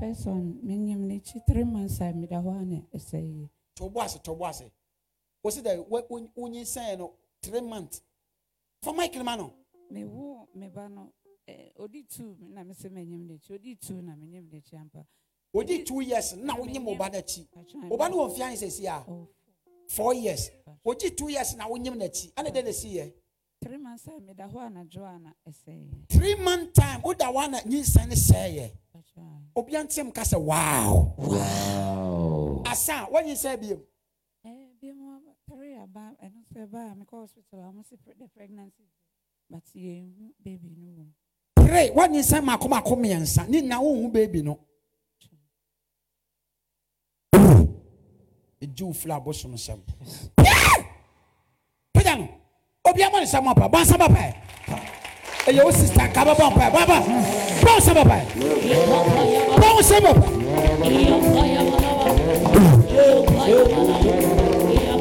First one, menyim n'ekyi three months meda hɔ a na ɛsɛ yie. tɔbɔ ase tɔbɔ ase wosi dɛ wonyi nsɛn no three months. Fa mic no ma no mewo me ba no eh, odi two na me se menyim n'ekyi odi two na menyim n'ekyi ampa. odi two years na wonye mo ba n'ekyi oba no wɔmfia anyi sɛsi a four. Years. Odi two years na wonye mo n'ekyi ɛna de na esi yɛ. three months time mi da hɔ anadwo ana ɛsɛ yɛ. three month time o da hɔ ana nyinsan ne sɛ yɛ obi a ka sɛ waaw waaw asa wɔnyi sɛ bi mu. Eh, ɛɛ bi mu three aba ɛnu sɛ ba Me kɔ hospital a mo si the pregnancy but yɛnhu baby no pray. Wɔnyi nsɛn mako mako mmiɛnsa ne nyinaa wɔnhu baby no. Egye wo firi abosom nsɛm pagya no. Obiara ma ne nsɛm apa bɔ nsɛm apa ɛyɛ wo sista nka bɛbɔ mpa baba bɔ nsɛm apa bɔ nsɛm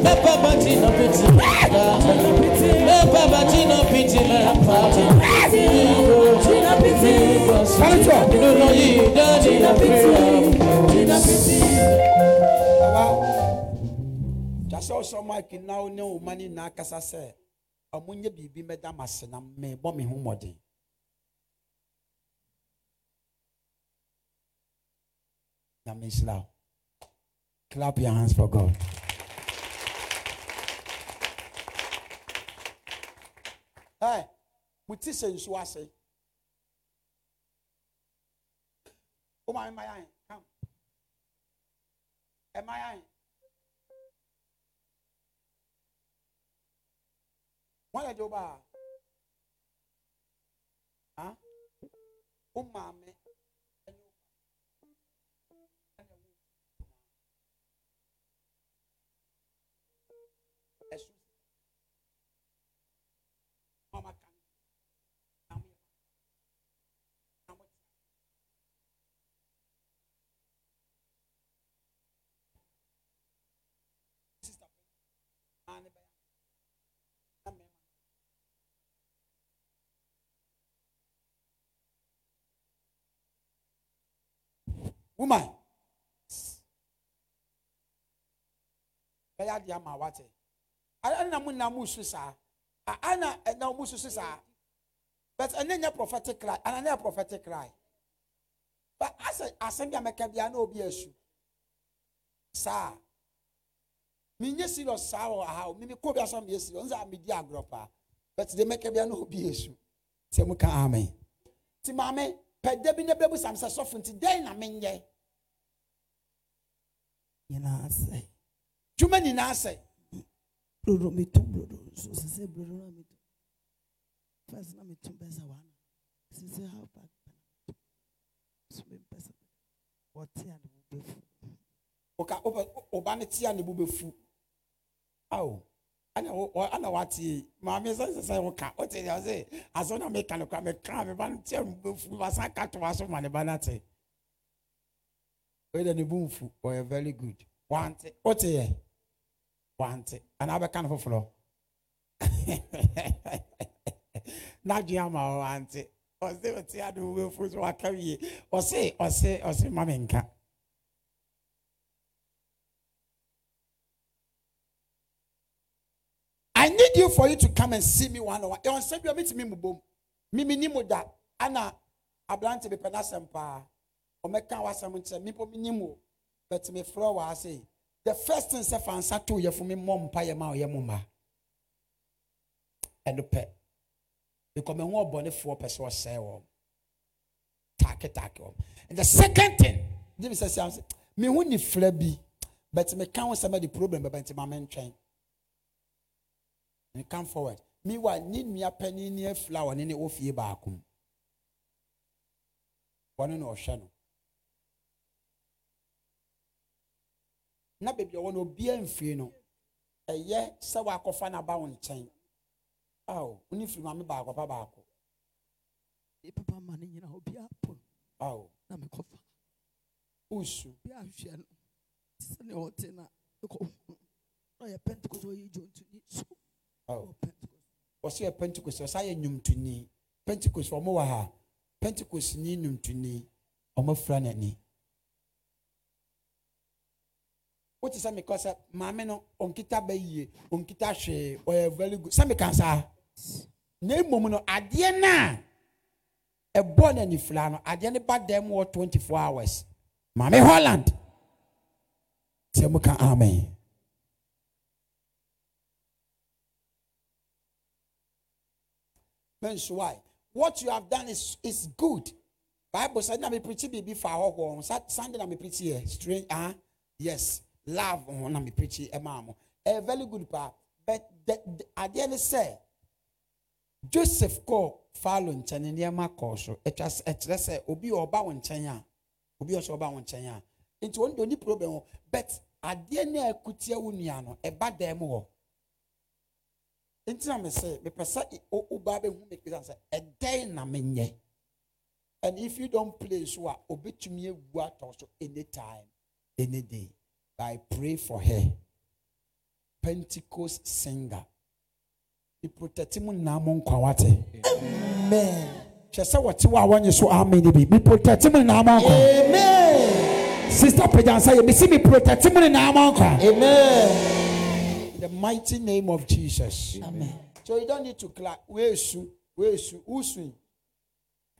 Mepa bati no piti Mepa bati no piti Mepa bati no piti Papa Inu no yi papa na piti Aba papa osho maiki na papa umani na akasa papa Omunye bibi meda papa mebo mi humodi papa Clap your hands for God. ɛ mo ti sɛ nsuo ase. O maa mi ma yan kam ɛ ma yan wọn yɛ di o ba a. O maa mi. Woman. Bɛyɛ adeɛ ama wate ana mu na mu su saa A- ana ɛna mu su saa but ɛne nyɛ prophetic cry ana ne yɛ prophetic cry. But asɛ asɛm bi a mɛka bia na obi asu saa menyɛ serious saa wɔ ha o mimi kɔ bi asɛm yɛ serious nsa medi agorɔ paa but de mɛka bia na obi asu sɛ mu ka amen. Ti maame pɛdɛ bi ne bɛ bu sam sɛ sɔfo nti dɛn na menyɛ nyinaa sɛ dwuma nyinaa sɛ brodo meto brodo nso sɛ brodo na meto first na meto bɛsa wana sɛ sɛ how back back so me bɛsa wɔte a ne bu bɛfu oka ɔba ne te a ne bu bɛfu ao ana wɔ ana wate maame sɛ sɛ sɛ woka ɔte deɛ ɔsɛ asɔ na meka no kora meka me ba no tia bɛfu wasa ka to wa so ma ne ba no ate ɔyɛ ne bo mfu ɔyɛ very good. Wante ɔte yɛ? Wante. Anaa bɛka no foforɔ? N'adwene ama ɔ wante. Ɔse ɔte ade bo bɛfu so waka wie. Ɔse ɔse ɔse ma me nka need you for you to come and see me one hour. you sẹ́bi ọ̀mí ti mi mú bom. Mímí ní mo be ẹ̀nà abirante mi pẹ̀ n'asẹ̀m paa. Ọ̀mẹ̀ka wa sẹ̀m nkyẹn mi bọ́ mi ní mo. Bẹ̀tẹ̀ mi. The first thing sẹ́ fansa tó yẹ fún mi mọ̀ mpa yẹ ma ọ̀yẹ́ mo ma. Ẹnu pẹ̀. Bìkọ́ mi hún ọ̀bọ̀nìfọ̀ pẹ̀ sọ sẹ́ wọ̀. Taakitaaki wọ̀. And the second thing, Jimmy sẹ́ sẹ́ mi hún ni fúlẹ̀ bi. Bẹ̀tẹ̀ mi ká di problem bẹ̀ bẹ̀ ntẹ̀ and come forward. Meanwhile, need me a penny near flower and any off ye bakum. One in Oshano. Na baby, I want to be in Fino. A year, so I could find a bound chain. Oh, only if you mammy bag of a barco. Papa money, you know, be up. Oh, Namakofa. Usu, be a shen. Send your tenor. Look, I have repent because you to need soup wɔso yɛ pentecost? Ɔsa yɛ nnwomtoni pentecost ɔmo wɔ ha pentecost ni nnwomtoni ɔmo fura n'ani wote sɛ mekɔ sɛ maame no ɔnkita bɛ yie ɔnkita hwee oh, ɔyɛ very good. Sɛ meka ne na no adeɛ no a ɛbɔ n'ani fila no adeɛ no ba dan mu twenty four hours. Maame holland. Sɛ moka amen. Why? What you have done is is good. Bible said, "Na me preach bibi fa ho Sunday me preach here. Strange, ah, yes. Love oh, na me preach mamo. Eh, very good pa. But the, the, at say, Joseph kɔ Falo nkyɛn ne nneɛma kɔɔ so. Ɛtwa s- ɛkyerɛ sɛ obi a ɔba nkyɛn a, obi a ɔsɛ ɔba wɔn nkyɛn a. Nti wɔn problem. But adeɛ ne a ɛkutia wo nua no, ɛba dan. Nti na mesɛ mepɛ sɛ wo- woba bɛhu me bisa sɛ ɛdɛn na menyɛ? And if you don't play so a obɛtumi awu atɔ so anytime any time, any day. But i pray for her. Pentecost singer. Meprotecte mu nyinaa mo nkwa wate. Amen. hyɛ sɛ wɔte wɔ a wɔnye so amen bi. Meprotecte mu nyinaa mo nkwa. Amen. sister pagyansa yɛ mesi meprotecte mu nyinaa mo nkwa. Amen. In the mighty name of Jesus. Amen. So you don't need to clap. Where is you? Where is you? Who's you?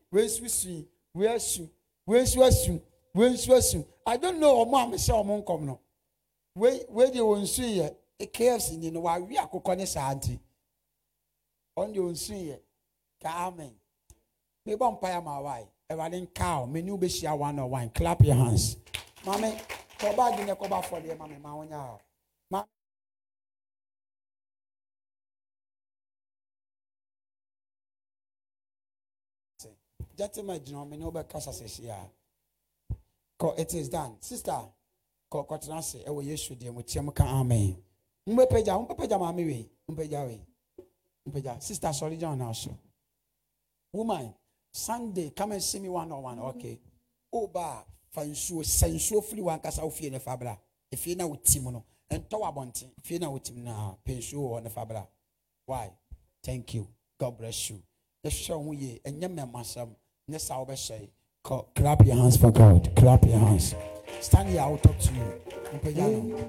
Where's you? Where's you? Where's you? Where's you? I don't know. Omo àmì omo ọmọ Where. Where they won see? yẹ, KFC ni no, wà wí àkókò ní sàántì. Ọ̀n de won sue yẹ, ká amen. Bí bọ́ mpa ya máa wá yìí, ẹ̀rọ ni nká ọ̀, mi ni ó bẹ̀ ṣí àwọn náà wá clap your hands. Maame, Koba bá koba dín ní ẹ̀kọ́ bá fọ̀. Ma. gentleman gyina hɔ mene wobɛkasa sɛsie a kɔ it is done. Sister kɔ kɔtena ase ɛwɔ yesu deɛ mu tiɛ mu ka amen. Mbɛpagya mbɛpagya maame wei mpagya wei mpagya sister sɔre gya ɔna so woman sunday come and see me one on one okay. Oba fa nsuo sɛ nsuo firi wankasa wo fie ne fa bra. Efie na woti mu no. Ɛntɔ wɔ abɔnten fie na woti mu na pɛ nsuo wɔ ne fa bra. Why? Thank you. God bless you. Yɛhwɛ wo ho yie. Ɛnyɛ mmɛmasɛm nyɛ saa wobɛhyɛ yi. Kɔ- clap your hands for god. Clap your hands. Stand here i will talk to you mpagya no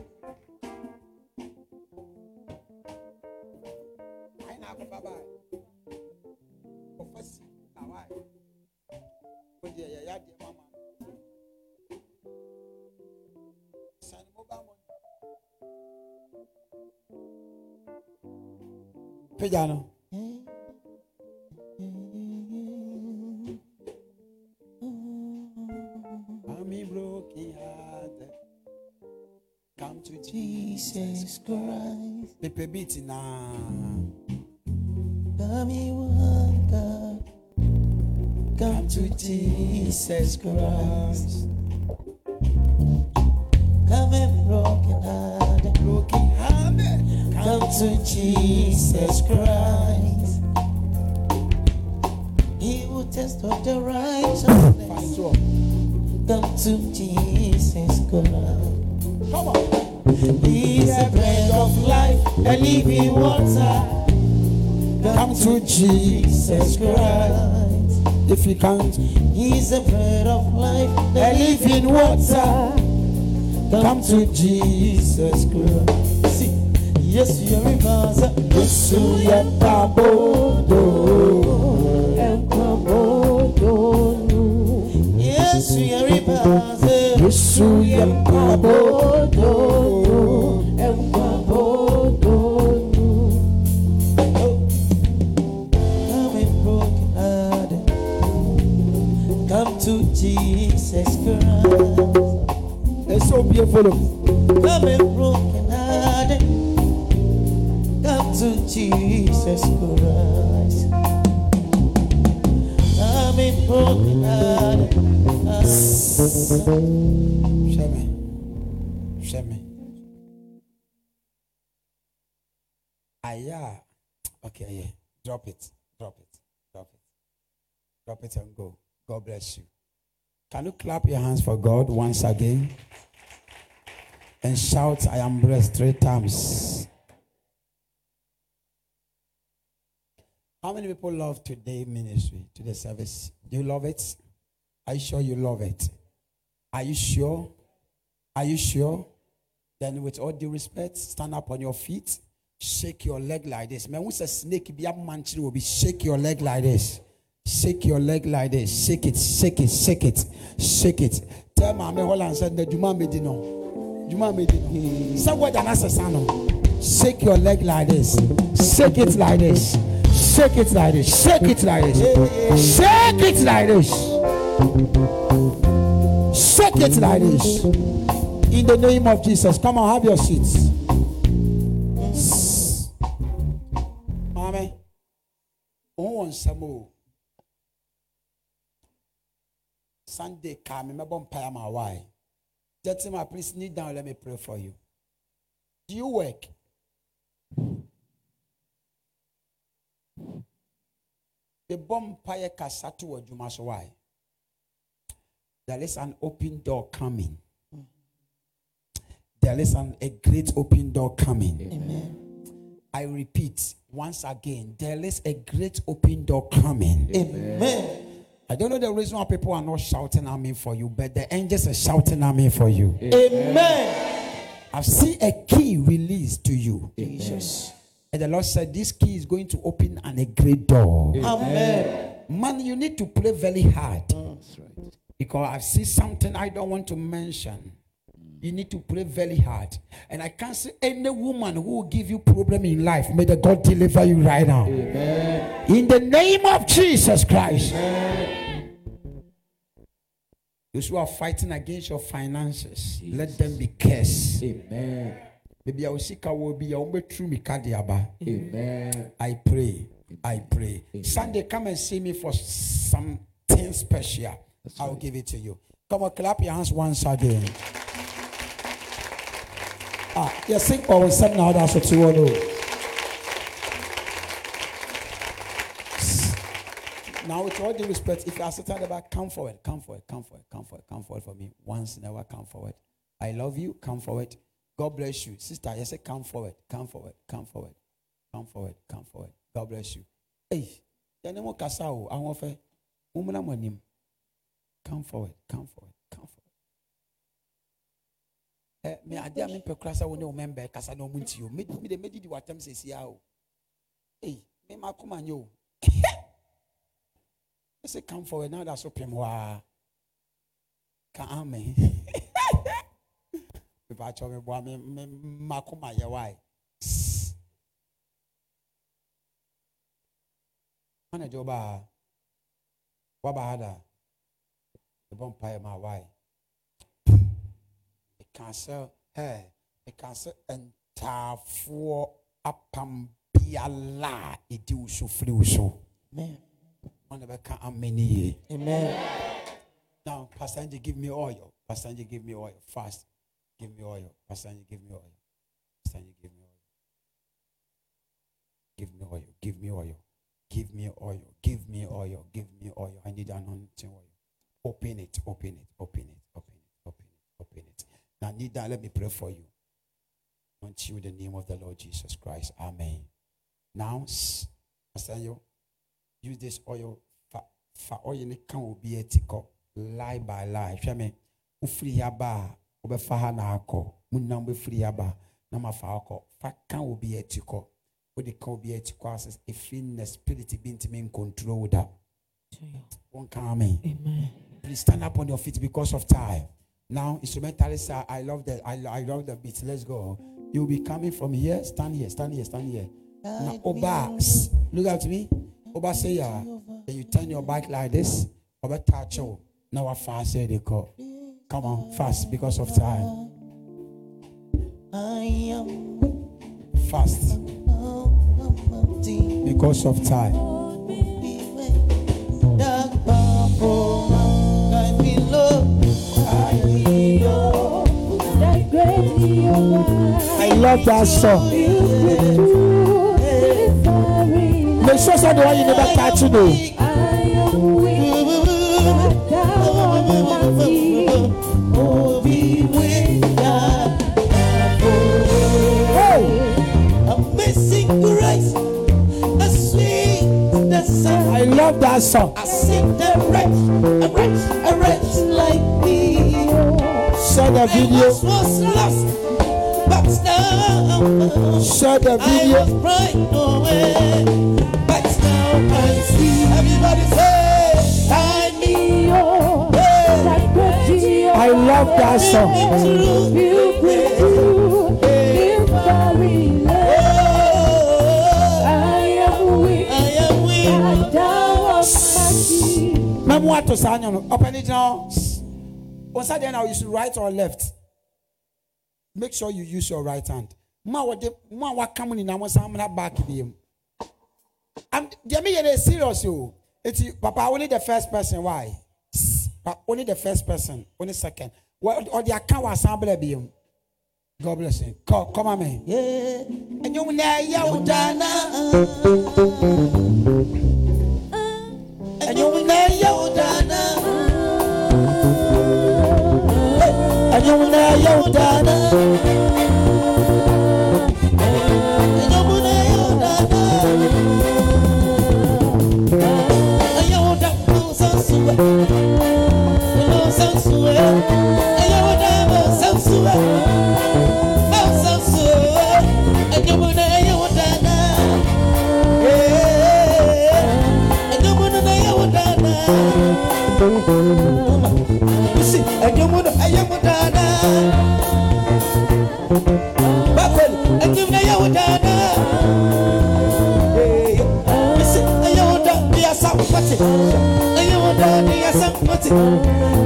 Ayɛ Jesus Christ. Pepe beat na. Come one Come to Jesus Christ. Come and broken hearted. Broken hearted. Come to Jesus Christ. He will test of the righteousness. Come to Jesus Christ. Come on. He's the bread of life, the living water. Come to Jesus Christ. If you can't, He's the bread of life, the living water. come to Jesus Christ. See, yes, you're a. Yesu yɛ tabodo. Yes, you're a master. Yesu yɛ tabodo. So beautiful. Come and broken hearted. Come to Jesus Christ. Come and broken hearted. Hwɛ me. Hwɛ me. A. Okay, yeah. Drop it. Drop it. Drop it. Drop it and go. God bless you. Can you clap your hands for God once again? And shout, I am blessed three times. How many people love today ministry, today service? Do you love it? Are you sure you love it? Are you sure? Are you sure? Then, with all due respect, stand up on your feet, shake your leg like this. Man, who's a snake? Be a man, will be shake your leg like this. Shake your leg like this. Shake it, shake it, shake it, shake it. Tell mommy, hold on, said the Juma Medino. Juma Medino. Say what an assassino. Shake your leg like this. Shake it like this. Shake it like this. Shake it like this. Shake it like this. Shake it like this. In the name of Jesus. Come on, have your seats. Mommy. Who wants some more? Sunday come, remember pay my why. Gentlemen, please kneel down. Let me pray for you. Do you work? The bomb pie kasatu or Jumas why? There is an open door coming. there is an, a great open door coming. Amen. I repeat once again, there is a great open door coming. Amen. I don't know the reason why people are not shouting amen for you, but the angels are shouting amen for you. Amen. I've seen a key released to you. Jesus. And the Lord said, This key is going to open an, a great door. Amen. Man, you need to pray very hard. Because I've seen something I don't want to mention. You need to pray very hard. And I can't see any woman who will give you problem in life. May the God deliver you right now. In the name of Jesus Christ. Those who are fighting against your finances, let them be cursed. Amen. Maybe I will seek I will be your true mikadiaba. Amen. I pray. I pray. Sunday, come and see me for something special. I'll give it to you. Come on, clap your hands once again. Ah, sing or seven now. That's what you want to. Now, with all due respect, if you are sitting back, come forward, come forward, come forward, come forward, come forward for me. Once a while, come forward. I love you, come forward. God bless you. Sister, I say, come forward, come forward, come forward, come forward, come forward. God bless you. Hey, yẹn mo kasa o, àwọn fẹ́, mo múna mo anim. Come forward, come forward, come forward. me ade a mempɛ kora sɛ wo ne wo memba kasa na ɔmo nti o mede mɛdidi w'atam sɛsia o. Ei me makoma nyɛ o. Ɛsɛ kam forward na da so pem hɔ a ka amen. Mepakyɛ meboa me makoma yɛ wae. Ba gye wobaa wabaa da? Mebɔ mpaeɛ ma wae. Ẹka sẹ ẹ ẹka sẹ ntaafoɔ apam biala edi wusu firi wusu. Amen. One of can amen. Amen. Now, Pastor Angie, give me oil. Pastor Angie, give me oil. Fast. Give me oil. Pastor Angie, give me oil. Pastor Angie, give me oil. Give me oil. Give me oil. Give me oil. Give me oil. Give me oil. I need anointing oil. Open it. Open it. Open it. Open it. Open it. Now, need that. Let me pray for you. In the name of the Lord Jesus Christ. Amen. Now, Pastor use this oil fa fa oil ne ka obi ati kɔ lie by lie hwɛ me wofiri ha ba a wobɛfa ha na akɔ munam bɛfiri ha ba na ma fa akɔ fa ka obi ati kɔ wode ka obi ati kɔ asɛ ɛfiri na spirit bi ntumi ncontrol da wonka me Amen. please stand up on your feet because of time now instrumentalists i love the I, I love the beat. Let's go. You'll be coming from here. Stand here stand here stand here. Now oba look at me. Oba say yeah then you turn your back like this? Oba touch you. Now I fast say they call come on fast because of time. I am fast. Because of time. Dark purple. I feel love. I love that song. Make sure say the one you never catch you know. I love that song. I sing them right. the video. Was lost. I love that song. Onsa deɛ na you should right or left. Make sure you use your right hand. Mo a wɔde mo a waka mo nyinaa mo san mena back bi mu am deɛ mi yɛ serious o. Eti papa only the first person why? Only the first person only second. Ɔde aka wɔ asan bɛrɛ bi mu god bless you. Kɔ kɔma mi ɛnyɛm na ɛyɛ o dana ɛnyɛm na o dana. Samwati.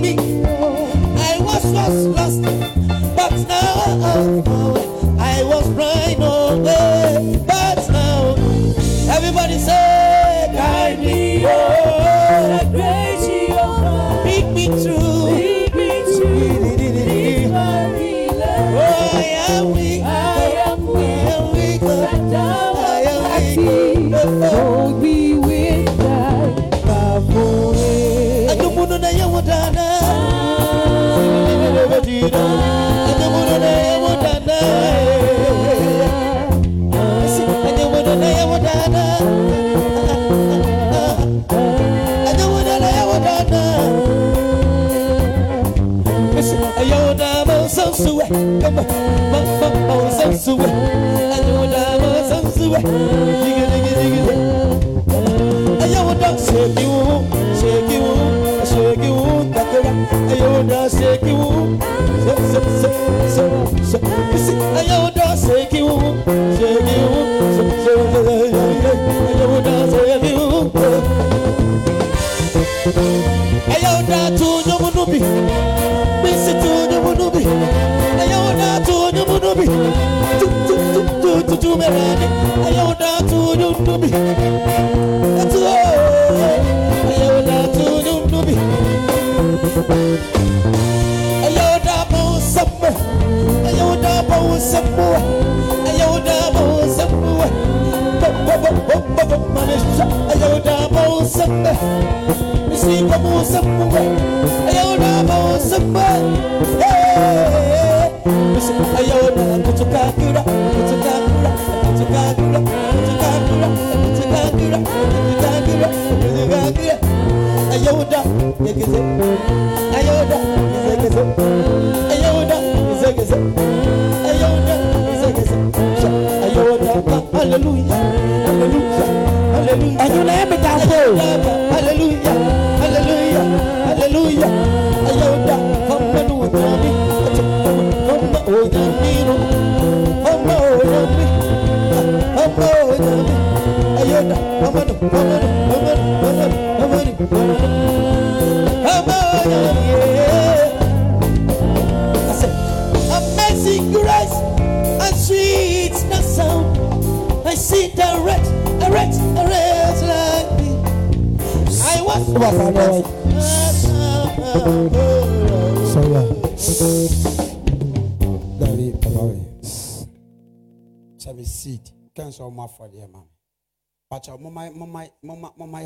I was blind, oh, way, but now everybody say, guide me, oh, grace you. Pick me through, pick me through. Oh, I am weak, I am weak, I am weak, I am weak. Hold me with thy power. Adumuno na yawudana. Adumuno sansue. Diga diga diga. Ayawuda shake you, tu tu tu merani. Ayawuda tu. That's all. Ayawuda tu samu, ayawuda po samu. Hey, misi ayawuda kutuka kura, kutuka gizegeze ayọ̀dà gizegeze ayọ̀dà gizegeze ayọ̀dà gizegeze ṣá ayọ̀dà ká hallelujah hallelujah hallelujah. ẹ̀yin náà ẹ̀ bìtà. I was So yeah. David, David. Seven seed. Cancel more for the man. But your mama, mama, mama, mama,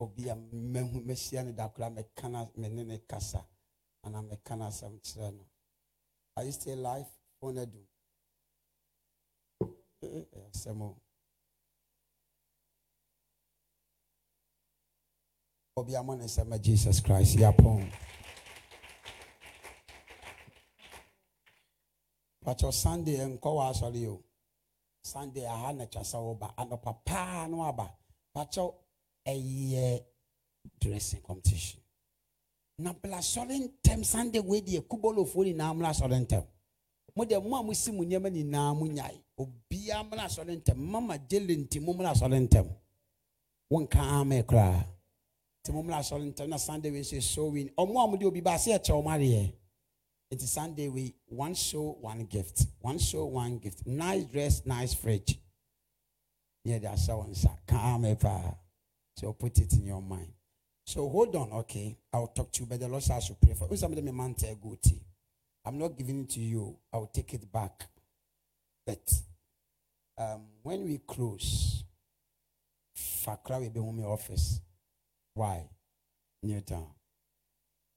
obi a mahu mahyia no da kora mɛka na ne ne kasa anaa mɛka asɛm kyerɛ no Are you still alive? Phone do. Eh, eh, Semo. Obi amon esema Jesus Christ. Yapon. Pacho Sunday nkɔ wɔ asɔre o. Sunday aha na kyasa wɔ ba. Anɔpa no aba. Pacho ɛyɛ dressing competition. Na bla asɔre ntɛm Sunday wei deɛ kubolofoɔ nyinaa mmra asɔre ntɛm. Mo deɛ mo a mo si mo nneɛma nyinaa mo nyae. Obiara mmra asɔre ntɛm. Mama gyele nti mo mmra asɔre ntɛm. Wonka ame koraa. Nti mo mmra asɔre ntɛm na Sunday wei nso so win. Ɔmo a mo de obi ba ase ɛkyɛ ɔmo adeɛ. Nti Sunday wei one show one gift. One show one gift. Nice dress nice fridge. Yeah, that's how one Ka ame paa. So put it in your mind. So hold on, okay? I'll talk to you, but the Lord says I should pray for. Who's somebody me man tea? I'm not giving it to you. I'll take it back. But um, when we close, Fakra will be home in office. Why? Newtown.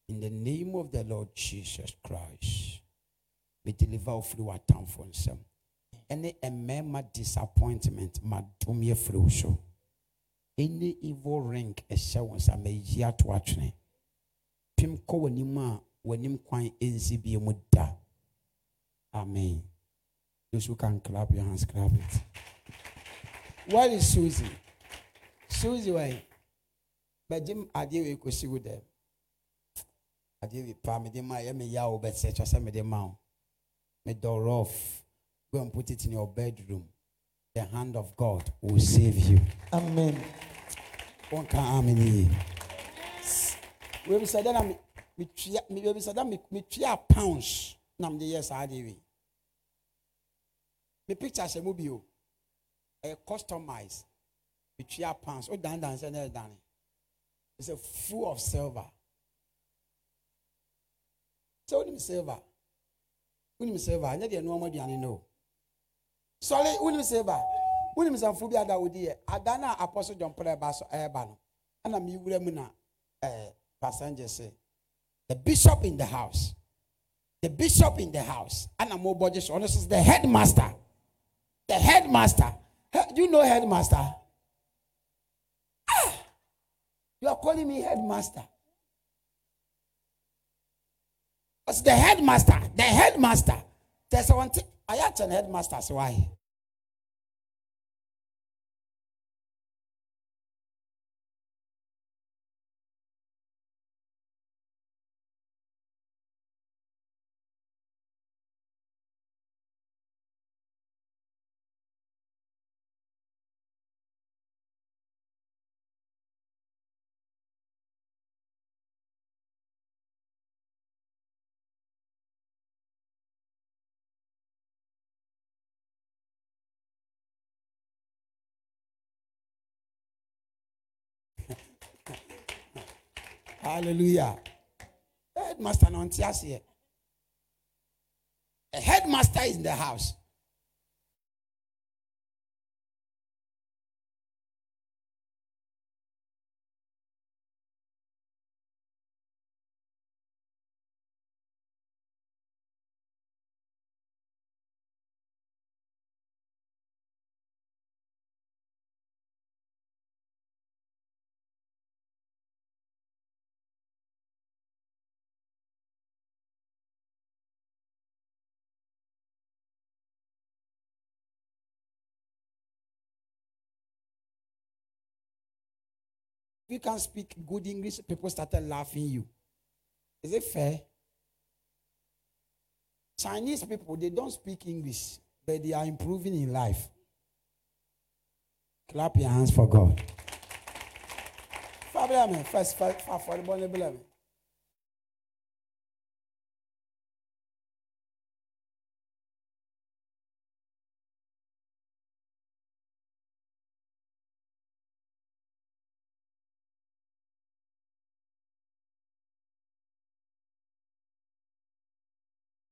In the name of the Lord Jesus Christ, we deliver through our town for himself. Any emema disappointment, madum ye through so. Any evil ring, a showers, I may yet watch me. Pim ko wanima, wanim kwan enzi bi mu da. Amen. Those who can clap your hands, clap it. Where is Susie? Susie, why? But Jim, I deal with Kusi with them. I deal with Pam, me ma, me yaw, but such as I made them out. Me door off. Go and put it in your bedroom. The hand of God will save you. Amen. Can amen. We said that I'm me tria me we said that me me tria pounds. Nam the yes I do. Me picture se movie o. A customized. Me tria pounds. Oh dan dan say na dan. It's a full of silver. So when silver. When silver, anya the normal diane Sorry, when silver. When him sanfo bi ada wodi yɛ eh, ada na apostle john paul ɛba so eh, ɛba no. Ɛna mi wura mu na eh, ɛɛ passenger sɛ the bishop in the house the bishop in the house ɛna mo bɔ gye so ɔno so the headmaster the headmaster. He- do you know headmaster? Ah! You are calling me headmaster. It's the headmaster? The headmaster. There's one thing I asked an headmaster "Why?" Hallelujah. Headmaster no here. A headmaster is in the house. If you can speak good English, people started laughing you. Is it fair? Chinese people, they don't speak English, but they are improving in life. Clap your hands for God. First, first, first,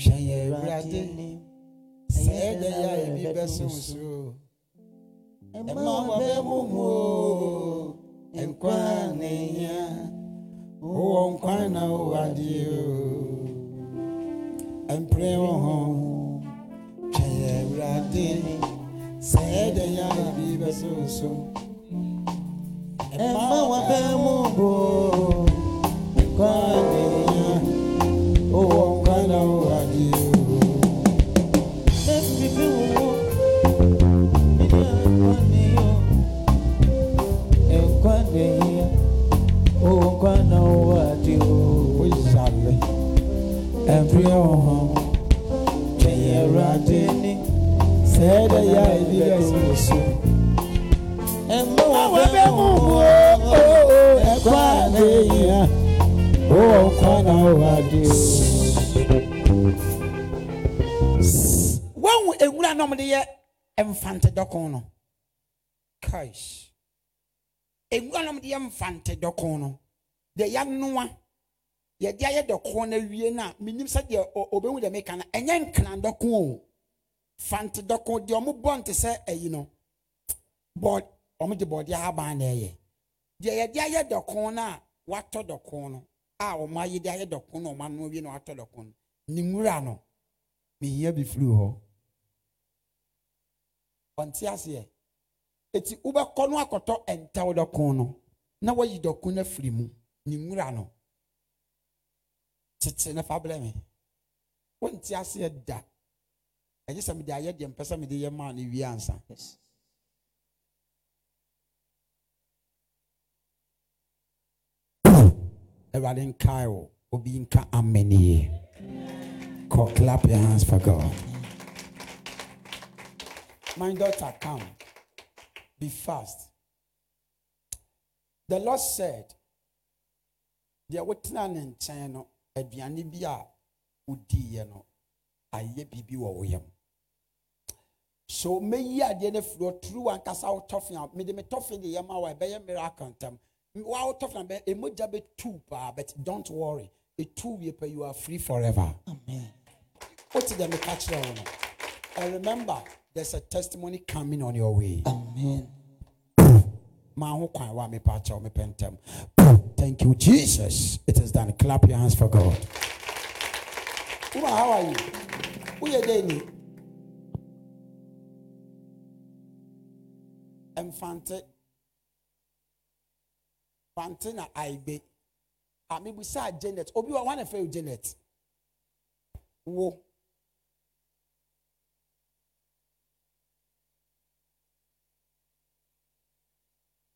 hwɛ yɛ awurade sɛ ɛdɛ yɛ a ebi bɛso wo so ɛma wɔbɛmu mu o. Nkwa ne hia wowɔ nkwa na wowɔ adeɛ o. Ɛmpere wo ho hwɛ yɛ awurade sɛ ɛdɛ yɛ a ebi bɛso wo ɛma wɔbɛmu o oh, Quana, When a woman normally infante docono, Kaish. A woman the infante docono, the young noa. yɛde ayɛ dɔkoɔ no awie no a menim sɛ deɛ ɔbɛhu deɛ meka no ɛnyɛ nkra dɔko o. Fante dɔko deɛ ɔmo bɔ nte sɛ ayi no bɔd de bɔde ahaban na ɛyɛ. Deɛ yɛde ayɛ dɔko no a watɔ dɔko no a ɔmo ayɛ de ayɛ dɔko no a ɔmo ano awie na watɔ dɔko no ne nwura no mehia bi firi hɔ ɔnte aseɛ eti wobɛkɔ no akɔtɔ ɛntɛw dɔko no na wayi dɔko no afiri mu ne nwura no tete ne fa brɛ me wonte aseɛ da ɛgye sɛ mede ayɛ deɛ mpɛ sɛ mede yɛ maa no wie ansa awurade nkae wo obi nka amenie kɔ clap your hands for god. My daughter come. Be fast. The lord said deɛ wotena ne nkyɛn no aduane bi a wodiiɛ no ayɛ biribi wɔ wo yam. So mɛyi adeɛ no afiri hɔ turu wankasa wo tɔfe a mede me tɔfe de yɛ ma wo a ɛbɛyɛ wa wo tɔfe na bɛ emogya bɛtu paa but don't worry. Ɛtu wie pɛ you are free forever. Wote deɛ meka kyerɛ wo no and remember there's a testimony coming on your way. Amen. Ma ho kwan wa mepa kyɛw mepɛ ntɛm thank you jesus. It is done. Clap your hands for god. How are you? Woyɛ dɛ ni? Mfante fante na aigbe. A mebusaa janet. Obi wa wane fɛ janet? Wo.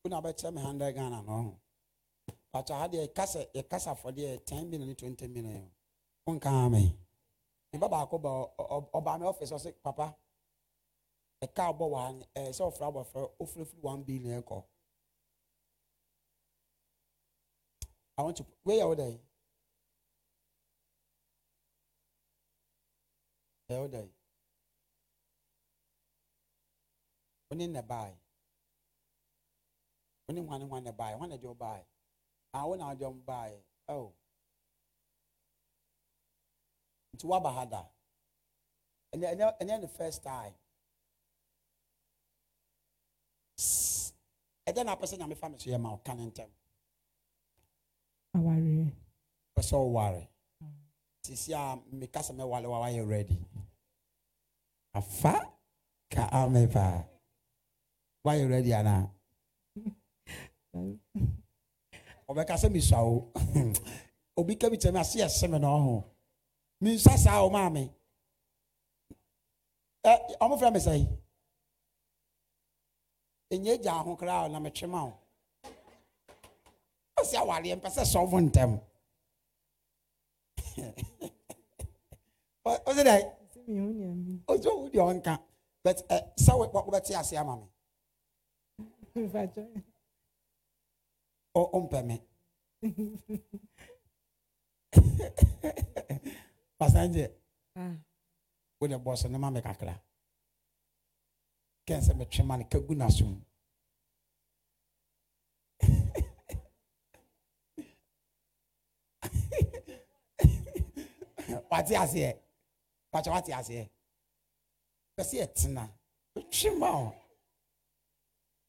Wona bɛkyerɛ me 100 ghana no. Ho Pacha ha deɛ yɛkasa yɛkasa fɔ deɛ 10 million 20 million wonka ha me ne ba baako ba ɔbaa me ɔfis ɔse papa ɛka ɔbɔ wɔ ha ɛɛ sɛ ɔfra abɔfra ɔfirifiri 1 billion kɔ I want to where you there? Where you there? When in the buy. When in one one buy. When did you buy? I want to jump buy. Oh. It's Wabahada. And then, and then the first time. And then I person I'm a family so I'm canning them. awareɛ Aware. Pẹ̀sẹ̀ ọ̀ware. Sisi a mikasa mi wale wa wayɛ ready. Afa ka ame paa. Wayɛ ready ana? Ɔbɛkasa mi sua o. Obi kɛbi kyerɛ mi ase ɛsɛ mi na ɔho. Mi nsa saa o maa mi. Ɛ ɔmo fira mi sɛ yi. Enye gya ahokora a ɔnam ɛtwe ma o ɔsi awareɛ mpɛ sɛ sɔfo ntɛm ɔsi dɛ ɔsi owu deɛ ɔnka but ɛ sɛ wɔ wɔbɛte ase ama me. Ɔ ɔmpɛ me pasanje wo de bɔ so ne ma me kakra. Kɛn sɛ metwe ma ne ka gu n'asom wate aseɛ pakyɛ wate aseɛ pɛ sɛ yɛtena twi ma o.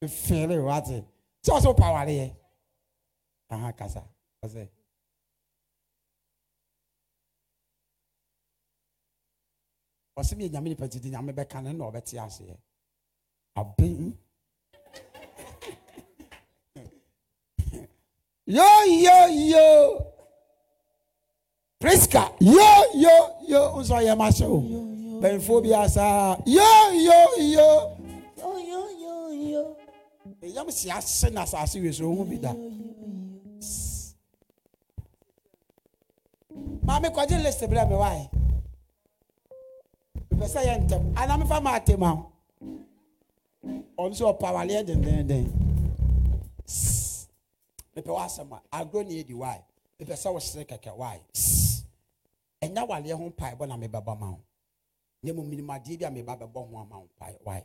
Efeere wate sɛ ɔsɛ wopa awareɛ aha kasa. Ɔsɛ ɔsɛ mi yɛ nyame nipa titi nyame bɛka no na ɔbɛte aseɛ abɛn yo yo yo priska yoyoyo nso yɛ ma se o bɛnfo bi asa. Yoyoyo eyam si ase na asase wi so ohun bi da. Maame kɔgye list bi la mi waaye bɛ sɛ yɛ ntɛm anamifa maa te ma ɔno sɛ ɔpawaleɛ dendenden mepɛ wɔ asɛm a agorɔ ne yɛ di waaye mepɛ sɛ wɔsere kɛkɛ waaye ɛnya waleɛ ho mpaebɔ na mebɛbɔ ma wo. Na mmom minimadeɛ bi a meba bɛbɔ ho ama wo mpae. Wae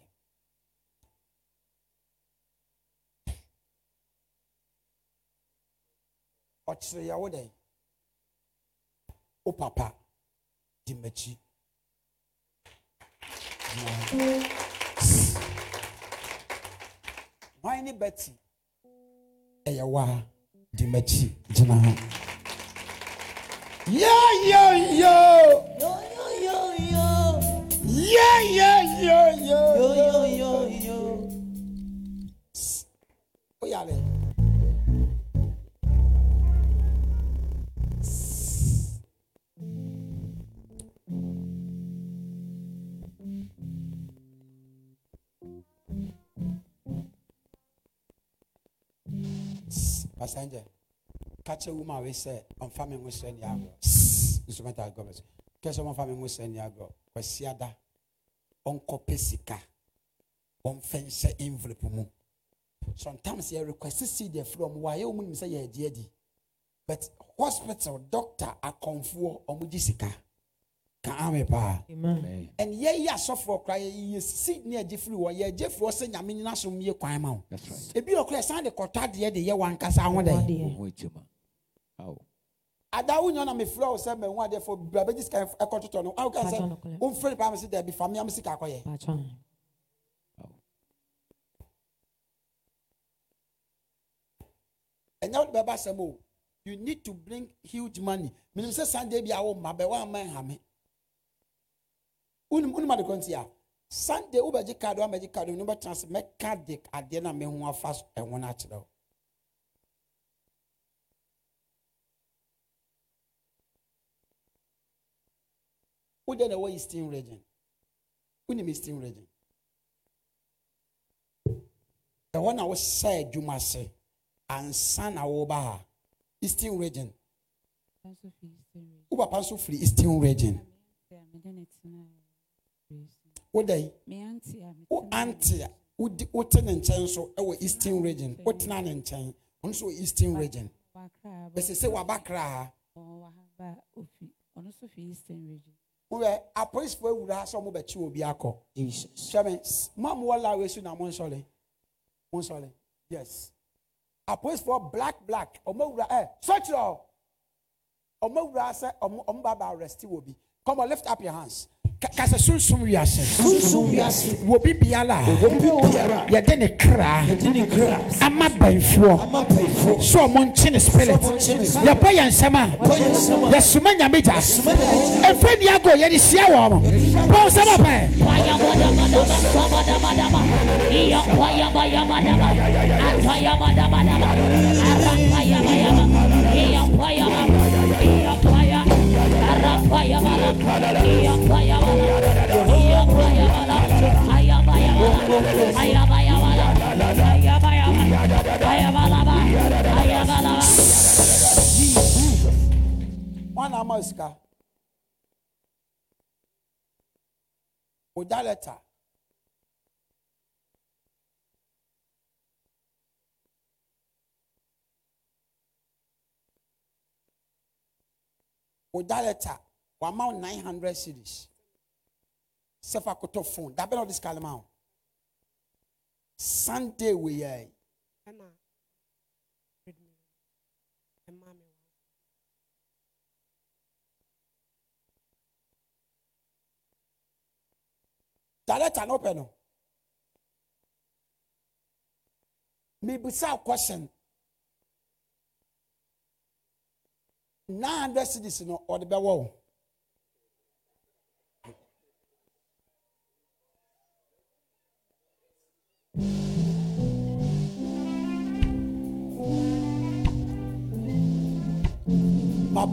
ɔkyerɛ yɛ wo dɛn wo papa di m'akyi. Hwan ne bɛti ɛyɛ waa di m'akyi. Gyina ha Yo, yo, yo! Yo, yo, yo, yeah. Yo, yo, yo, yo! Yo, yo, kakyɛ wu ma we sɛ ɔmfa me ho sɛ ne agorɔ instrument agorɔ kɛ sɛ ɔmfa me ho sɛ ne agorɔ kwasiada ɔnkɔpɛ sika ɔmfa nhyɛ envelope mu. Sometimes yɛ request seed afiri ɔmo wɔ ayɛ ɔmo nim sɛ yɛ adi adi but hospital doctor akɔnfoɔ ɔmo gye sika. Ka ame paa Amen. and yɛyi asɔfoɔ kora yɛyɛ seed ne agye firi wɔ yɛgye firi wɔ sɛ nyame nyina so yɛ kwan ma wo That's right. ebi ɔkora ɛsan de kɔtɔ adeɛ de yɛ wankasa ho dɛ Wo ada wonya na mefrɛ wo sɛ mahu adeɛ fo bra bɛgye sika ɛkɔtotɔ no woka Patɔ sɛ womfrɛ nipa me sɛ daabi fa meam sika akɔyɛ ɛnyɛ wode bɛba asɛm o you need to bring huge money. Menim sɛ sunday bi a wo mma bɛ woamma nhame wonim ade kɔnti a sunday wobɛgye card woamɛgye card no wobɛtena sɛ mɛka de adeɛ na meho afa ɛho no akyerɛ wo wode na ɛwɔ eastern region wonim eastern region ɛhɔ na wohyɛ adwuma ase ansa na woba ha eastern region wo papa nso firi eastern region wodɛn wo ante a wodi- wote ne nkyɛn so ɛwɔ eastern region wotena ne nkyɛn ɔno nso wɔ eastern region bɛsɛ sɛ waba kra ha woyɛ apolisifoɔ awura sɛ ɔmo bɛkye obi akɔ hwɛ me s- mo a mowɔ lawe so na monsɔre monsɔre yes. Apolisifoɔ black black. Ɔmo awura ɛ sɔkyerɛ ɔmo awura sɛ ɔmo ɔmo ba ba arrest wɔ bi come on lift up your hands Ka- kasa sunsun wiase Sunsun wiase. wɔ bi biara Wɔ bi biara. yɛde ne kra Yɛde ne kra. ama bɛnfoɔ Ama bɛnfoɔ. sɛ ɔmo nkye ne spirit Sɛ ɔmo nkye ne spirit. yɛbɔ yɛn nsɛm a Bɔ yɛn nsɛm a. yɛsoma nyame gya Yɛsoma nyame gya. ɛfɛ ni ago yɛde hyia wɔn mo bɔ nsɛm ɔpɛ wọn mwana leta oda leta wama wo 900 series. Sɛ fa kɔtɔ phone da bɛna ɔde sika lema wo sunday wei ai director no open. Me mebisa question. Nine hundred cities no ɔde bɛwɔ wo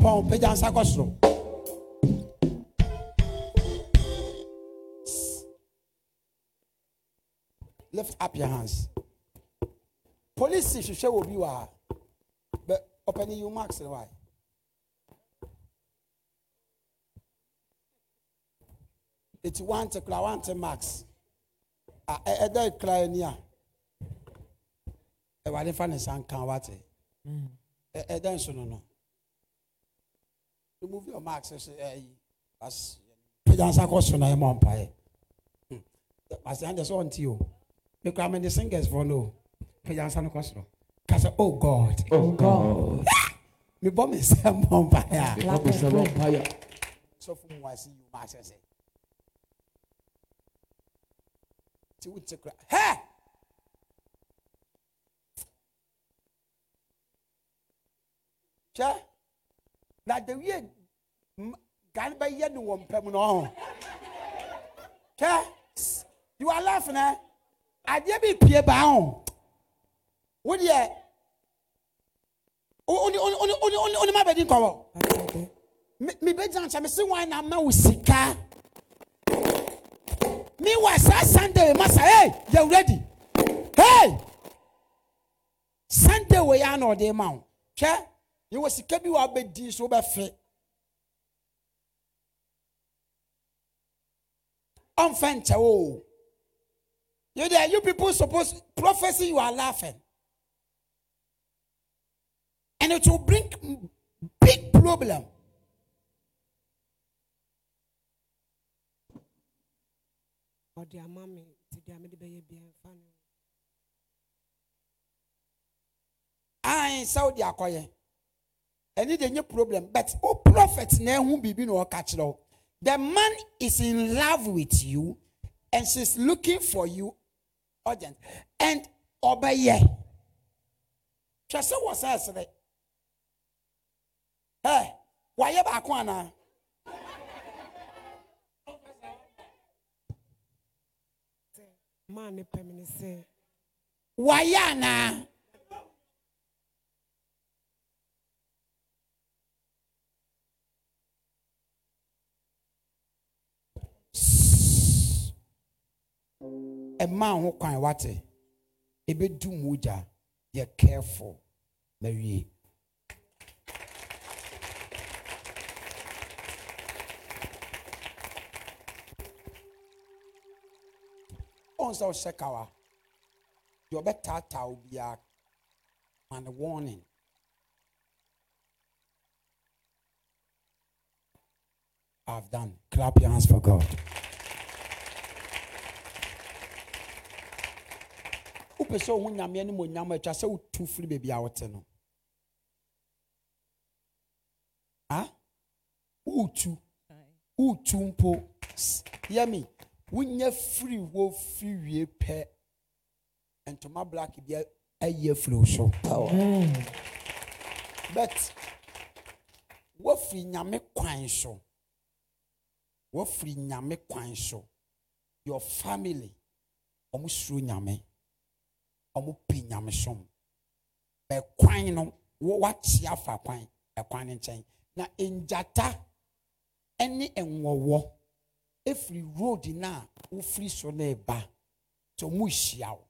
mapɔn pagya nsa kɔ soro lift up your hands. Polisi hwehwɛ wɔ bi wɔ ha bɛ ɔpɛni yi marks ne wa eti wante kura wante marks a ɛdɛ kura ani a ɛwade fa ne nsa nkan wate ɛdɛ nso no no remove your marks ɛsɛ ɛyi as pagyansa kɔ so na ɛmɔ mpaeɛ pasi anjɛ sɛ ɔnti o mekura mi ni singers fɔ no. Pagyansa no. Kɔ soro kasa oh god. Oh god. Mi bɔ mi sɛ mɔ mpaeɛ a mi bɔ mi sɛ mɔ mpaeɛ sɔfo mu wa si ti wo ti kura hɛ. Yeah na dawie gane bɛyɛ ne wɔ mpɛm na ɔho kɛ you are laughing eh? Adeɛ bi pie baa ho. Wo deɛ oni oni oni oni oni oni ma bɛ di nkɔwɔ mi bɛ gyina nkyɛn mi si wɔn na ma wo sika. Mi wɔ saa sunday masa hey you ready? Hey! Sunday wɔ yɛ anɔ ɔde ma wo kɛ. Yɛwɔ sika bi wɔ abɛdi so wobɛfe ɔmfɛ nkyɛ wo. O you there you people suppose prophecy you are laughing. And it will bring big problem. Ɔde ama me nti deɛ mede bɛyɛ bia mfa no. Ayi sɛ wode akɔyɛ ɛne de nye problem. But o prophet na ehu biribi na ɔka kyerɛ wo. The man is in love with you and she's looking for you urgent. And ɔbɛyɛ. Hwɛ sɛ wɔ sɛ ɛsere ɛ wayɛ baako anaa maa ne pɛ me ne sɛ anaa ɛma ho kwan wate. Ɛbɛdu mu gya yɛ careful. Mawie ɔn sɛ ɔhyɛ kawa deɛ ɔbɛtaataa wo biara. Ma ne warning. I've done. Clap your hands for God. Wopɛ sɛ wohu nyame anim onyam a atwa sɛ wotu firi baabi a wote no? A? Wotu. Wotu mpo. Yɛmi wonyɛ firi wo firi wie pɛ. Ntoma black bi ayi afiri wo so. But wofiri nyame kwan so. Wofiri nyame kwan so. Your family ɔmo suro nyame ɔmo pi nyame som ɛkwan no wo wakye afa kwan ɛkwan no nkyɛn. Na ngyata ɛne nwɔwɔ efiri road na wofiri so na ɛba nti ɔmo hyia wo.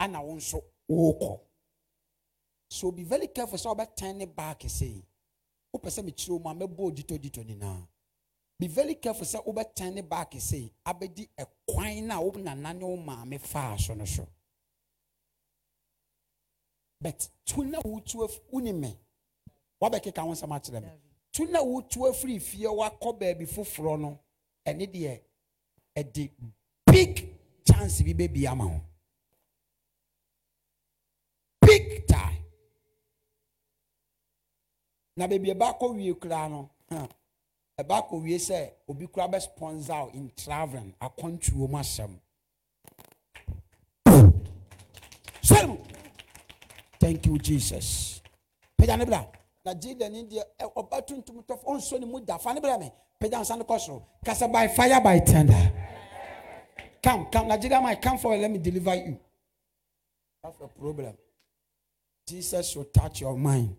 Ana wo nso wokɔ. So be very careful sɛ ɔbɛtɛn ne back sɛ wopɛ sɛ mekyerɛ mu a mɛbɔ oditodito nyinaa. Be very careful sɛ wobɛtɛn ne back sɛ abɛdi ɛkwan na wo nana ne wo maame faa so no so but tu na wotu af woni me? Wabɛkeka ho nsɛm akyerɛ me. Tu na wotu afiri fie wakɔ baabi foforɔ no ɛne deɛ ɛde big chance bi bɛbi ama ho. Big time. Na baabi ɛba akɔ wie koraa no ɛba kɔ wie sɛ obi kura bɛ sponsor in travelling akɔntuo mu asɛm. Mu thank you jesus. Pagya ne bra nigeria ni deɛ ɔba tuntum tɔfo ɔnso ne mu da fa ne bra mi pagya nsa ne kɔ soro kasa by fire by tender. Come come nigeria man come forward let me deliver you. That's a problem. Jesus should touch your mind.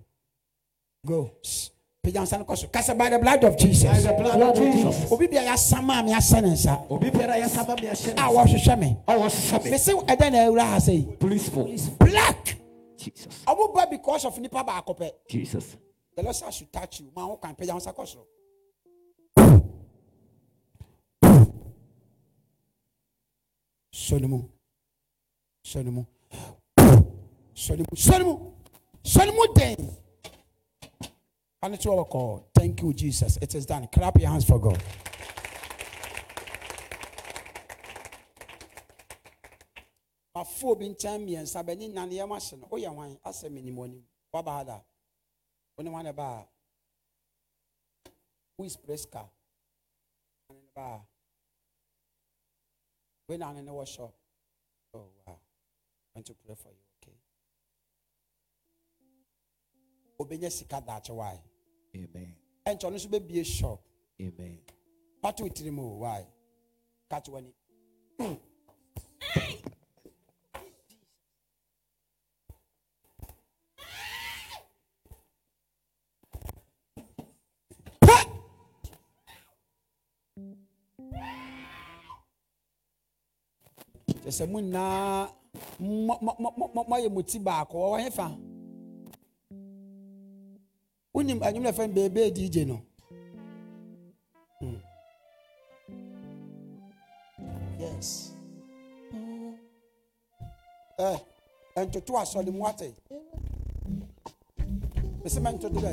Go. Shh. pagya nsa ne kɔ soro kasa by the blood of jesus. By the blood of Jesus. obi bi a yasa maa mi asa ne nsa. Biara a wɔhwehwɛ sɛbɛ. mesi ɛdɛ na ewura ha sɛ Policeful. black Jesus. I will bá because of nípa baako. Jesus. The Lord said I should touch you. Máa ń can pay yàrá sakọ sọ̀rọ̀. Solomon, Solomon, Solomon, Solomon, Solomon. dẹ̀yìn. And it's all called. Thank you, Jesus. It is done. Clap your hands for God. Afo obi nkyɛn mmiɛnsa bɛni nan yɛm ahyɛ no woyɛ hwan? Asɛ menim anim waba ha da. Wone wane ba a? Who is preska ane ne ba a? Wei na ane ne wɔ shop oh wow. I want to pray for you okay. Obɛnya sika daakye wae Amen. ɛnkyɛ ɔno nso bɛbie shop. Amen. pato wo tirim o wae ka sɛ mo nyinaa moayɛ mo ti baako. Wɔwɔ he fa. Wonim anwom fɛn beebi edi no. Hmm. Yes. Hmm. Eh, Ɛ ntoto asɔre mu ate. Bɛsɛ ntoto da.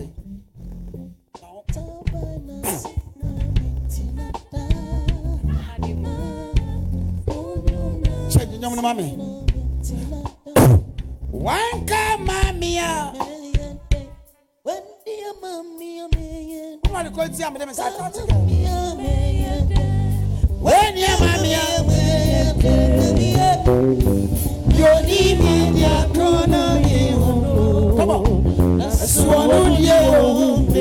Wọ́n ní ẹ̀ máa mi à. yóò ní mi ní àkọ́nà mi hùn. kọ́mọ̀ sùwọ́nù díẹ̀ wò.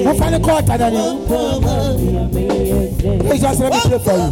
wọ́n fani kọ́ ọ̀tá dání. please just let me pray for you.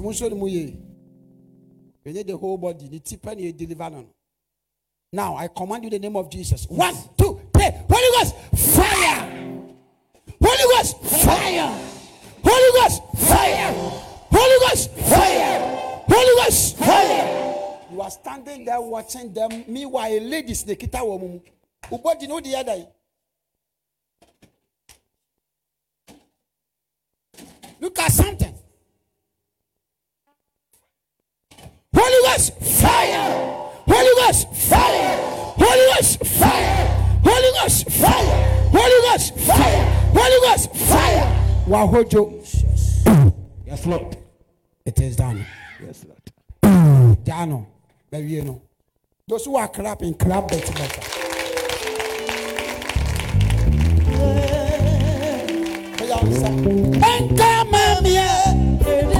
Musori mu ye o ye tire deliverance musori mu You need the whole body. The tip and you deliver no. Now I command you the name of Jesus. One, two, three. Holy Ghost, fire! Holy Ghost, fire! Holy Ghost, fire! Holy Ghost, fire! Holy Ghost, fire! You are standing there watching them. Meanwhile, ladies, they kita womu. Ubodi no the other. Look at something. Holy Ghost, fire! Holy Ghost, fire! Holy Ghost, fire! Holy Ghost, fire! Holy Ghost, fire! Holy Ghost, fire! Wahojo. Yes, Lord. It is done. Yes, Lord. Dano. Baby, you know. Those who are clapping, clap better. better. Enka mamie,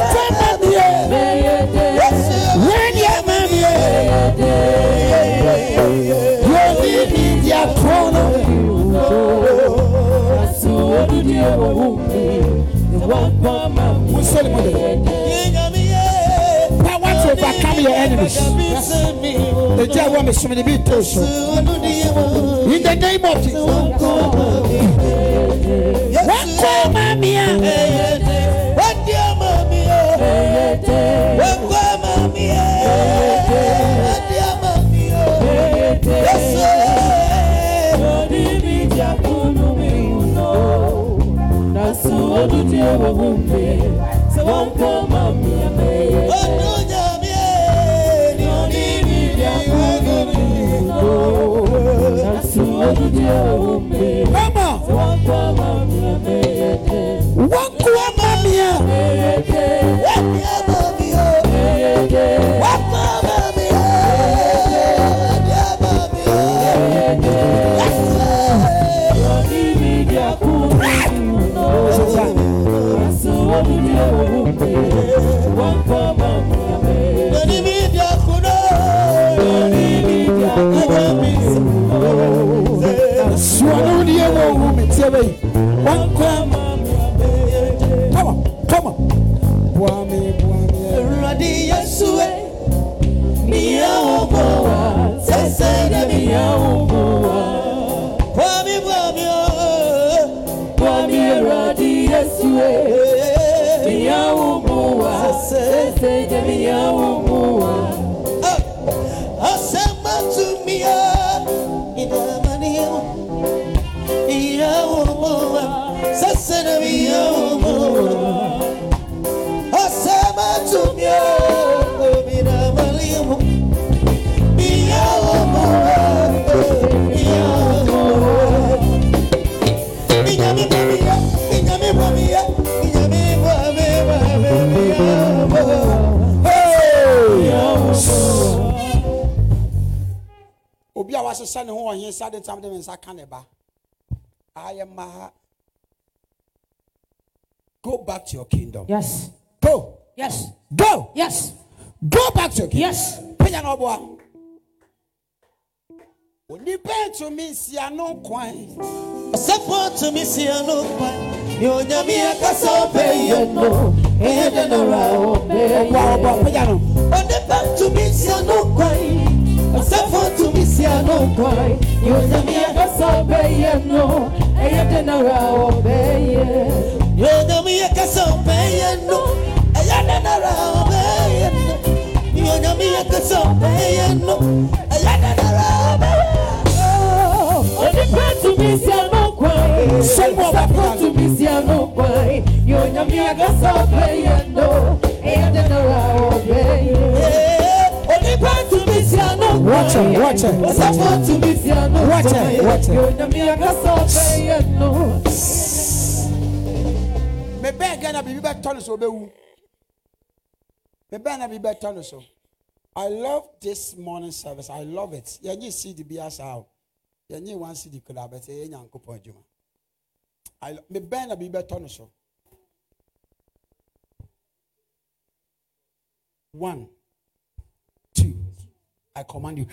Power to overcome your enemies. The devil me so many. In the name of Jesus. so odu tie wo ho mpe sɛ wɔnkɔ ma mmea mɛyɛ ɔno nyame ne ɔne ne biakono so odu tie wo ho mpe sɛ wɔnkɔ ma mmea mɛyɛ wɔnkoa ma mmea wɔnkoa ma mmea mɛyɛ é. Wahyehyɛ ne ho wɔ he sa de me nsa ka ne ba. Ayɛ ma ha go back to your kingdom. Yes. go. Yes. go. Yes. go back to your kingdom. Yes. panya na ɔboa onipa ntumi nsia no kwan. Ɔsɛfo tumi pa, ni onyame akasa ɔbɛ yɛ no, ɛyɛ dɛ na ra ɔbɛ ɔboa ɔboa panya no. Onipa tumi si ano kwan, ɔsɛfo tumi si ano kwan, ni onyame akasa no, ɛyɛ dɛ na ra ɔbɛ yɛ. Ni onyame akasa ɔbɛ yɛ no, ɛyɛ dɛ na ra ɔbɛ yɛ no, ni onyame akasa ɔbɛ yɛ no, ɛyɛ dɛ na ra ɔbɛ yɛ. Onipa tumi si ano kwan, ɔsɛfo tumi si ano kwan, ni onyame akasa ɔbɛ no, ɛyɛ dɛ na ra ɔbɛ yɛ. Onipa water, water, water, water. Me bɛn gana bibi bɛ tɔ ne so bɛ me bɛn na bibi bɛ tɔ so I love this morning service. I love it. Yɛn nye cd bi asa o yɛn nye one cd kura abɛsɛ Ye nya nkupɔ adwuma I me bɛn na bibi bɛ tɔ so one. I command you.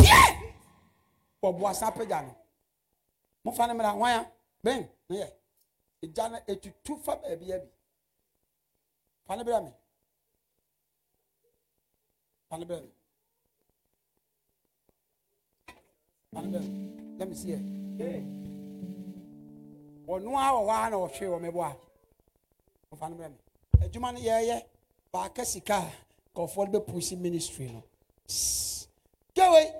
Yeah. asápẹ̀jà nù. Mo fa ni mìíràn wọ́n ya bẹ́ẹ̀ ni yẹ. Ìjà náà ètùtù fa bẹ̀ẹ̀bi yẹ bi. Fa ni bẹ̀rẹ̀ mi. Fa ni bẹ̀rẹ̀ mi. Fa ni bẹ̀rẹ̀ mi. Lẹ́mi sí yẹ. Ọ̀nua ọ̀wá na ọ̀hwẹ́ wọ̀ mẹ́bọ̀ sika nkurɔfoɔ no bɛpusi ministry no kewei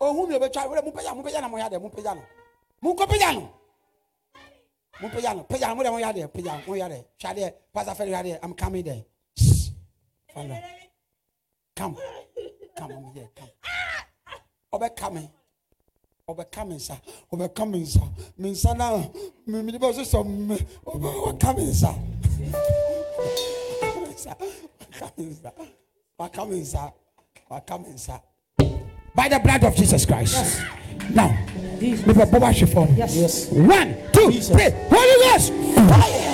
ohun mi obetwa awere mupɛya mupɛya na mo ya dɛ mupɛya no munkɔ pɛya no mupɛya no pɛya no mo dɛ mo ya dɛ pɛya mo ya dɛ twa dɛ pastor fɛn ya dɛ i'm coming dɛ fanda come come i'm here come ɔbɛ kame ɔbɛ kame nsa ɔbɛ kame nsa mi nsa na mi mi ni bɛ sɔsɔ mi ɔbɛ kame nsa. By the blood of Jesus Christ. Yes. Now, Jesus. One, two, Jesus. three. Holy Ghost. Fire.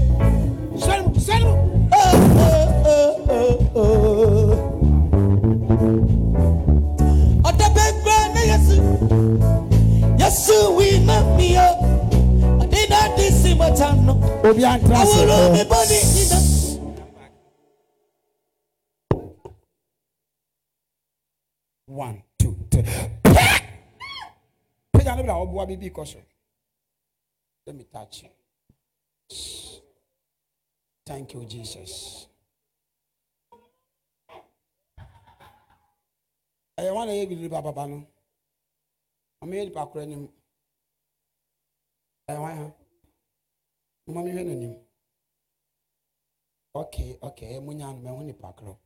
Yesu we love me up. I did not oh. this in my time. No. Obi antra se. Awolo mi body nina. One, two, three. Peja no bi la obuwa bi bi. Let me touch you. Thank you, Jesus. Ẹ̀yẹ̀ wọn lè yẹ ibi lórí bàbá bá. Yɛ nipa koro anim. Ɛyɛ wɔn ha. Mo mi hwɛ n'anim. Okay, okay, ɛmu nya no nipa koro.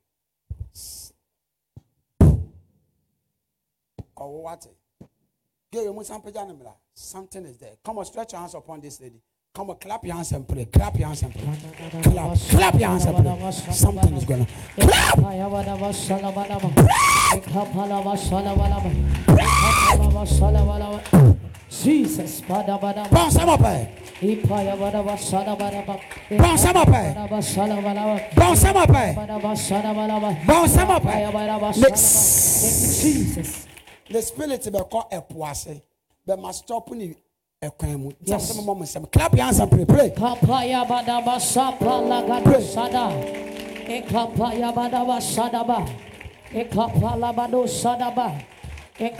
Kɔwɔ wate. Gay, must Something is there. Come on, stretch your hands upon this lady. Come on, clap your hands and pray. Clap your hands and pray. Clap, clap your hands and pray. Something is going on. Clap. Jesus. The spirit be called a poisse. Be must stop ni ekwan mu. Tell me mom. Clap your hands and pray. Pray. Papaya badaba sapra la gadosada. Ekapaya badaba sadaba. Ekapala badosada. It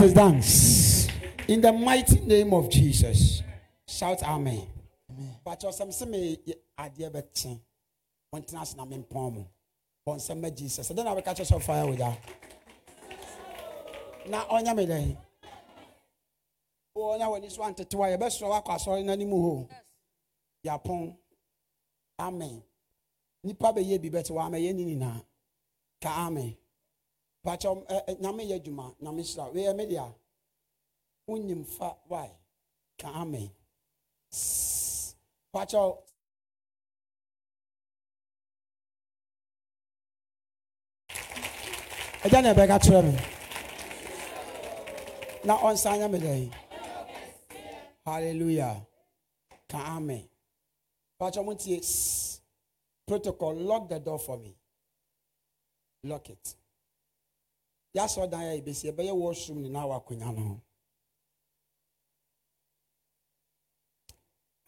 is done. In the mighty name of Jesus. Shout Amen. But your some semi idea betting. One tenants na men pomo. Some Jesus. Then I will catch yourself fire with that. Now on your midday. Oh, onya, when this one best so I best walk asɔre n'anim. yɛapɔn amen. Nipa bɛyɛ bi bɛte wɔ amɛyɛ ne nyinaa ka amen. Pakyɛ eh, eh, nyame yɛ adwuma nyame hyira weyɛ me deɛ wonyim fa wae ka amen. Pakyɛ ɛgya na ɛbɛka kyerɛ me na ɔnsa nyɛ me dɛn hallelujah. Ka amen. Mo tie protocol lock the door for me. Lock it. Yasɔ dan yɛ ebesi ɛbɛyɛ washroom nyinaa wɔ akonnwa no ho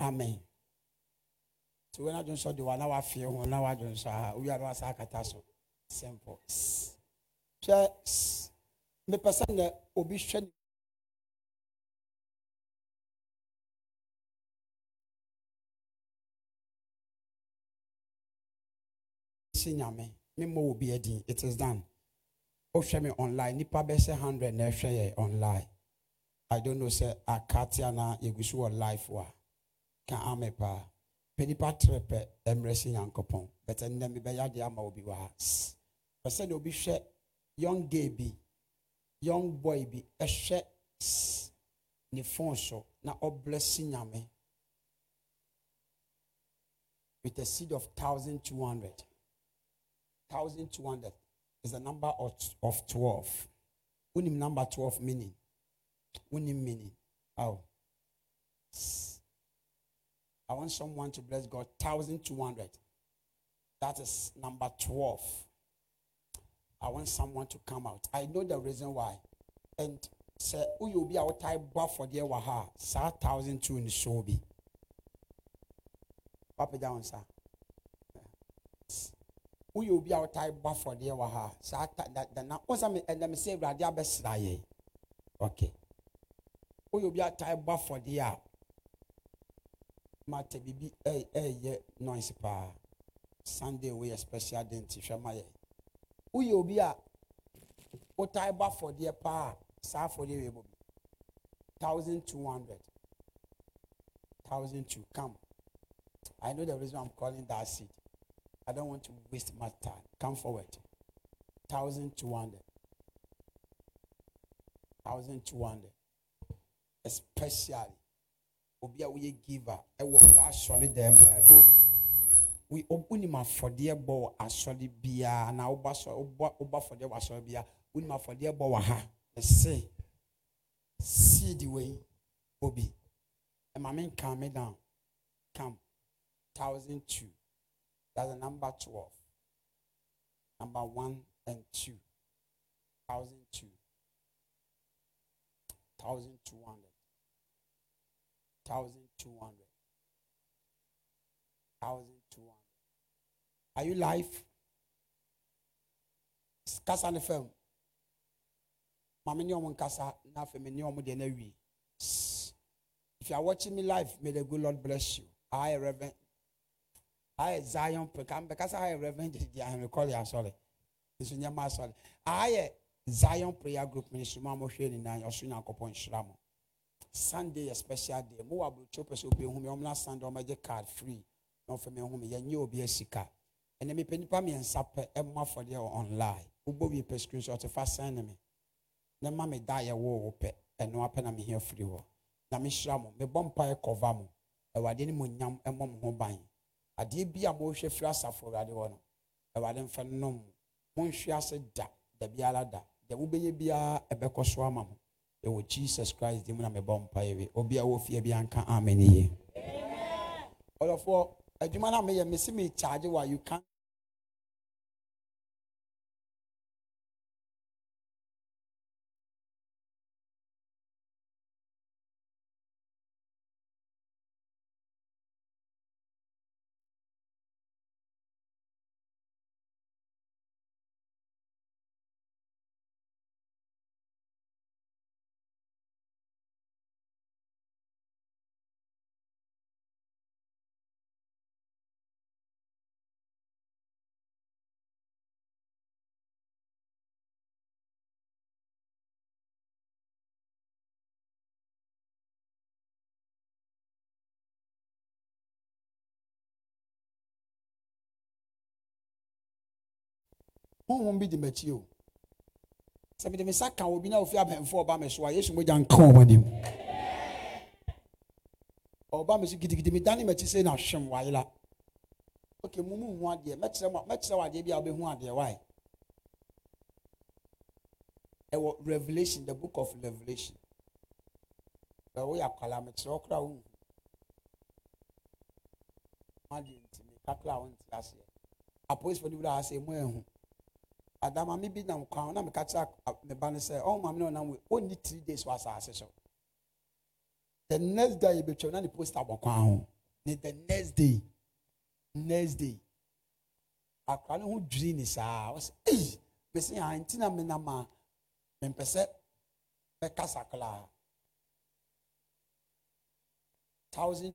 amen. Tí wọn adwo nsɔ de wa na wafie ho na wadwo nsɔ ha owia na wasa akata so simple. Hwɛ mepɛ sɛ obi hwɛ si nyame. Memmɔ wɔ bi adin it is done. Wohwɛ me online. Nipa bɛsɛ 100 na ɛhwɛ online. I don't know sɛ akate ana yɛgu so wɔ life a ka ame paa. Pɛ nipa tere pɛ mmerɛ si nyankopɔn. Bɛtɛ nnɛ mebɛyɛ adeɛ ama obi wɔ ha pɛ sɛ deɛ obi hwɛ young gay young boy bi ɛhwɛ ne phone so na ɔbless nyame with a seed of 1200 1200 is the number of, of 12 wonim number 12 meaning? Wonim meaning? Oh i want someone to bless god 1200 that is number 12 I want someone to come out. I know the reason why. And sɛ woyɛ obi a wotae bɔ afɔdeɛ wɔ ha a saa thousand two ne so bi. Wapagya wo nsa woyɛ obi a wotae bɔ afɔdeɛ wɔ ha. Saa ta da da na me ɛnɛ me sɛ awurade abɛsra yɛ okay woyɛ obi a tae bɔ afɔdeɛ a mata biribi ɛy- ɛyɛ noise paa. Sunday woyɛ special day nti hwɛ ma yɛ woyɛ obi a wotae bɔ afɔdeɛ paa saa afɔdeɛ wei bɔ bi. Thousand two hundred. Thousand two come. I know the reason i'm calling that seed i don't want to waste my time. Come forward. Thousand two hundred. Thousand two hundred. Especially obi a woyɛ giver ɛwɔ w'asɔre dɛm baabi. We wonim afɔdeɛ bɔ wɔ asɔre biara na woba sɔ- woba woba afɔdeɛ wɔ asɔre biara wonim afɔdeɛ bɔ wɔ ha. Ɛse seed wei obi. Ɛma me nka me down. Come. Thousand two that's the number twelve. Number one and two. Thousand two. Thousand two hundred. Thousand two hundred. Thousand two hundred. Are you live? Kasa ne fam. Maame ne ɔmo nkasa na if you are watching me live may the good lord bless you. I reverend i zion peka mbɛkasa i am reverend didi ahemɛ kɔli asɔre nso nyɛ ma asɔre i zion prayer group ministry mu a mo hwɛ nyinaa ɔso nyankopɔn nhyira mo sunday yɛ special day. Mo wɔ aburokyi pɛ sɛ obi ehu mi na sunday ɔmo agye card free. Na ɔfɛ mi ehu mi yɛn nye obi asika ɛnna mi pɛ nipa mmiɛnsa pɛ ɛmo afɔdeɛ wɔ online. Wobɔ bi pɛ screenshot fa sɛn ne mi na ma mi da yɛ wɔ wɔ pɛ ɛno apɛ na mi hia firi hɔ na mi hyira mo mi bɔ mpa yɛ kɔva mo ɛwade ne mo nyam ɛmɔ mo ho ban adeɛ bi a mohwɛ firi asafo awurade hɔ no awurade mfa nnom. Monhwe ase da da biara da. Deɛ wobɛyɛ biara ɛbɛkɔ so ama mo. Ɛwɔ jesus christ dim na mebɔ mpaeɛwe obi a wɔfie bi anka amen yie. Ɔdɔfoɔ adwuma no a meyɛ mesi mekyagye wa you can honhom bi di m'akyi o. Sɛ mede me nsa ka obi na ofi abɛnfo ɔba me so a yesu mogya nka ɔmo anim ɔba me so gidigidi me dane m'akyi sɛ na hwem wayela ok mu mu hu adeɛ. Mɛkyerɛ mo mɛkyerɛ wo adeɛ bi a wobɛhu adeɛ wae. Ɛwɔ revelation the book of revelation. Ɛwɔ woyɛ akwala mekyerɛ wo koraa wohu adeɛ nti mekakra a wonte aseɛ. Apolisifoɔ no wura ase mu ahu adama me bi nam kwan na meka kyerɛ me ba no sɛ ɔwo maame no ɔnam wei ɔnni three days wɔ asase so. The next day yɛbɛtwam na ne poster bɔ kwan ho. Ne the next day next day akora no ho dwiri ne saa. Ɔsɛ ei mɛsɛ yɛ nti na menam a mempɛ sɛ mɛkasa koraa. Thousand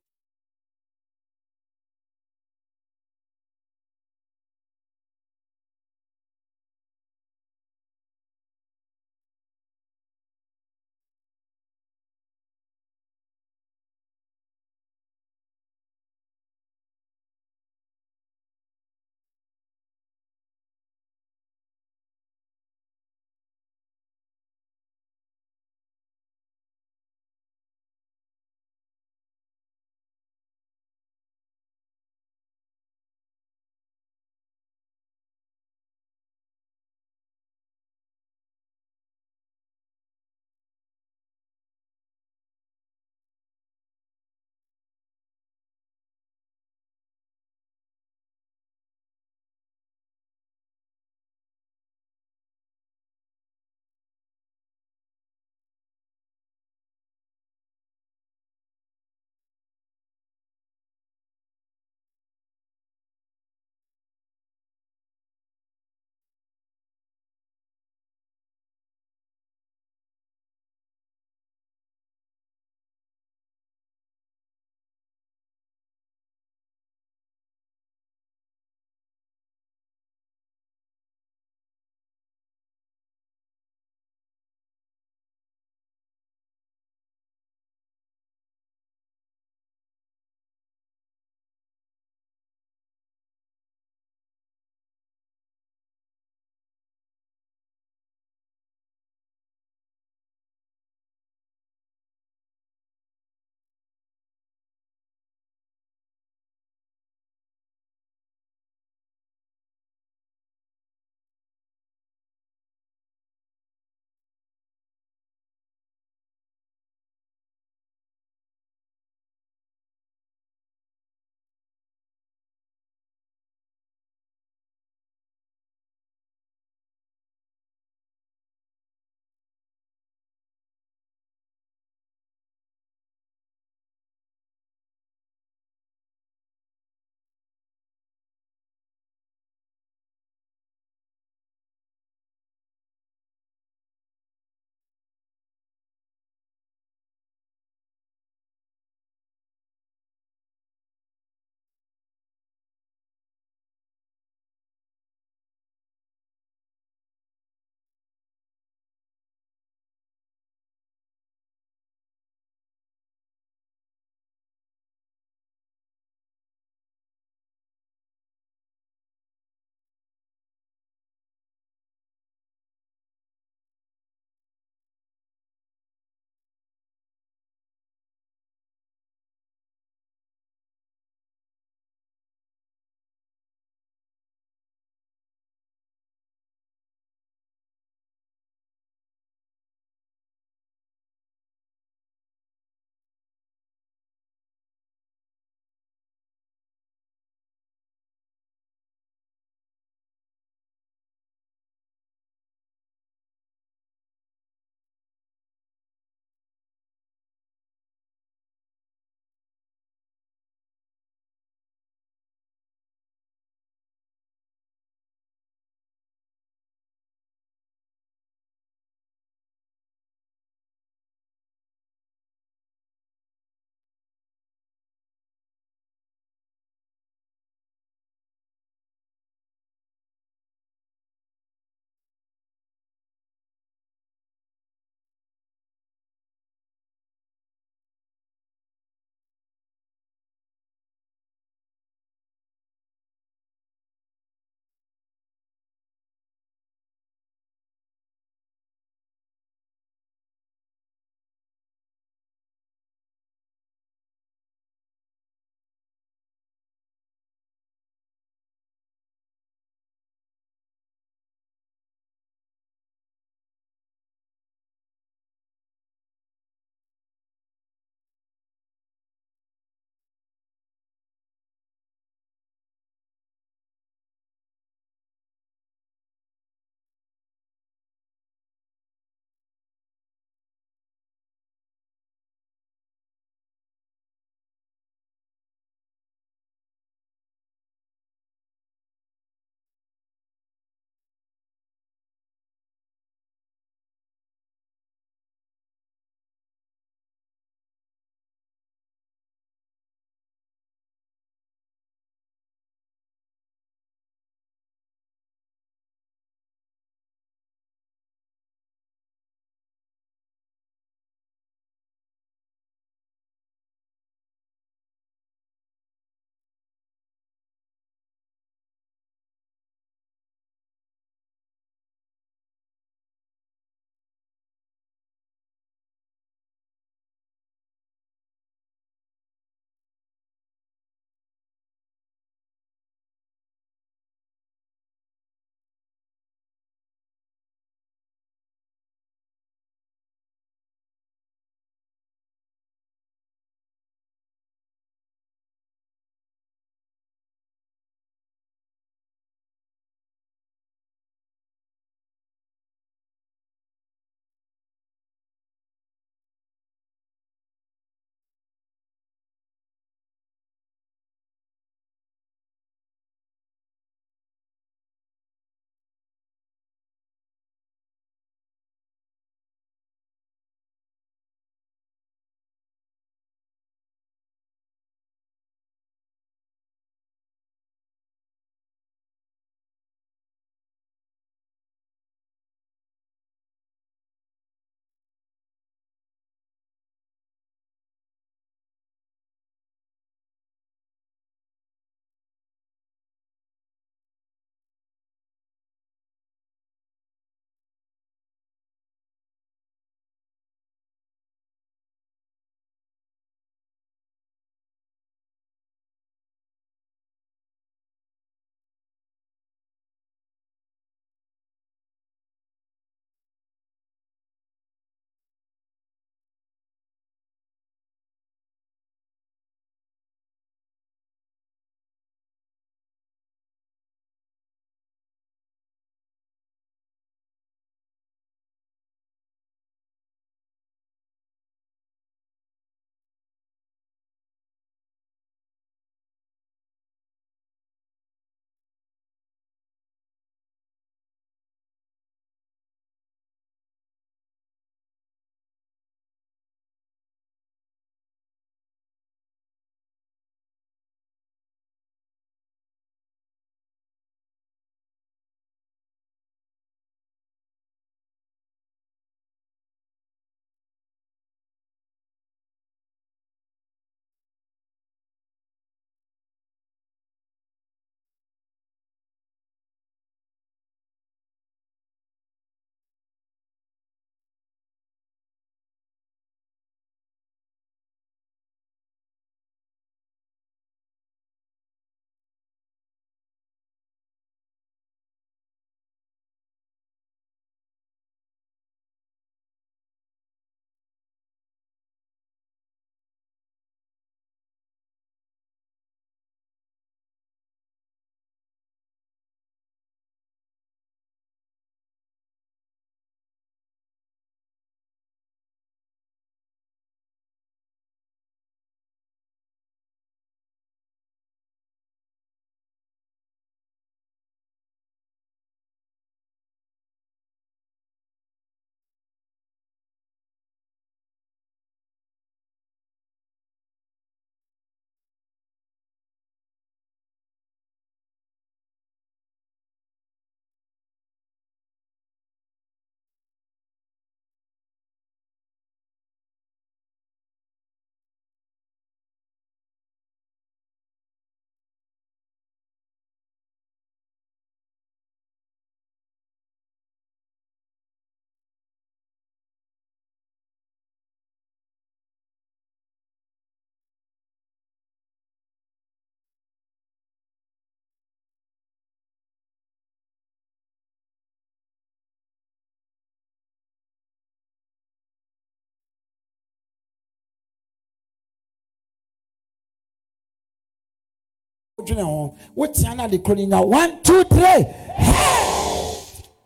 wodwene ho. Wotea no ade koro no one two three.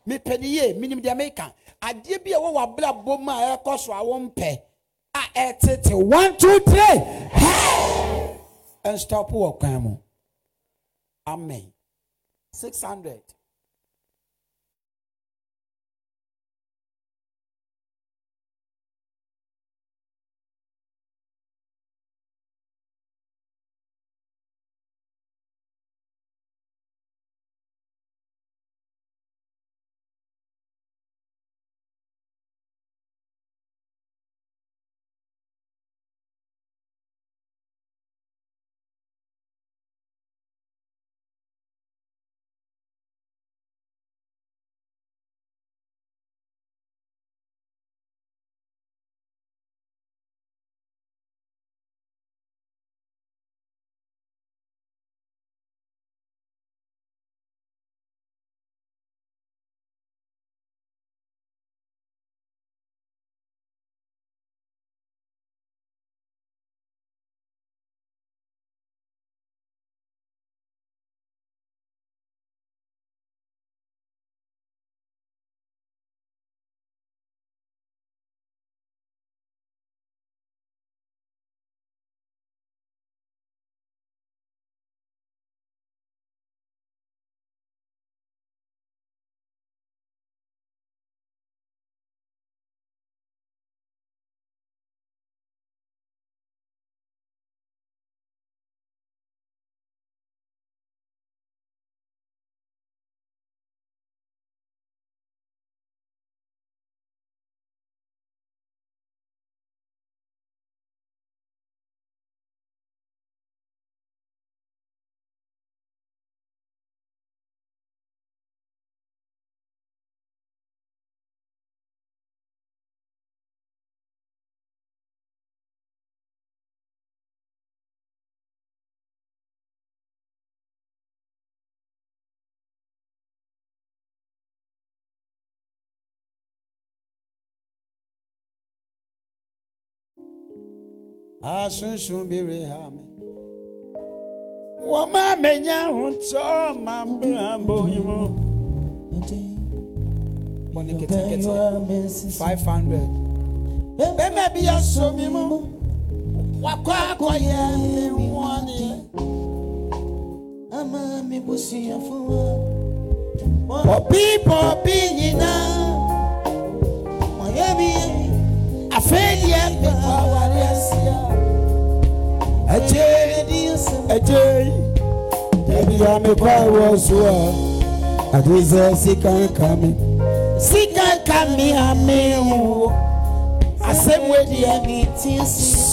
Mepɛ ne yie. Menim deɛ meka. Adeɛ bi a ɛwɔ w'abrabɔ mu a ɛkɔ so a wompɛ a ɛtete one two three. Ɛnstɔpo wɔ kwan mu. Amen. Six hundred. asunsunbere ha mi wọ́n máa mẹ̀yà ń tọ́ máa ń àbòyìnbó. Mọ̀nì kẹ̀tẹ̀kẹ̀tẹ̀ five hundred. Bẹ́ẹ̀ bí yà sọ mi mú, wakọ̀ akọ̀yẹ mi ni. Àmà mi bó sì yà fún wa. Bọ̀bí bọ̀bí yìnyínná, mọ̀yẹ́ mi àfẹ́ yẹ pẹ̀lú àwárí ẹ̀sìn ɛkyɛ ɛkyɛ dabi a mekɔ awɔ so a ade sɛ sika nka me sika nka me a me wo asɛm wɔ deɛ me tie si.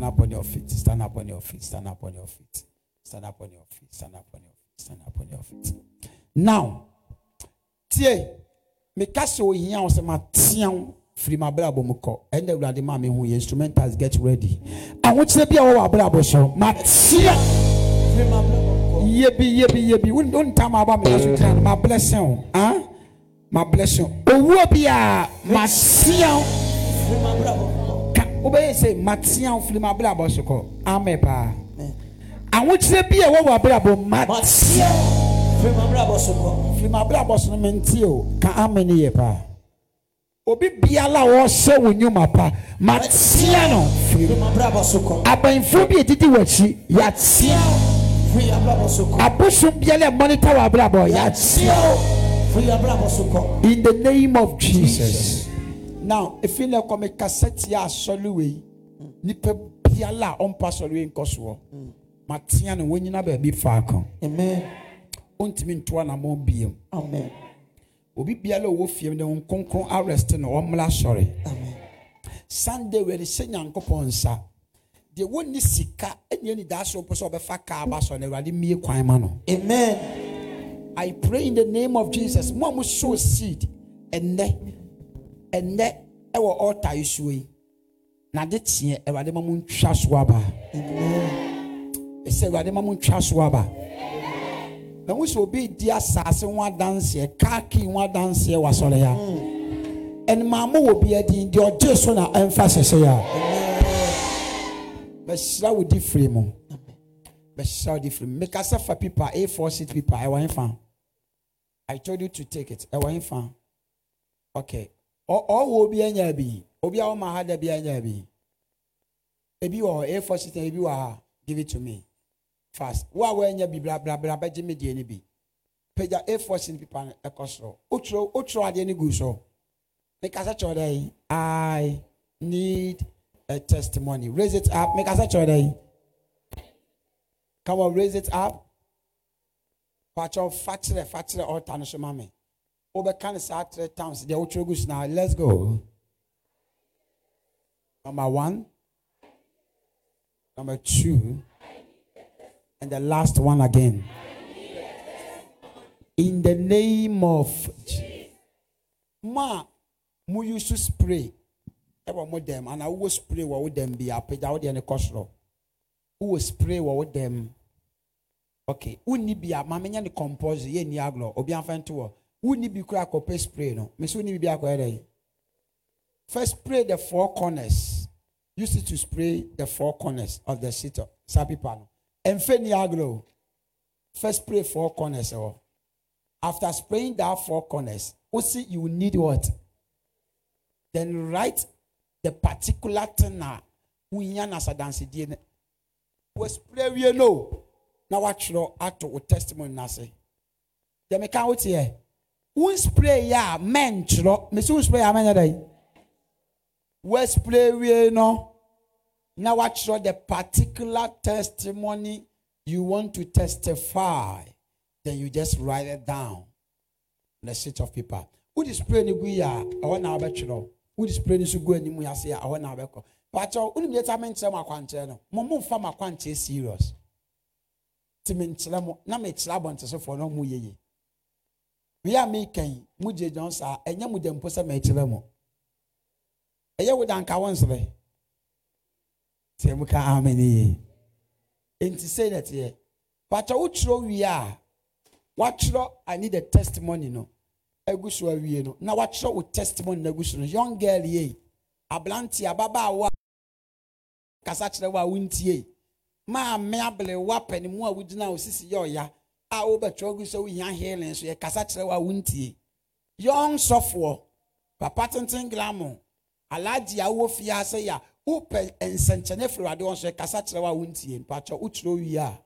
Stand up on your feet. Stand up on your feet. Stand up on your feet. Stand up on your feet. Stand up on your feet. Stand up on your feet. Now, tie me sɛ ohia wo sɛ matea wo firi m'abrabɔ mu kɔ ɛnɛ awurade ma mehu yɛ instrumentals get ready ahokyerɛ bi a wɔwɔ abrabɔ so matea firi m'abrabɔ yebi yebi yebi wontam aba meka so gyina no mablɛsɛ blessing, a ah? mablɛsɛ blessing. owuo bi a matea wo firi m'abrabɔ wobɛyɛ sɛ matea wo firi m'abrabɔ so kɔ ame paa ahokyerɛ bi a ɛwɔ wɔ abrabɔ matea firi m'abrabɔ so kɔ firi so no mente o. Ka ame no yɛ paa obi biara a wɔhyɛ wo nnwuma pa. Matea no firi m'abrabɔ so kɔ abɛnfoɔ bi a ɛdidi w'akyi yɛatea firi so kɔ abosom biara a ɛmɔnita wɔ abrabɔ firi so kɔ in the name of jesus now efi na ɛkɔ mi kasa tia asɔre wei nipa biara a ɔmpa asɔre wei nkɔ soɔ matea no wɔn nyina baabi faako amen. Ontumi ntoa na mo biem amen. Obi biara a ɔwɔ fie mu de wɔn nkonkron arrest no wɔmmla asɔre amen. Sunday wɛrɛ hyɛ nyankopɔn nsa deɛ wɔnni sika ɛnyɛ ni daa so pɛ sɛ ɔbɛfa kaa ba sɔ na awurade mie kwan ma no. Amen. I pray in the name of Jesus. Mo a mo sow seed ɛnɛ ɛnɛ ɛwɔ altar yi so yi. Na de teɛ Awurade ma mo ntwa so aba. Ɛsɛ Awurade ma mo ntwa so aba. Mo sɛ obi di asase ho adanseɛ, kaaki ho adanseɛ wɔ asɔre ya. Ɛnmaa mo wɔ bi ɛdin deɛ ɔgye so na ɛnfa sɛsɛ ya. Bɛhyira wo di firi mu. Bɛhyira wo di firi mu. Mekasa fa pipa A4 sheet pipa ɛwɔ nfa. I told you to take it. Ɛwɔ nfa. Okay. Ɔwɔ obi anya bi. Obi a ɔma ha da bi anya bi. Ebi wɔ hɔ A4 sheet ebi wɔ ha. Give it to me. Fast. Wo a wɔanya bi bla bla bla bɛgye me deɛ ni bi. Pagya A4 sheet pipa no ɛkɔ soro. Wotwerɛ wotwerɛ adeɛ no gu so. Mekasa kyerɛ dɛ yi. I need a testimony. Raise it up. Mekasa kyerɛ dɛ yi. Come on, raise it up. Pacho fatire fatire altar no so ma me. Ne saa three times deɛ wotwerɛ gu now. Let's go. Number one. Number two. And the last one again. In the name of Jesus. Ma, mo use to spray. Ɛwɔ mo dɛm ana wowɔ spray wɔ wo dɛm bi apagya wo deɛ ne kɔ soro. Wowɔ spray wɔ wo dɛm. Okay, wonni bi a maame nyɛ ne compose yɛ ni agorɔ obi anfa nto wɔ wonni bi kura akɔpɛ spray no. Mesi wonni bi akɔyɛ dɛ. First spray the four corners. Use it to spray the four corners of the of saa paper no. Ɛnfɛ ni agorɔ o. First spray four corners ɛwɔ after spraying that four corners osi you need what? Then write the particular thing na wunya na asadansidie no wɔ spray wie no na watwerɛ ato wo testimony n'ase deɛ meka wo teɛ wo spray yɛ a mɛntwerɛ mesi wo spray yɛ a mɛnyɛ dɛ wo spray wie no? Na watwerɛ the particular testimony you want to testify. Then you just write it down. On a sheet of paper. Wode spray no gu yi a ɛhɔ na wobɛtwerɛ wode spray no nso gu anim yi ase a ɛhɔ na wobɛkɔ pakyɛw wonim deɛ ta menkyerɛ mo akwankyerɛ no? Mo mo akwankyerɛ serious. Ti mi nkyerɛ mo na mi kyerɛ abɔntesefoɔ na ɔmo yeye wie a mi kɛn mo gye gyɔn saa ɛnyɛ mo gye mpo sɛ mɛ kyerɛ mo ɛyɛ wo danka wɔn nsere tiɛ mo ka amen yie nti sɛ na teɛ pata wotwerɛ wie a watwerɛ i need a testimony no. Egu so awie no. Na watwerɛ wo testimony na egu so no. Young girl yie aberante ababaawa kasa kyerɛ wo a wontie maame abelewa panimu a wogyina osisi yɛ ɔya a wobɛtwerɛ gu sɛ wohia healing so yɛkasa kyerɛ wo a wontie. Young sɔfoɔ papa tenten glamo alagye a wowɔ fie ase yɛ a wopɛ nsɛnkyɛnne firi wade wɔn so yɛkasa kyerɛ wo a wontie. Mpakyɛ wotwerɛ wie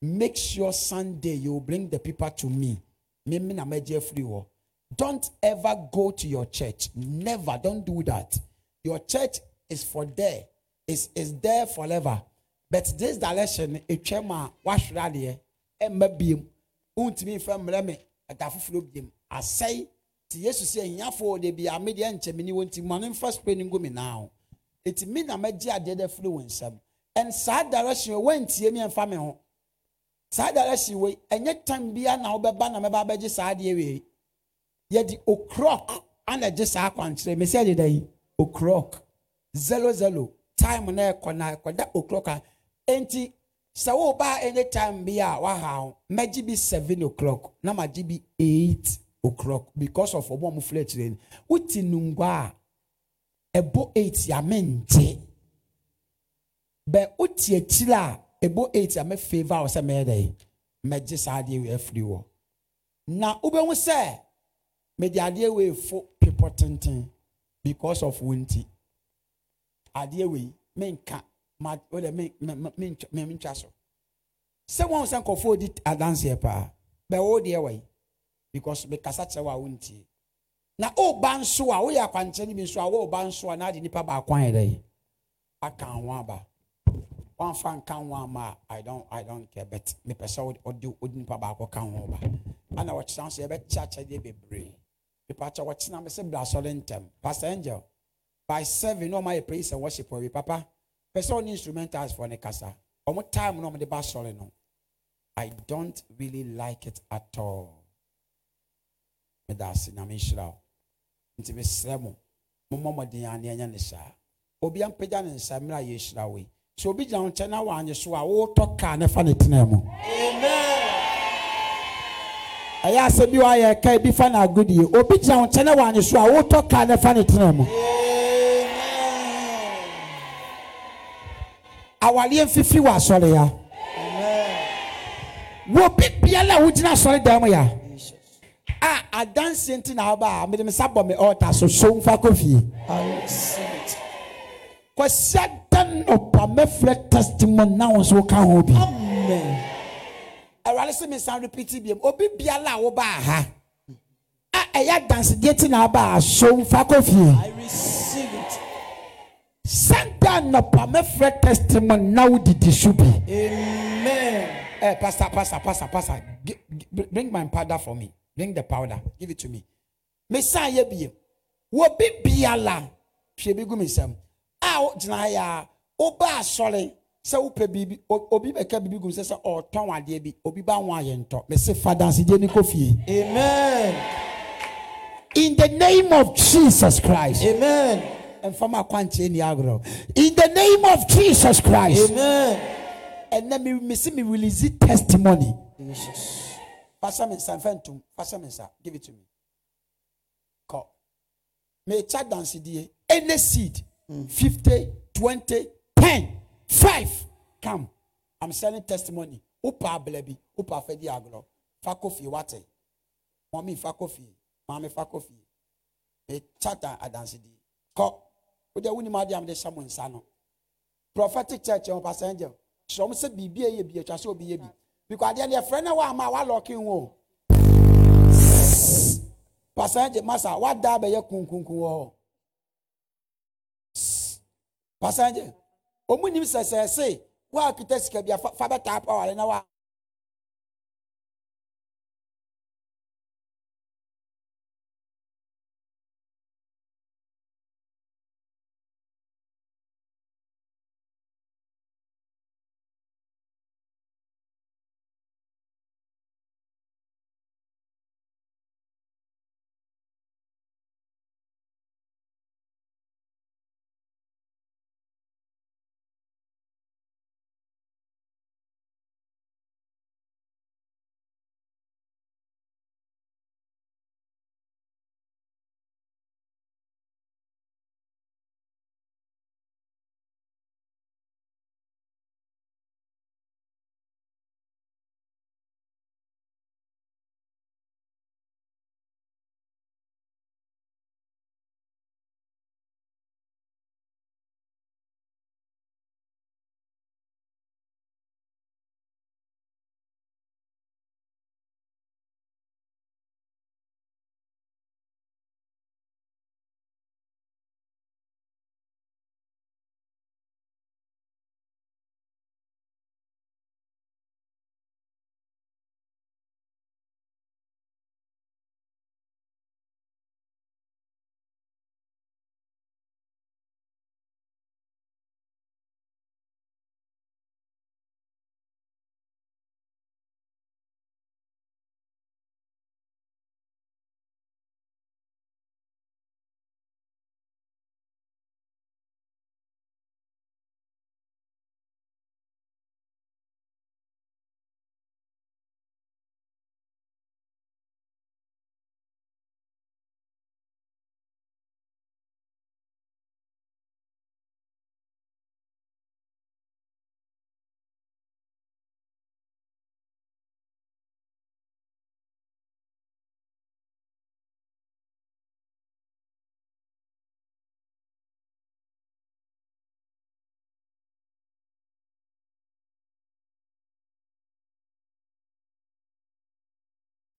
make sure sunday you bring the people to me. Mimi na mɛgye afiri hɔ. Don't ever go to your church. Never. Don't do that. Your church is for there. Is is there forever. But this direction etwa mu a wahwere adeɛ mma biem. Wontumi mfa mmerɛ me ɛda foforɔ biem. Asɛe nti yesu sɛ ahiafoɔ de bia medeɛ nkyɛme ni wɔ nti mane mfa spray no ngu me naa ho. Ɛti me na mɛgye adeɛ dɛ firi wo nsam. Ɛn saa direction wɔantie me mfa me ho. Saa direction wei ɛnyɛ time bia na wobɛba na mɛba bɛgye saa adeɛ wei. Yɛde o'clock ana gye saa akwankyerɛ. Me sɛ deda yi o'clock. Zero zero. Time na ɛkɔ na ɛkɔda o'clock a. Enti sɛ wɔba anytime bi a waha ho mɛgye bi seven o'clock na ma gye bi eight o'clock because of ɔmo a ɔmo fila akyire no. Wote nungwa a ɛbɔ eight a mente bɛ wote akyire a ɛbɔ eight a mɛfavor a wɔ sɛ mɛyɛ dɛ mɛgye saa adeɛ wei afiri wɔ. Na wobɛhu sɛ mede adeɛ wei fo pepɔ tenten because of wo nti. Adeɛ wei menka ma wode me- me- me- mentwa me- mentwa so. Sɛ wɔn sɛ nkɔfoɔ di adanseɛ paa bɛwɔ deɛ wɔ yi. Because mekasa kyerɛ wɔ a wontie. Na ɔba nso a woyɛ akwankyerɛ bi nso a wɔba nso a na ade nipa baako ayɛ dɛ aka ho aba. Wamfa nka ho ama a i don't i don't care but mepɛ sɛ wode wode nipa baako ka ho ba ana wɔkyerɛ nso yɛbɛkyɛ akyɛdeɛ bebree. Nipa kyɛ wɔkyena me sɛ bra asɔre ntɛm. Pastor angel by seven na ɔma yɛ praise and worship wɔ wi papa pɛ sɛ ɔne instrumentals for ne kasa ɔmo time na ɔmode ba asɔre no. I don't really like it at all. Meda ase nyame nhyira wo nti mesrɛ mo. Mommɔ mmɔden a ne ɛnyɛ ne saa obi ampagya ne nsa mmerɛ a yɛhyira wo yi sɛ obi gyina wo nkyɛn na wanye so a wotɔ kaa ne fa ne tena mu. Ɛyɛ asɛ bi wayɛ ka bi fa no agodie obi gyina wo nkyɛn na wanye so a wotɔ kaa ne fa ne tena mu awareɛ mfifi wɔ asɔre ya. Wobi biara a wogyina asɔre dan mu ya a adanseɛ nti na aba a mede me sa bɔ me altar so so mfa kɔ fie. Kwasi ada nɔpa mɛfrɛ testimony na wo nso woka ho bi. Awurade sɛ mesan repeat biam obi biara a wobaa ha a ɛyɛ adansedeɛ ti na aba a so mfa kɔ fie sanda nɔpa mɛfrɛ testimony na wodidi so bi Eh, pastor, pastor, pastor, pastor. Gi- gi- bring my powder for me. Bring the powder. Give it to me. Messiah bi. Wo bi biala. Hwe bi gu me sam. A gyina ha ya. Oba asɔre sɛ wopɛ biribi obi bɛka biribi gu sɛ sɛ ɔtɔn adeɛ bi obi ba ho ayɛ ntɔ mɛsɛ fa dansedie ne kɔ fie amen in the name of jesus christ amen ɛmfama akwankyerɛ ni agorɔ. In the name of jesus christ. Amen. Ɛnɛ me me se me release testimony. Fasa me nsa nfɛ ntom fasa me nsa give it to me. Kɔ meekya dansedie any seed. Hmm. Fifty twenty ten. Five. Come. I'm selling testimony. Wopa abela bi wopa afɛdi agorɔ. Fa kɔ fie wate mɔmi fa kɔ fie maame fa kɔ fie meekya dan adansedie kɔ wode wonim adeɛ a mede hyɛ mo nsa no. Prophetic church ɛwɔ pastor angel. Kyerɛ mo sɛ biribi ɛyɛ bi atwa sɛ obi yɛ bi. Because adeɛ no yɛfrɛ no wɔ ama walɔke wo. Pastor angel masa wada bɛyɛ kunkunkun wɔ hɔ. Pastor angel ɔmu nim sɛ sɛ se woakita sika bi a fa bɛtaa pa wale na wa